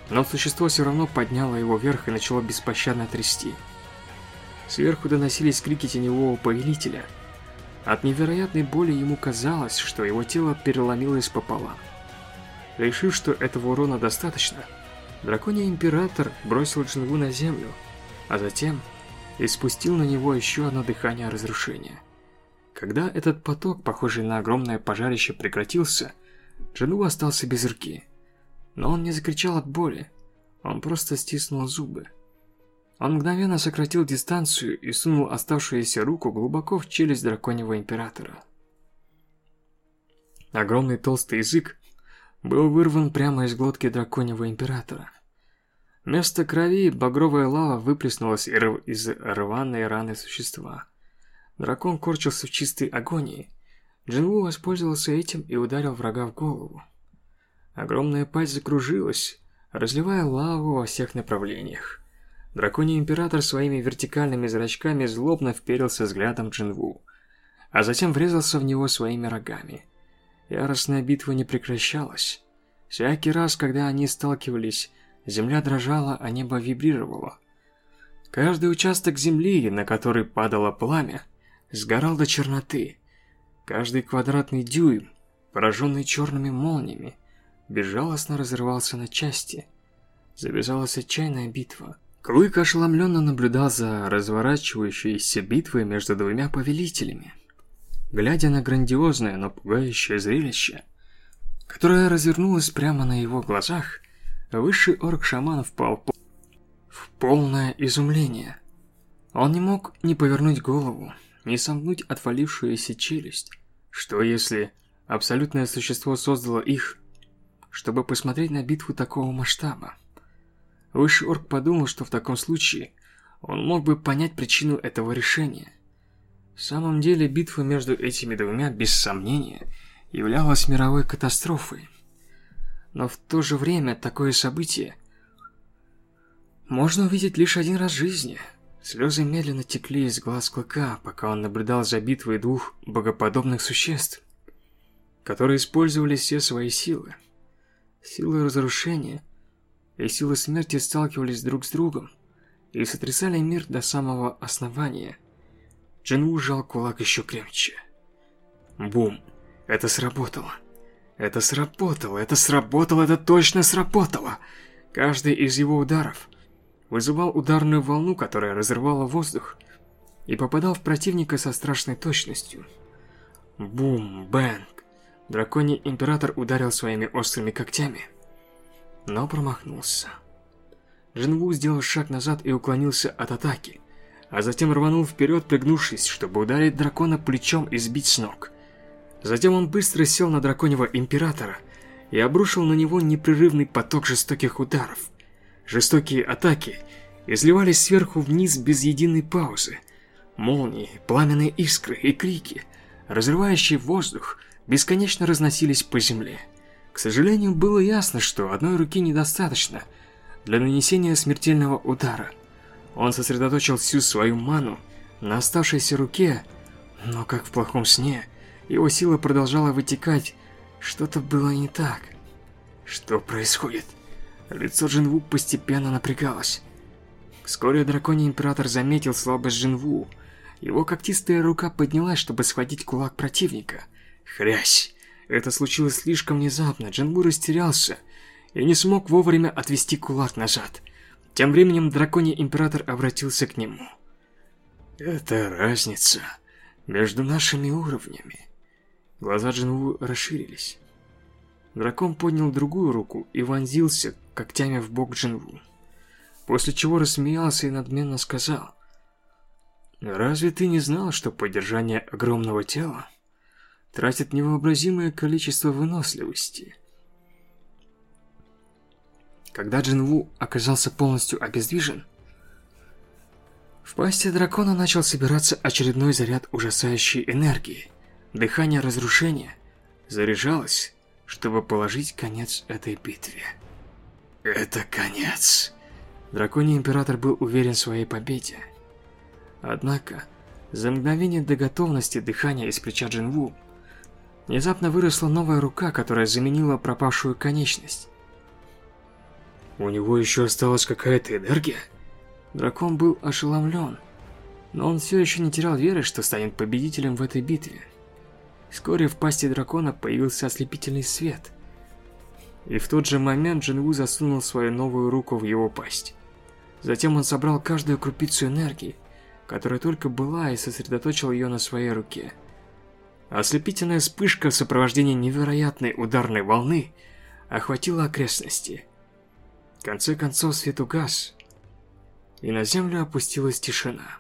Но существо все равно подняло его вверх и начало беспощадно трясти. Сверху доносились крики теневого повелителя. От невероятной боли ему казалось, что его тело переломилось пополам. Решив, что этого урона достаточно, драконий император бросил Джингу на землю, а затем испустил на него еще одно дыхание разрушения. Когда этот поток, похожий на огромное пожарище, прекратился, Джину остался без руки. Но он не закричал от боли, он просто стиснул зубы. Он мгновенно сократил дистанцию и сунул оставшуюся руку глубоко в челюсть драконьего императора. Огромный толстый язык был вырван прямо из глотки драконьего императора. Вместо крови багровая лава выплеснулась из рваной раны существа. Дракон корчился в чистой агонии. Джинву воспользовался этим и ударил врага в голову. Огромная пасть закружилась, разливая лаву во всех направлениях. Драконий император своими вертикальными зрачками злобно вперился взглядом Джинву, а затем врезался в него своими рогами. Яростная битва не прекращалась. Всякий раз, когда они сталкивались, земля дрожала, а небо вибрировало. Каждый участок земли, на который падало пламя, сгорал до черноты. Каждый квадратный дюйм, пораженный черными молниями, безжалостно разрывался на части. Завязалась отчаянная битва. Клык ошеломленно наблюдал за разворачивающейся битвой между двумя повелителями. Глядя на грандиозное, но пугающее зрелище, которое развернулось прямо на его глазах, высший орк-шаман впал в полное изумление. Он не мог не повернуть голову, не сомкнуть отвалившуюся челюсть. Что если абсолютное существо создало их, чтобы посмотреть на битву такого масштаба? Высший орк подумал, что в таком случае он мог бы понять причину этого решения. В самом деле, битва между этими двумя, без сомнения, являлась мировой катастрофой. Но в то же время такое событие можно увидеть лишь один раз в жизни. Слезы медленно текли из глаз Клыка, пока он наблюдал за битвой двух богоподобных существ, которые использовали все свои силы. Силы разрушения – и силы смерти сталкивались друг с другом и сотрясали мир до самого основания. Джинву сжал кулак еще крепче. Бум! Это сработало. Это сработало, это сработало, это точно сработало. Каждый из его ударов вызывал ударную волну, которая разрывала воздух и попадал в противника со страшной точностью. Бум, бэнг. Драконий император ударил своими острыми когтями но промахнулся. Джинву сделал шаг назад и уклонился от атаки, а затем рванул вперед, пригнувшись, чтобы ударить дракона плечом и сбить с ног. Затем он быстро сел на драконьего императора и обрушил на него непрерывный поток жестоких ударов. Жестокие атаки изливались сверху вниз без единой паузы. Молнии, пламенные искры и крики, разрывающие воздух, бесконечно разносились по земле. К сожалению, было ясно, что одной руки недостаточно для нанесения смертельного удара. Он сосредоточил всю свою ману на оставшейся руке, но как в плохом сне, его сила продолжала вытекать. Что-то было не так. Что происходит? Лицо Джинву постепенно напрягалось. Вскоре драконий император заметил слабость Джинву. Его когтистая рука поднялась, чтобы схватить кулак противника. Хрясь! Это случилось слишком внезапно. Джинву растерялся и не смог вовремя отвести кулак назад. Тем временем драконий император обратился к нему. «Это разница между нашими уровнями». Глаза Джинву расширились. Дракон поднял другую руку и вонзился когтями в бок Джинву. После чего рассмеялся и надменно сказал. «Разве ты не знал, что поддержание огромного тела тратит невообразимое количество выносливости?» Когда Джинву оказался полностью обездвижен, в пасти дракона начал собираться очередной заряд ужасающей энергии. Дыхание разрушения заряжалось чтобы положить конец этой битве. Это конец. Драконий Император был уверен в своей победе. Однако, за мгновение до готовности дыхания из плеча Джинву внезапно выросла новая рука, которая заменила пропавшую конечность. У него еще осталась какая-то энергия? Дракон был ошеломлен, но он все еще не терял веры, что станет победителем в этой битве. Вскоре в пасти дракона появился ослепительный свет. И в тот же момент Джинву засунул свою новую руку в его пасть. Затем он собрал каждую крупицу энергии, которая только была, и сосредоточил ее на своей руке. Ослепительная вспышка в сопровождении невероятной ударной волны охватила окрестности. В конце концов свет угас, и на землю опустилась тишина.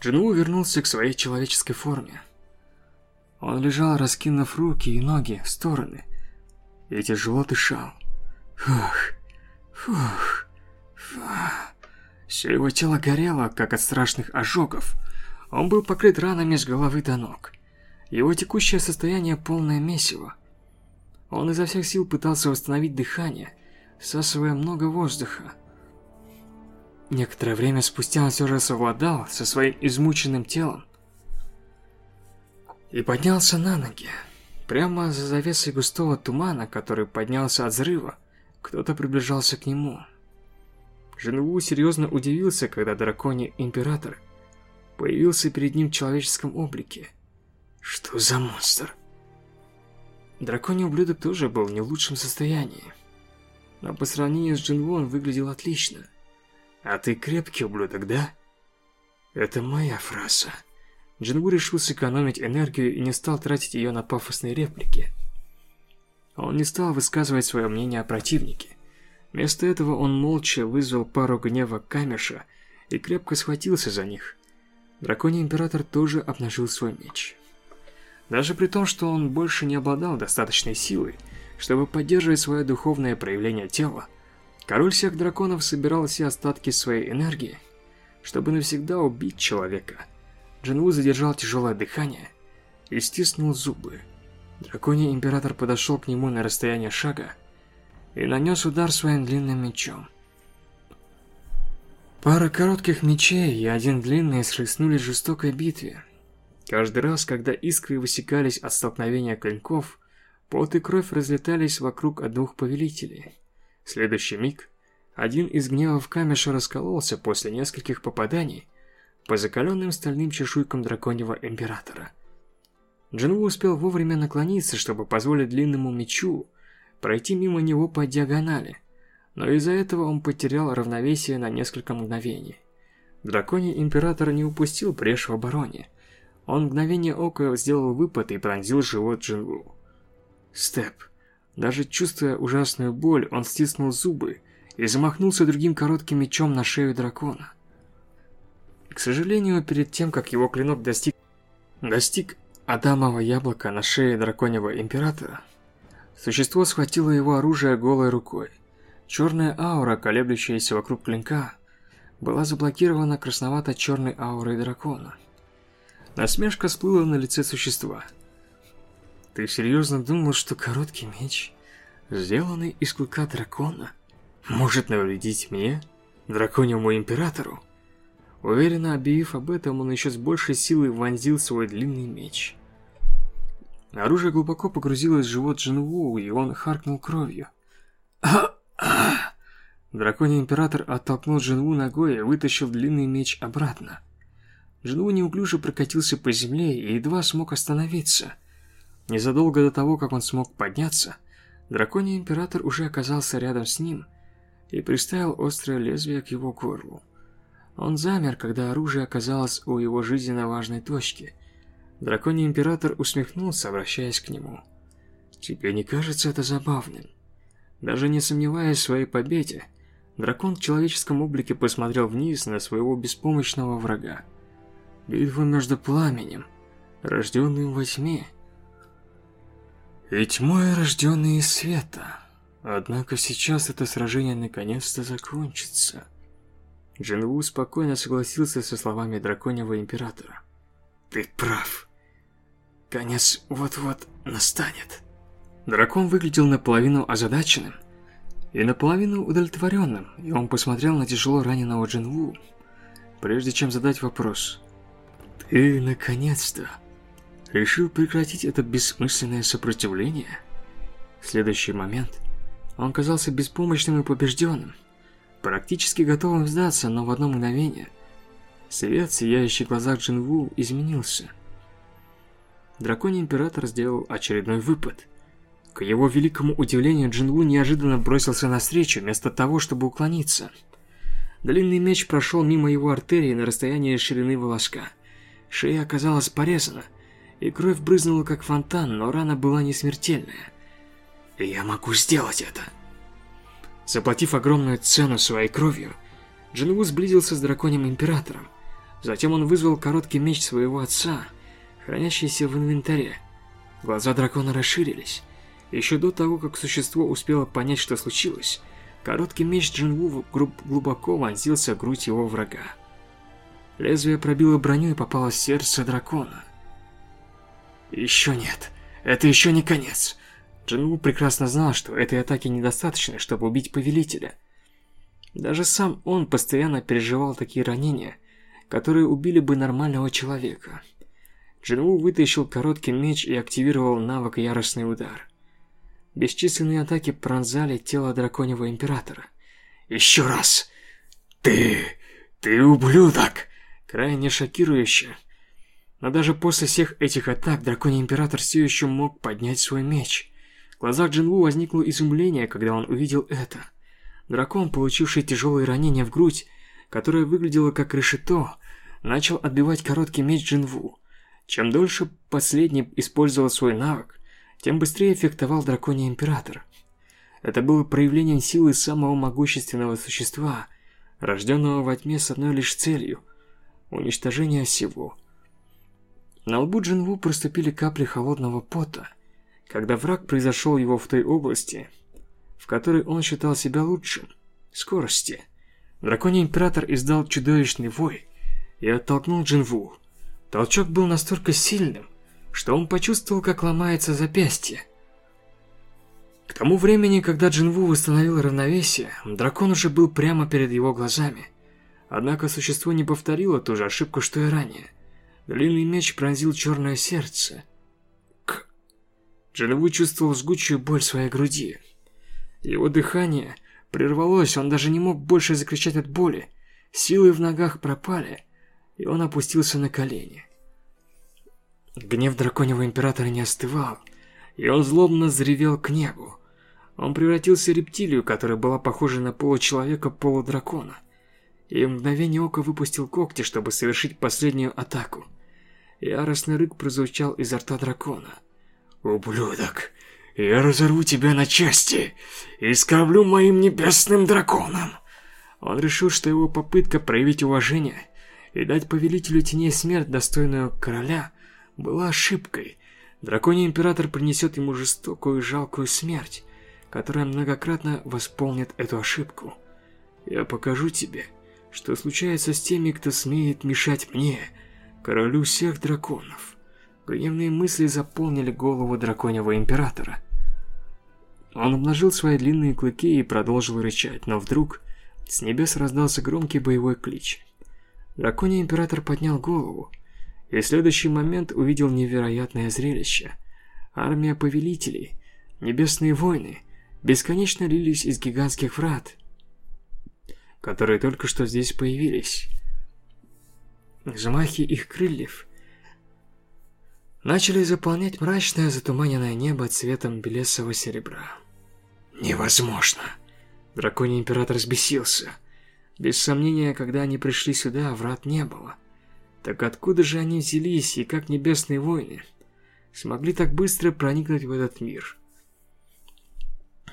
Джинву вернулся к своей человеческой форме. Он лежал, раскинув руки и ноги в стороны, и тяжело дышал. Фух, фух, фух. Все его тело горело, как от страшных ожогов. Он был покрыт ранами с головы до ног. Его текущее состояние полное месиво. Он изо всех сил пытался восстановить дыхание, всасывая много воздуха. Некоторое время спустя он все же совладал со своим измученным телом и поднялся на ноги. Прямо за завесой густого тумана, который поднялся от взрыва, кто-то приближался к нему. Женву серьезно удивился, когда драконий император появился перед ним в человеческом облике. Что за монстр? Драконий ублюдок тоже был в не лучшем состоянии. Но по сравнению с Джинву он выглядел отлично – а ты крепкий ублюдок, да? Это моя фраза. Джингу решил сэкономить энергию и не стал тратить ее на пафосные реплики. Он не стал высказывать свое мнение о противнике. Вместо этого он молча вызвал пару гнева Камеша и крепко схватился за них. Драконий Император тоже обнажил свой меч. Даже при том, что он больше не обладал достаточной силой, чтобы поддерживать свое духовное проявление тела, Король всех драконов собирал все остатки своей энергии, чтобы навсегда убить человека. Джинву задержал тяжелое дыхание и стиснул зубы. Драконий император подошел к нему на расстояние шага и нанес удар своим длинным мечом. Пара коротких мечей и один длинный схлестнулись в жестокой битве. Каждый раз, когда искры высекались от столкновения клинков, пот и кровь разлетались вокруг от двух повелителей. Следующий миг один из гневов камеша раскололся после нескольких попаданий по закаленным стальным чешуйкам драконьего императора. Джинву успел вовремя наклониться, чтобы позволить длинному мечу пройти мимо него по диагонали, но из-за этого он потерял равновесие на несколько мгновений. Драконий император не упустил брешь в обороне. Он мгновение ока сделал выпад и пронзил живот Джинву. Степ. Даже чувствуя ужасную боль, он стиснул зубы и замахнулся другим коротким мечом на шею дракона. К сожалению, перед тем, как его клинок достиг Достиг Адамова яблока на шее драконьего императора. Существо схватило его оружие голой рукой. Черная аура, колеблющаяся вокруг клинка, была заблокирована красновато-черной аурой дракона. Насмешка всплыла на лице существа. «Ты серьезно думал, что короткий меч, сделанный из клыка дракона, может навредить мне, драконьему императору?» Уверенно объявив об этом, он еще с большей силой вонзил свой длинный меч. Оружие глубоко погрузилось в живот Джинву, и он харкнул кровью. Драконий император оттолкнул Джинву ногой и вытащил длинный меч обратно. Джинву неуклюже прокатился по земле и едва смог остановиться. Незадолго до того, как он смог подняться, драконий император уже оказался рядом с ним и приставил острое лезвие к его горлу. Он замер, когда оружие оказалось у его жизненно важной точки. Драконий император усмехнулся, обращаясь к нему. «Тебе не кажется это забавным?» Даже не сомневаясь в своей победе, дракон в человеческом облике посмотрел вниз на своего беспомощного врага. Битва между пламенем, рожденным во тьме, и тьмой, рожденной из света. Однако сейчас это сражение наконец-то закончится. Джинву спокойно согласился со словами драконьего императора. «Ты прав. Конец вот-вот настанет». Дракон выглядел наполовину озадаченным и наполовину удовлетворенным, и он посмотрел на тяжело раненого Джинву, прежде чем задать вопрос. «Ты, наконец-то, решил прекратить это бессмысленное сопротивление?» В следующий момент он казался беспомощным и побежденным, практически готовым сдаться, но в одно мгновение свет, сияющий в глазах Джинву, изменился. Драконий император сделал очередной выпад. К его великому удивлению, Джинву неожиданно бросился навстречу, вместо того, чтобы уклониться. Длинный меч прошел мимо его артерии на расстоянии ширины волоска. Шея оказалась порезана, и кровь брызнула как фонтан, но рана была не смертельная. «Я могу сделать это!» Заплатив огромную цену своей кровью, Джинву сблизился с драконьим императором. Затем он вызвал короткий меч своего отца, хранящийся в инвентаре. Глаза дракона расширились. Еще до того, как существо успело понять, что случилось, короткий меч Джинву глубоко вонзился в грудь его врага. Лезвие пробило броню и попало в сердце дракона. Еще нет. Это еще не конец. Джинву прекрасно знал, что этой атаки недостаточно, чтобы убить повелителя. Даже сам он постоянно переживал такие ранения, которые убили бы нормального человека. Джинву вытащил короткий меч и активировал навык «Яростный удар». Бесчисленные атаки пронзали тело драконьего императора. «Еще раз! Ты... ты ублюдок!» Крайне шокирующе. Но даже после всех этих атак драконий император все еще мог поднять свой меч. В глазах Джинву возникло изумление, когда он увидел это. Дракон, получивший тяжелые ранения в грудь, которое выглядело как решето, начал отбивать короткий меч Джинву. Чем дольше последний использовал свой навык, тем быстрее эффектовал драконий император. Это было проявлением силы самого могущественного существа, рожденного во тьме с одной лишь целью – уничтожение всего. На лбу Джинву проступили капли холодного пота, когда враг произошел его в той области, в которой он считал себя лучшим – скорости. Драконий император издал чудовищный вой и оттолкнул Джинву. Толчок был настолько сильным, что он почувствовал, как ломается запястье. К тому времени, когда Джинву восстановил равновесие, дракон уже был прямо перед его глазами. Однако существо не повторило ту же ошибку, что и ранее. Длинный меч пронзил черное сердце – Джинву чувствовал жгучую боль в своей груди. Его дыхание прервалось, он даже не мог больше закричать от боли. Силы в ногах пропали, и он опустился на колени. Гнев драконьего императора не остывал, и он злобно заревел к небу. Он превратился в рептилию, которая была похожа на получеловека-полудракона, и в мгновение ока выпустил когти, чтобы совершить последнюю атаку. Яростный рык прозвучал изо рта дракона – «Ублюдок, я разорву тебя на части и скорблю моим небесным драконом!» Он решил, что его попытка проявить уважение и дать повелителю теней смерть, достойную короля, была ошибкой. Драконий Император принесет ему жестокую и жалкую смерть, которая многократно восполнит эту ошибку. Я покажу тебе, что случается с теми, кто смеет мешать мне, королю всех драконов. Гневные мысли заполнили голову драконьего императора. Он обнажил свои длинные клыки и продолжил рычать, но вдруг с небес раздался громкий боевой клич. Драконий император поднял голову и в следующий момент увидел невероятное зрелище. Армия повелителей, небесные войны, бесконечно лились из гигантских врат, которые только что здесь появились. Взмахи их крыльев начали заполнять мрачное затуманенное небо цветом белесого серебра. Невозможно. Драконий император взбесился. Без сомнения, когда они пришли сюда, врат не было. Так откуда же они взялись и как небесные войны смогли так быстро проникнуть в этот мир?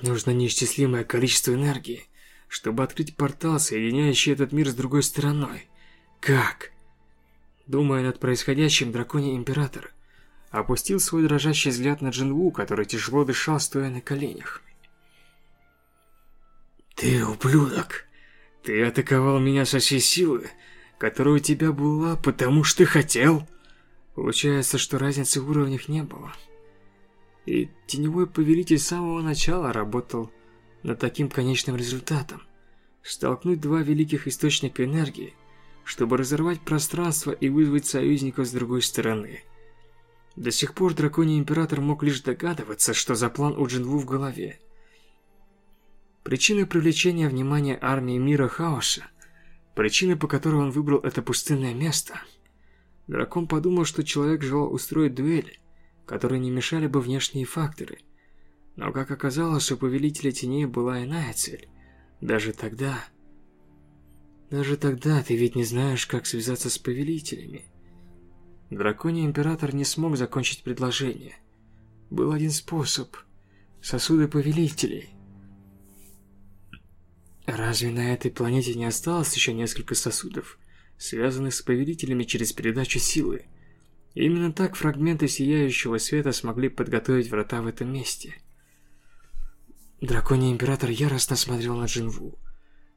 Нужно неисчислимое количество энергии, чтобы открыть портал, соединяющий этот мир с другой стороной. Как? Думая над происходящим, драконий император опустил свой дрожащий взгляд на Джинву, который тяжело дышал, стоя на коленях. «Ты ублюдок! Ты атаковал меня со всей силы, которая у тебя была, потому что хотел!» Получается, что разницы в уровнях не было. И Теневой Повелитель с самого начала работал над таким конечным результатом. Столкнуть два великих источника энергии, чтобы разорвать пространство и вызвать союзников с другой стороны. До сих пор Драконий Император мог лишь догадываться, что за план у Джинву в голове. Причиной привлечения внимания армии мира хаоса, причиной, по которой он выбрал это пустынное место, Дракон подумал, что человек желал устроить дуэль, которые не мешали бы внешние факторы. Но, как оказалось, у Повелителя Теней была иная цель. Даже тогда... Даже тогда ты ведь не знаешь, как связаться с Повелителями. Драконий Император не смог закончить предложение. Был один способ. Сосуды Повелителей. Разве на этой планете не осталось еще несколько сосудов, связанных с Повелителями через передачу силы? именно так фрагменты сияющего света смогли подготовить врата в этом месте. Драконий Император яростно смотрел на Джинву.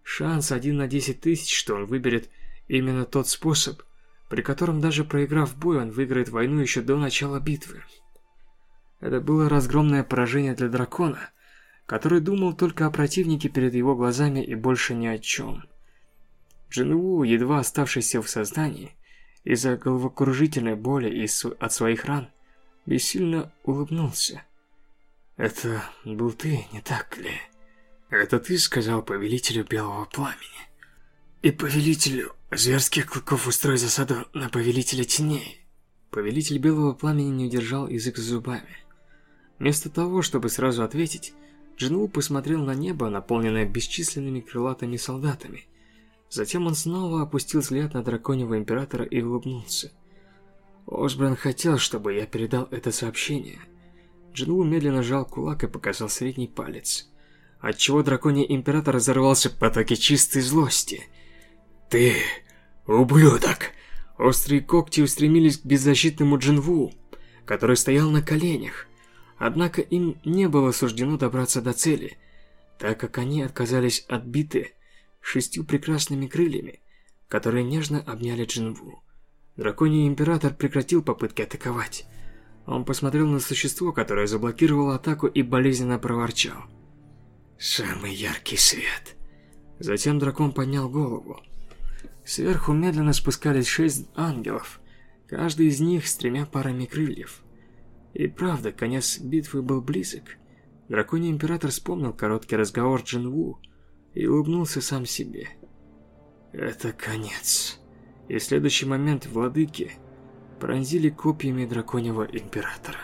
Шанс один на десять тысяч, что он выберет именно тот способ, при котором даже проиграв бой, он выиграет войну еще до начала битвы. Это было разгромное поражение для дракона, который думал только о противнике перед его глазами и больше ни о чем. Джинву, едва оставшийся в сознании, из-за головокружительной боли и от своих ран, бессильно улыбнулся. «Это был ты, не так ли?» «Это ты сказал повелителю Белого Пламени?» «И повелителю зверских клыков устроить засаду на повелителя теней?» Повелитель Белого Пламени не удержал язык зубами. Вместо того, чтобы сразу ответить, Джинву посмотрел на небо, наполненное бесчисленными крылатыми солдатами, Затем он снова опустил взгляд на драконьего императора и улыбнулся. Осбран хотел, чтобы я передал это сообщение. Джинву медленно сжал кулак и показал средний палец, отчего драконий император разорвался в потоке чистой злости. «Ты, ублюдок!» Острые когти устремились к беззащитному Джинву, который стоял на коленях. Однако им не было суждено добраться до цели, так как они отказались от биты шестью прекрасными крыльями, которые нежно обняли Джинву. Драконий Император прекратил попытки атаковать. Он посмотрел на существо, которое заблокировало атаку и болезненно проворчал. «Самый яркий свет». Затем дракон поднял голову. Сверху медленно спускались шесть ангелов, каждый из них с тремя парами крыльев. И правда, конец битвы был близок. Драконий Император вспомнил короткий разговор Джинву и улыбнулся сам себе. Это конец. И в следующий момент владыки пронзили копьями драконьего императора.